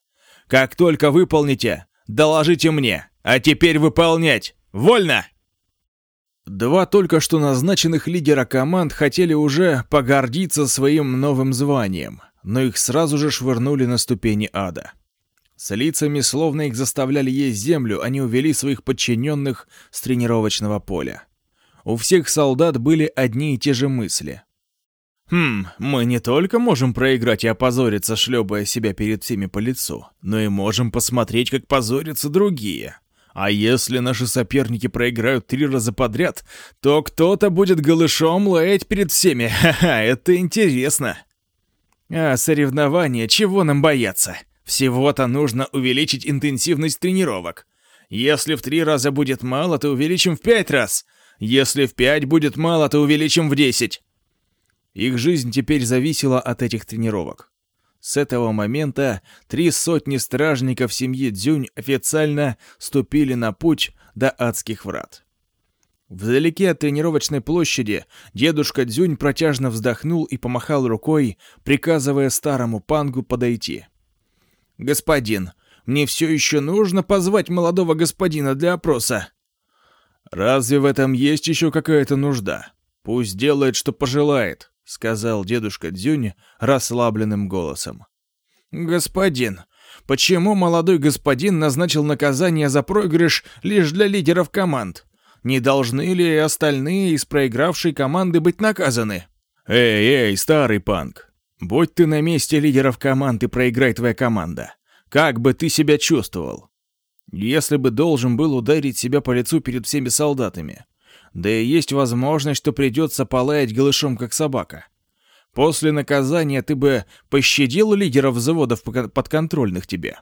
Как только выполните, доложите мне. А теперь выполнять. Вольно! Два только что назначенных лидера команд хотели уже погордиться своим новым званием, но их сразу же швырнули на ступени ада. С лицами, словно их заставляли есть землю, они увели своих подчиненных с тренировочного поля. У всех солдат были одни и те же мысли. «Хм, мы не только можем проиграть и опозориться, шлепая себя перед всеми по лицу, но и можем посмотреть, как позорятся другие. А если наши соперники проиграют три раза подряд, то кто-то будет голышом лаять перед всеми. Ха-ха, это интересно. А соревнования, чего нам бояться? Всего-то нужно увеличить интенсивность тренировок. Если в три раза будет мало, то увеличим в пять раз. Если в пять будет мало, то увеличим в десять. Их жизнь теперь зависела от этих тренировок. С этого момента три сотни стражников семьи Дзюнь официально ступили на путь до адских врат. Вдалеке от тренировочной площади дедушка Дзюнь протяжно вздохнул и помахал рукой, приказывая старому пангу подойти. «Господин, мне все еще нужно позвать молодого господина для опроса». «Разве в этом есть еще какая-то нужда? Пусть делает, что пожелает», — сказал дедушка Дзюнь расслабленным голосом. «Господин, почему молодой господин назначил наказание за проигрыш лишь для лидеров команд? Не должны ли остальные из проигравшей команды быть наказаны?» «Эй, эй, старый панк, будь ты на месте лидеров команд и проиграй твоя команда. Как бы ты себя чувствовал? Если бы должен был ударить себя по лицу перед всеми солдатами, да и есть возможность, что придется полаять голышом, как собака. После наказания ты бы пощадил лидеров взводов подконтрольных тебе.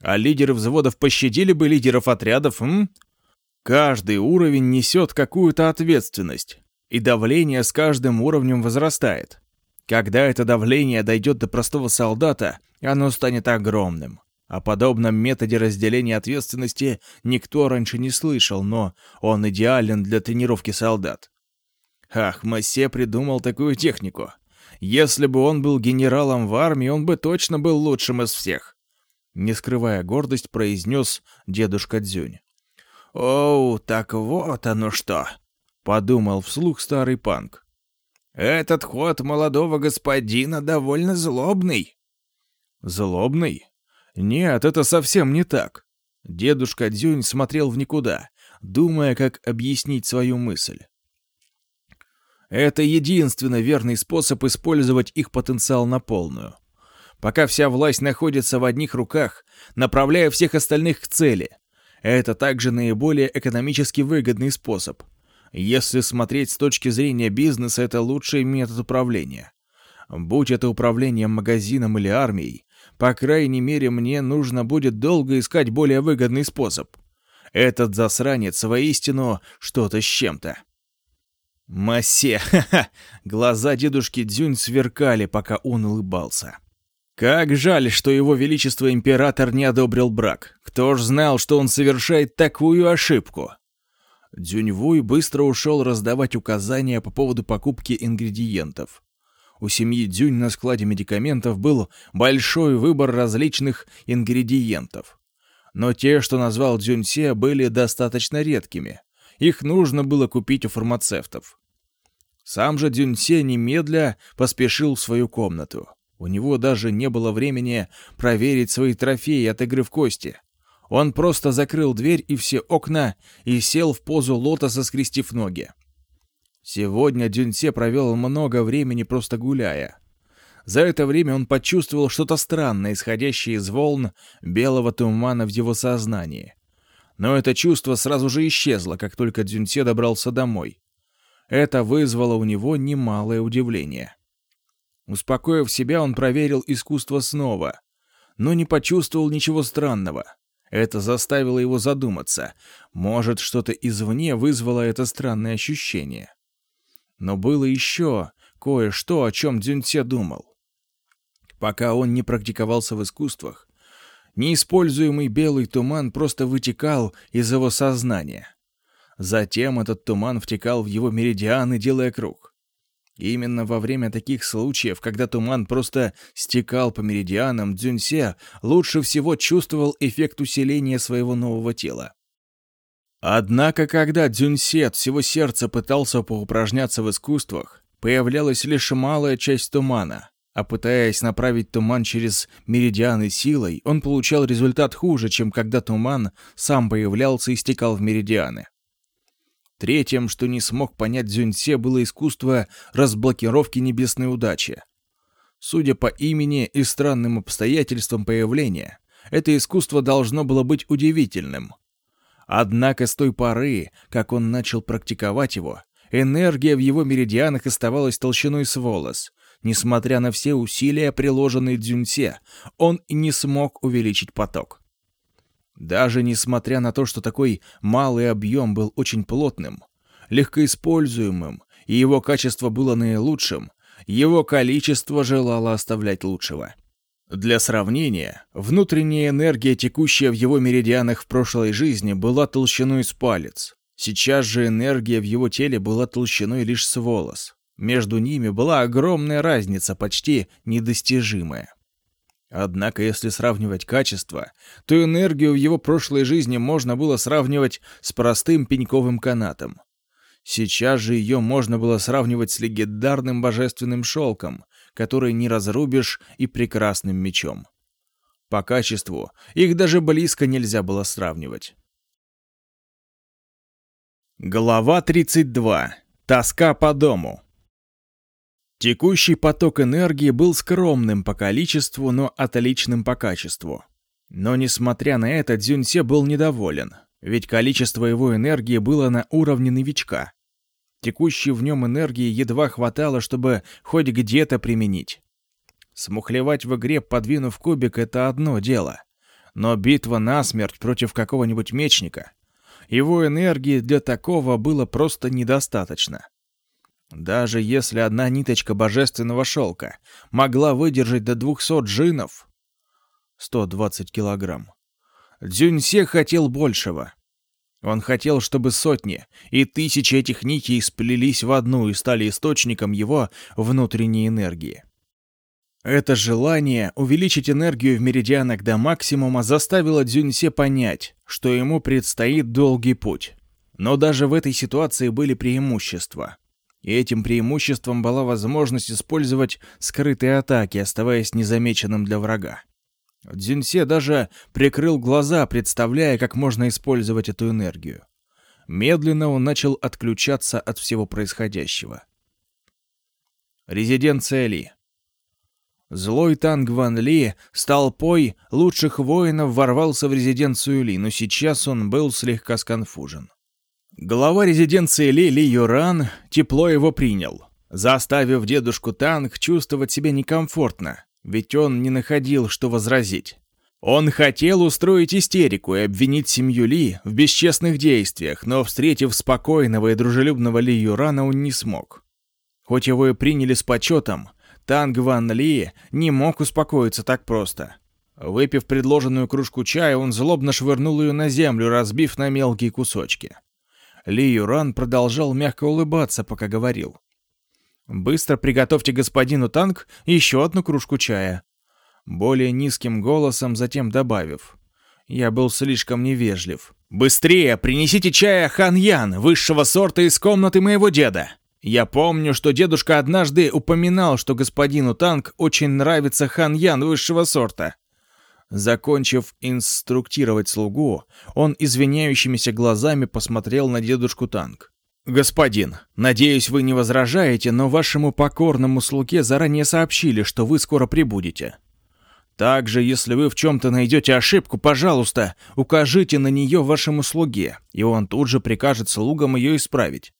А лидеры взводов пощадили бы лидеров отрядов, м? Каждый уровень несет какую-то ответственность, и давление с каждым уровнем возрастает. Когда это давление дойдет до простого солдата, оно станет огромным. О подобном методе разделения ответственности никто раньше не слышал, но он идеален для тренировки солдат. Ах, Массе придумал такую технику. Если бы он был генералом в армии, он бы точно был лучшим из всех. Не скрывая гордость, произнес дедушка Дзюнь. «Оу, так вот оно что!» — подумал вслух старый панк. «Этот ход молодого господина довольно злобный». «Злобный? Нет, это совсем не так. Дедушка Дзюнь смотрел в никуда, думая, как объяснить свою мысль. Это единственный верный способ использовать их потенциал на полную. Пока вся власть находится в одних руках, направляя всех остальных к цели. Это также наиболее экономически выгодный способ. Если смотреть с точки зрения бизнеса, это лучший метод управления. Будь это управлением магазином или армией, по крайней мере, мне нужно будет долго искать более выгодный способ. Этот засранец воистину что-то с чем-то. Массе, ха-ха! Глаза дедушки Дзюнь сверкали, пока он улыбался. Как жаль, что его величество император не одобрил брак. Кто ж знал, что он совершает такую ошибку? Дзюньвуй быстро ушел раздавать указания по поводу покупки ингредиентов. У семьи Дзюнь на складе медикаментов был большой выбор различных ингредиентов. Но те, что назвал Дзюньсе, были достаточно редкими. Их нужно было купить у фармацевтов. Сам же Дзюньсе немедля поспешил в свою комнату. У него даже не было времени проверить свои трофеи от игры в кости. Он просто закрыл дверь и все окна и сел в позу лотоса, скрестив ноги. Сегодня Дюнсе провел много времени просто гуляя. За это время он почувствовал что-то странное, исходящее из волн белого тумана в его сознании. Но это чувство сразу же исчезло, как только Дзюнсе добрался домой. Это вызвало у него немалое удивление. Успокоив себя, он проверил искусство снова, но не почувствовал ничего странного. Это заставило его задуматься. Может, что-то извне вызвало это странное ощущение. Но было еще кое-что, о чем Дзюньце думал. Пока он не практиковался в искусствах, неиспользуемый белый туман просто вытекал из его сознания. Затем этот туман втекал в его меридианы, делая круг. именно во время таких случаев, когда туман просто стекал по меридианам, Дзюньсе лучше всего чувствовал эффект усиления своего нового тела. Однако, когда Дзюньсе от всего сердца пытался поупражняться в искусствах, появлялась лишь малая часть тумана, а пытаясь направить туман через меридианы силой, он получал результат хуже, чем когда туман сам появлялся и стекал в меридианы. Третьим, что не смог понять Дзюньсе, было искусство разблокировки небесной удачи. Судя по имени и странным обстоятельствам появления, это искусство должно было быть удивительным. Однако с той поры, как он начал практиковать его, энергия в его меридианах оставалась толщиной с волос. Несмотря на все усилия, приложенные Дзюньсе, он не смог увеличить поток. Даже несмотря на то, что такой малый объем был очень плотным, легкоиспользуемым, и его качество было наилучшим, его количество желало оставлять лучшего. Для сравнения, внутренняя энергия, текущая в его меридианах в прошлой жизни, была толщиной с палец. Сейчас же энергия в его теле была толщиной лишь с волос. Между ними была огромная разница, почти недостижимая. Однако, если сравнивать качество, то энергию в его прошлой жизни можно было сравнивать с простым пеньковым канатом. Сейчас же ее можно было сравнивать с легендарным божественным шелком, который не разрубишь, и прекрасным мечом. По качеству их даже близко нельзя было сравнивать. Глава 32. Тоска по дому. Текущий поток энергии был скромным по количеству, но отличным по качеству. Но несмотря на это, Дзюньсе был недоволен, ведь количество его энергии было на уровне новичка. Текущей в нем энергии едва хватало, чтобы хоть где-то применить. Смухлевать в игре, подвинув кубик, это одно дело. Но битва насмерть против какого-нибудь мечника. Его энергии для такого было просто недостаточно. Даже если одна ниточка божественного шелка могла выдержать до 200 джинов, 120 килограмм, Дзюньсе хотел большего. Он хотел, чтобы сотни и тысячи этих нитей сплелись в одну и стали источником его внутренней энергии. Это желание увеличить энергию в меридианах до максимума заставило Дзюньсе понять, что ему предстоит долгий путь. Но даже в этой ситуации были преимущества. И этим преимуществом была возможность использовать скрытые атаки, оставаясь незамеченным для врага. Дзюньсе даже прикрыл глаза, представляя, как можно использовать эту энергию. Медленно он начал отключаться от всего происходящего. Резиденция Ли. Злой Танг Ван Ли с толпой лучших воинов ворвался в резиденцию Ли, но сейчас он был слегка сконфужен. Глава резиденции Ли Ли Юран тепло его принял, заставив дедушку Танг чувствовать себя некомфортно, ведь он не находил, что возразить. Он хотел устроить истерику и обвинить семью Ли в бесчестных действиях, но, встретив спокойного и дружелюбного Ли Юрана, он не смог. Хоть его и приняли с почетом, Танг Ван Ли не мог успокоиться так просто. Выпив предложенную кружку чая, он злобно швырнул ее на землю, разбив на мелкие кусочки. Ли Юран продолжал мягко улыбаться, пока говорил. «Быстро приготовьте господину Танк еще одну кружку чая». Более низким голосом затем добавив. Я был слишком невежлив. «Быстрее принесите чая Хан Ян, высшего сорта из комнаты моего деда!» Я помню, что дедушка однажды упоминал, что господину Танк очень нравится Хан Ян высшего сорта. Закончив инструктировать слугу, он извиняющимися глазами посмотрел на дедушку Танк. «Господин, надеюсь, вы не возражаете, но вашему покорному слуге заранее сообщили, что вы скоро прибудете. Также, если вы в чем-то найдете ошибку, пожалуйста, укажите на нее вашему слуге, и он тут же прикажет слугам ее исправить.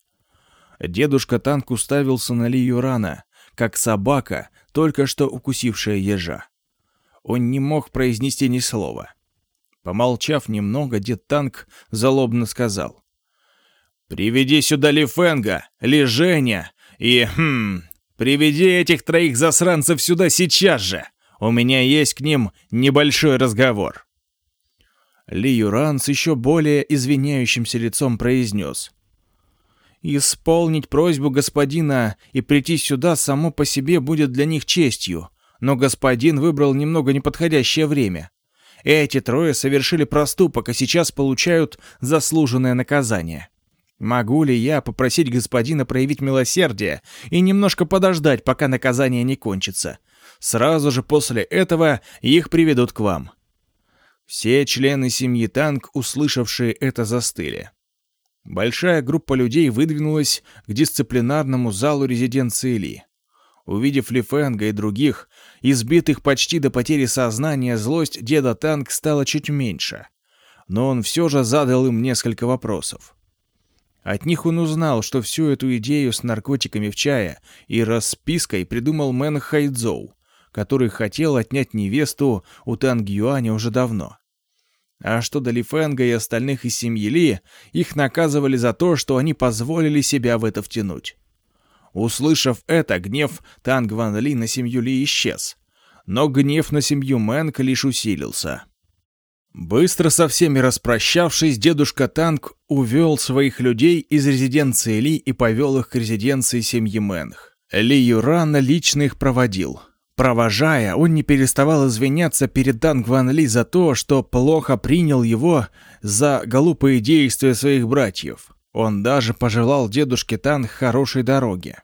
Дедушка Танк уставился на Ли Юрана, как собака, только что укусившая ежа. Он не мог произнести ни слова. Помолчав немного, дед Танк залобно сказал. «Приведи сюда Ли Фэнга, Ли Женя и, хм, приведи этих троих засранцев сюда сейчас же. У меня есть к ним небольшой разговор». Ли Юран с еще более извиняющимся лицом произнес. «Исполнить просьбу господина и прийти сюда само по себе будет для них честью, но господин выбрал немного неподходящее время. Эти трое совершили проступок, а сейчас получают заслуженное наказание. Могу ли я попросить господина проявить милосердие и немножко подождать, пока наказание не кончится? Сразу же после этого их приведут к вам. Все члены семьи Танк, услышавшие это, застыли. Большая группа людей выдвинулась к дисциплинарному залу резиденции Ли. Увидев Ли Фэнга и других, избитых почти до потери сознания, злость деда Танг стала чуть меньше. Но он все же задал им несколько вопросов. От них он узнал, что всю эту идею с наркотиками в чае и распиской придумал Мэн Хайдзоу, который хотел отнять невесту у Танг Юаня уже давно. А что до Ли Фэнга и остальных из семьи Ли, их наказывали за то, что они позволили себя в это втянуть. Услышав это, гнев Танг Ван Ли на семью Ли исчез. Но гнев на семью Мэнг лишь усилился. Быстро со всеми распрощавшись, дедушка Танг увел своих людей из резиденции Ли и повел их к резиденции семьи Мэнг. Ли Юран лично их проводил. Провожая, он не переставал извиняться перед Танг Ван Ли за то, что плохо принял его за глупые действия своих братьев. Он даже пожелал дедушке Танг хорошей дороги.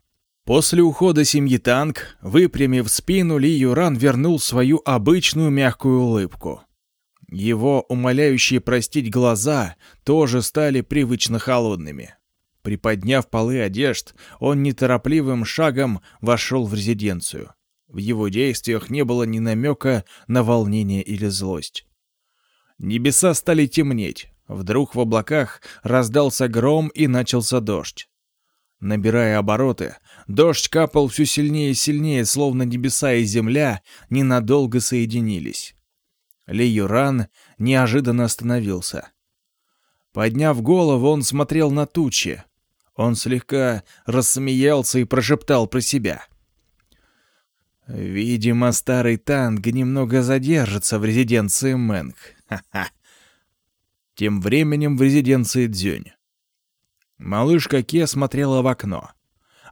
После ухода семьи Танг, выпрямив спину, Ли Юран вернул свою обычную мягкую улыбку. Его умоляющие простить глаза тоже стали привычно холодными. Приподняв полы одежд, он неторопливым шагом вошел в резиденцию. В его действиях не было ни намека на волнение или злость. Небеса стали темнеть. Вдруг в облаках раздался гром и начался дождь. Набирая обороты, дождь капал все сильнее и сильнее, словно небеса и земля ненадолго соединились. Ли Юран неожиданно остановился. Подняв голову, он смотрел на тучи. Он слегка рассмеялся и прошептал про себя. Видимо, старый танк немного задержится в резиденции Мэнг. Ха-ха. Тем временем в резиденции Дзюнь. Малышка Ке смотрела в окно.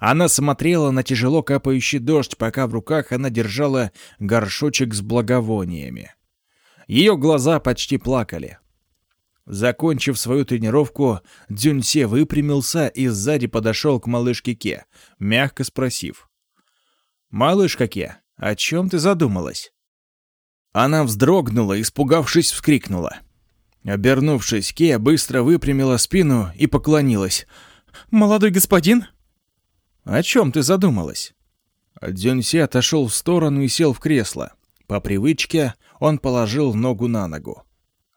Она смотрела на тяжело капающий дождь, пока в руках она держала горшочек с благовониями. Ее глаза почти плакали. Закончив свою тренировку, Дзюньсе выпрямился и сзади подошел к малышке Ке, мягко спросив. «Малышка Ке, о чем ты задумалась?» Она вздрогнула, испугавшись, вскрикнула. Обернувшись, Ке быстро выпрямила спину и поклонилась. «Молодой господин?» «О чем ты задумалась?» Дзюньси отошел в сторону и сел в кресло. По привычке он положил ногу на ногу.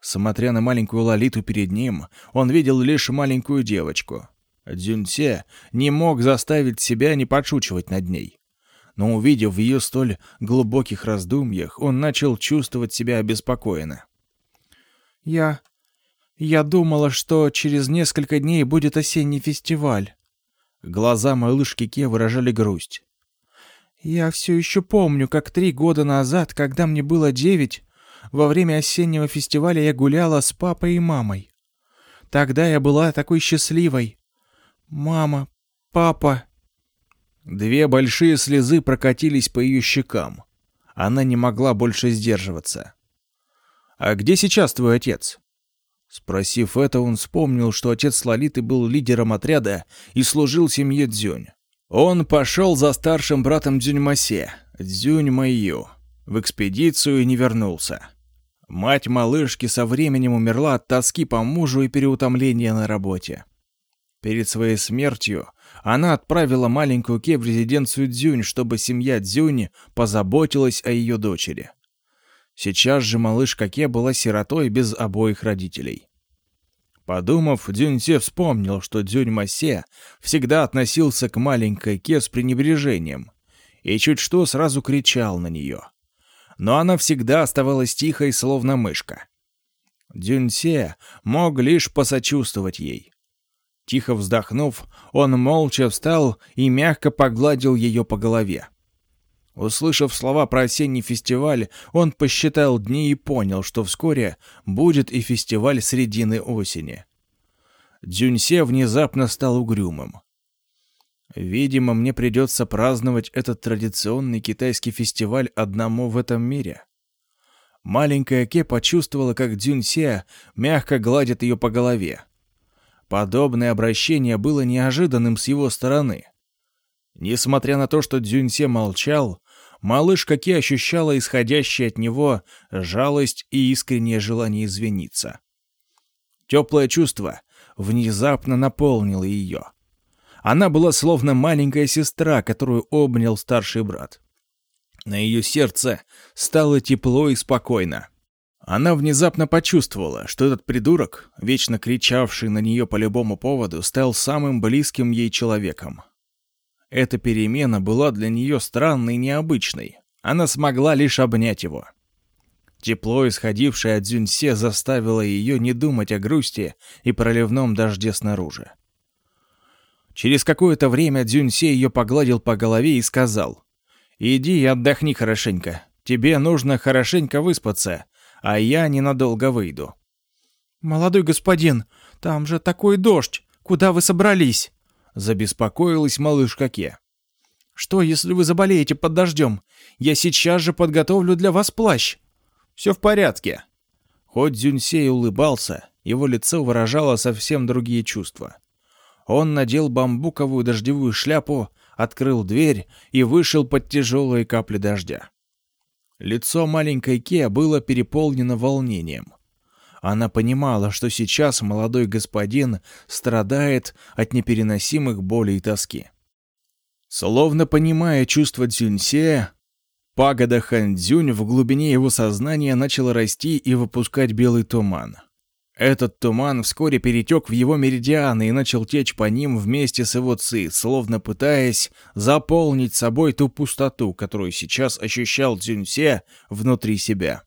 Смотря на маленькую Лолиту перед ним, он видел лишь маленькую девочку. Дзюньсе не мог заставить себя не подшучивать над ней но увидев в ее столь глубоких раздумьях, он начал чувствовать себя обеспокоенно. «Я... я думала, что через несколько дней будет осенний фестиваль». Глаза малышки Ке выражали грусть. «Я все еще помню, как три года назад, когда мне было девять, во время осеннего фестиваля я гуляла с папой и мамой. Тогда я была такой счастливой. Мама, папа, Две большие слезы прокатились по ее щекам. Она не могла больше сдерживаться. «А где сейчас твой отец?» Спросив это, он вспомнил, что отец Лолиты был лидером отряда и служил семье Дзюнь. Он пошел за старшим братом Дзюньмасе, Дзюнь Майю, в экспедицию и не вернулся. Мать малышки со временем умерла от тоски по мужу и переутомления на работе. Перед своей смертью она отправила маленькую Ке в резиденцию Дзюнь, чтобы семья Дзюнь позаботилась о ее дочери. Сейчас же малышка Ке была сиротой без обоих родителей. Подумав, Дзюньсе вспомнил, что Дзюнь-Масе всегда относился к маленькой Ке с пренебрежением и чуть что сразу кричал на нее. Но она всегда оставалась тихой, словно мышка. Дзюньсе мог лишь посочувствовать ей. Тихо вздохнув, он молча встал и мягко погладил ее по голове. Услышав слова про осенний фестиваль, он посчитал дни и понял, что вскоре будет и фестиваль средины осени. Дзюньсе внезапно стал угрюмым. Видимо, мне придется праздновать этот традиционный китайский фестиваль одному в этом мире. Маленькая Ке почувствовала, как Дзюньсе мягко гладит ее по голове. Подобное обращение было неожиданным с его стороны. Несмотря на то, что Дзюньсе молчал, малышка Ки ощущала исходящее от него жалость и искреннее желание извиниться. Теплое чувство внезапно наполнило ее. Она была словно маленькая сестра, которую обнял старший брат. На ее сердце стало тепло и спокойно. Она внезапно почувствовала, что этот придурок, вечно кричавший на нее по любому поводу, стал самым близким ей человеком. Эта перемена была для нее странной и необычной. Она смогла лишь обнять его. Тепло, исходившее от Дзюньсе, заставило ее не думать о грусти и проливном дожде снаружи. Через какое-то время Дзюньсе ее погладил по голове и сказал, «Иди и отдохни хорошенько. Тебе нужно хорошенько выспаться, а я ненадолго выйду». «Молодой господин, там же такой дождь! Куда вы собрались?» Забеспокоилась малышка Ке. «Что, если вы заболеете под дождем? Я сейчас же подготовлю для вас плащ». «Все в порядке». Хоть Дзюньсей улыбался, его лицо выражало совсем другие чувства. Он надел бамбуковую дождевую шляпу, открыл дверь и вышел под тяжелые капли дождя. Лицо маленькой Ке было переполнено волнением. Она понимала, что сейчас молодой господин страдает от непереносимых болей и тоски. Словно понимая чувства Цюньсе, пагода Ханьцзюнь в глубине его сознания начала расти и выпускать белый туман. Этот туман вскоре перетек в его меридианы и начал течь по ним вместе с его ци, словно пытаясь заполнить собой ту пустоту, которую сейчас ощущал Цзюньсе внутри себя.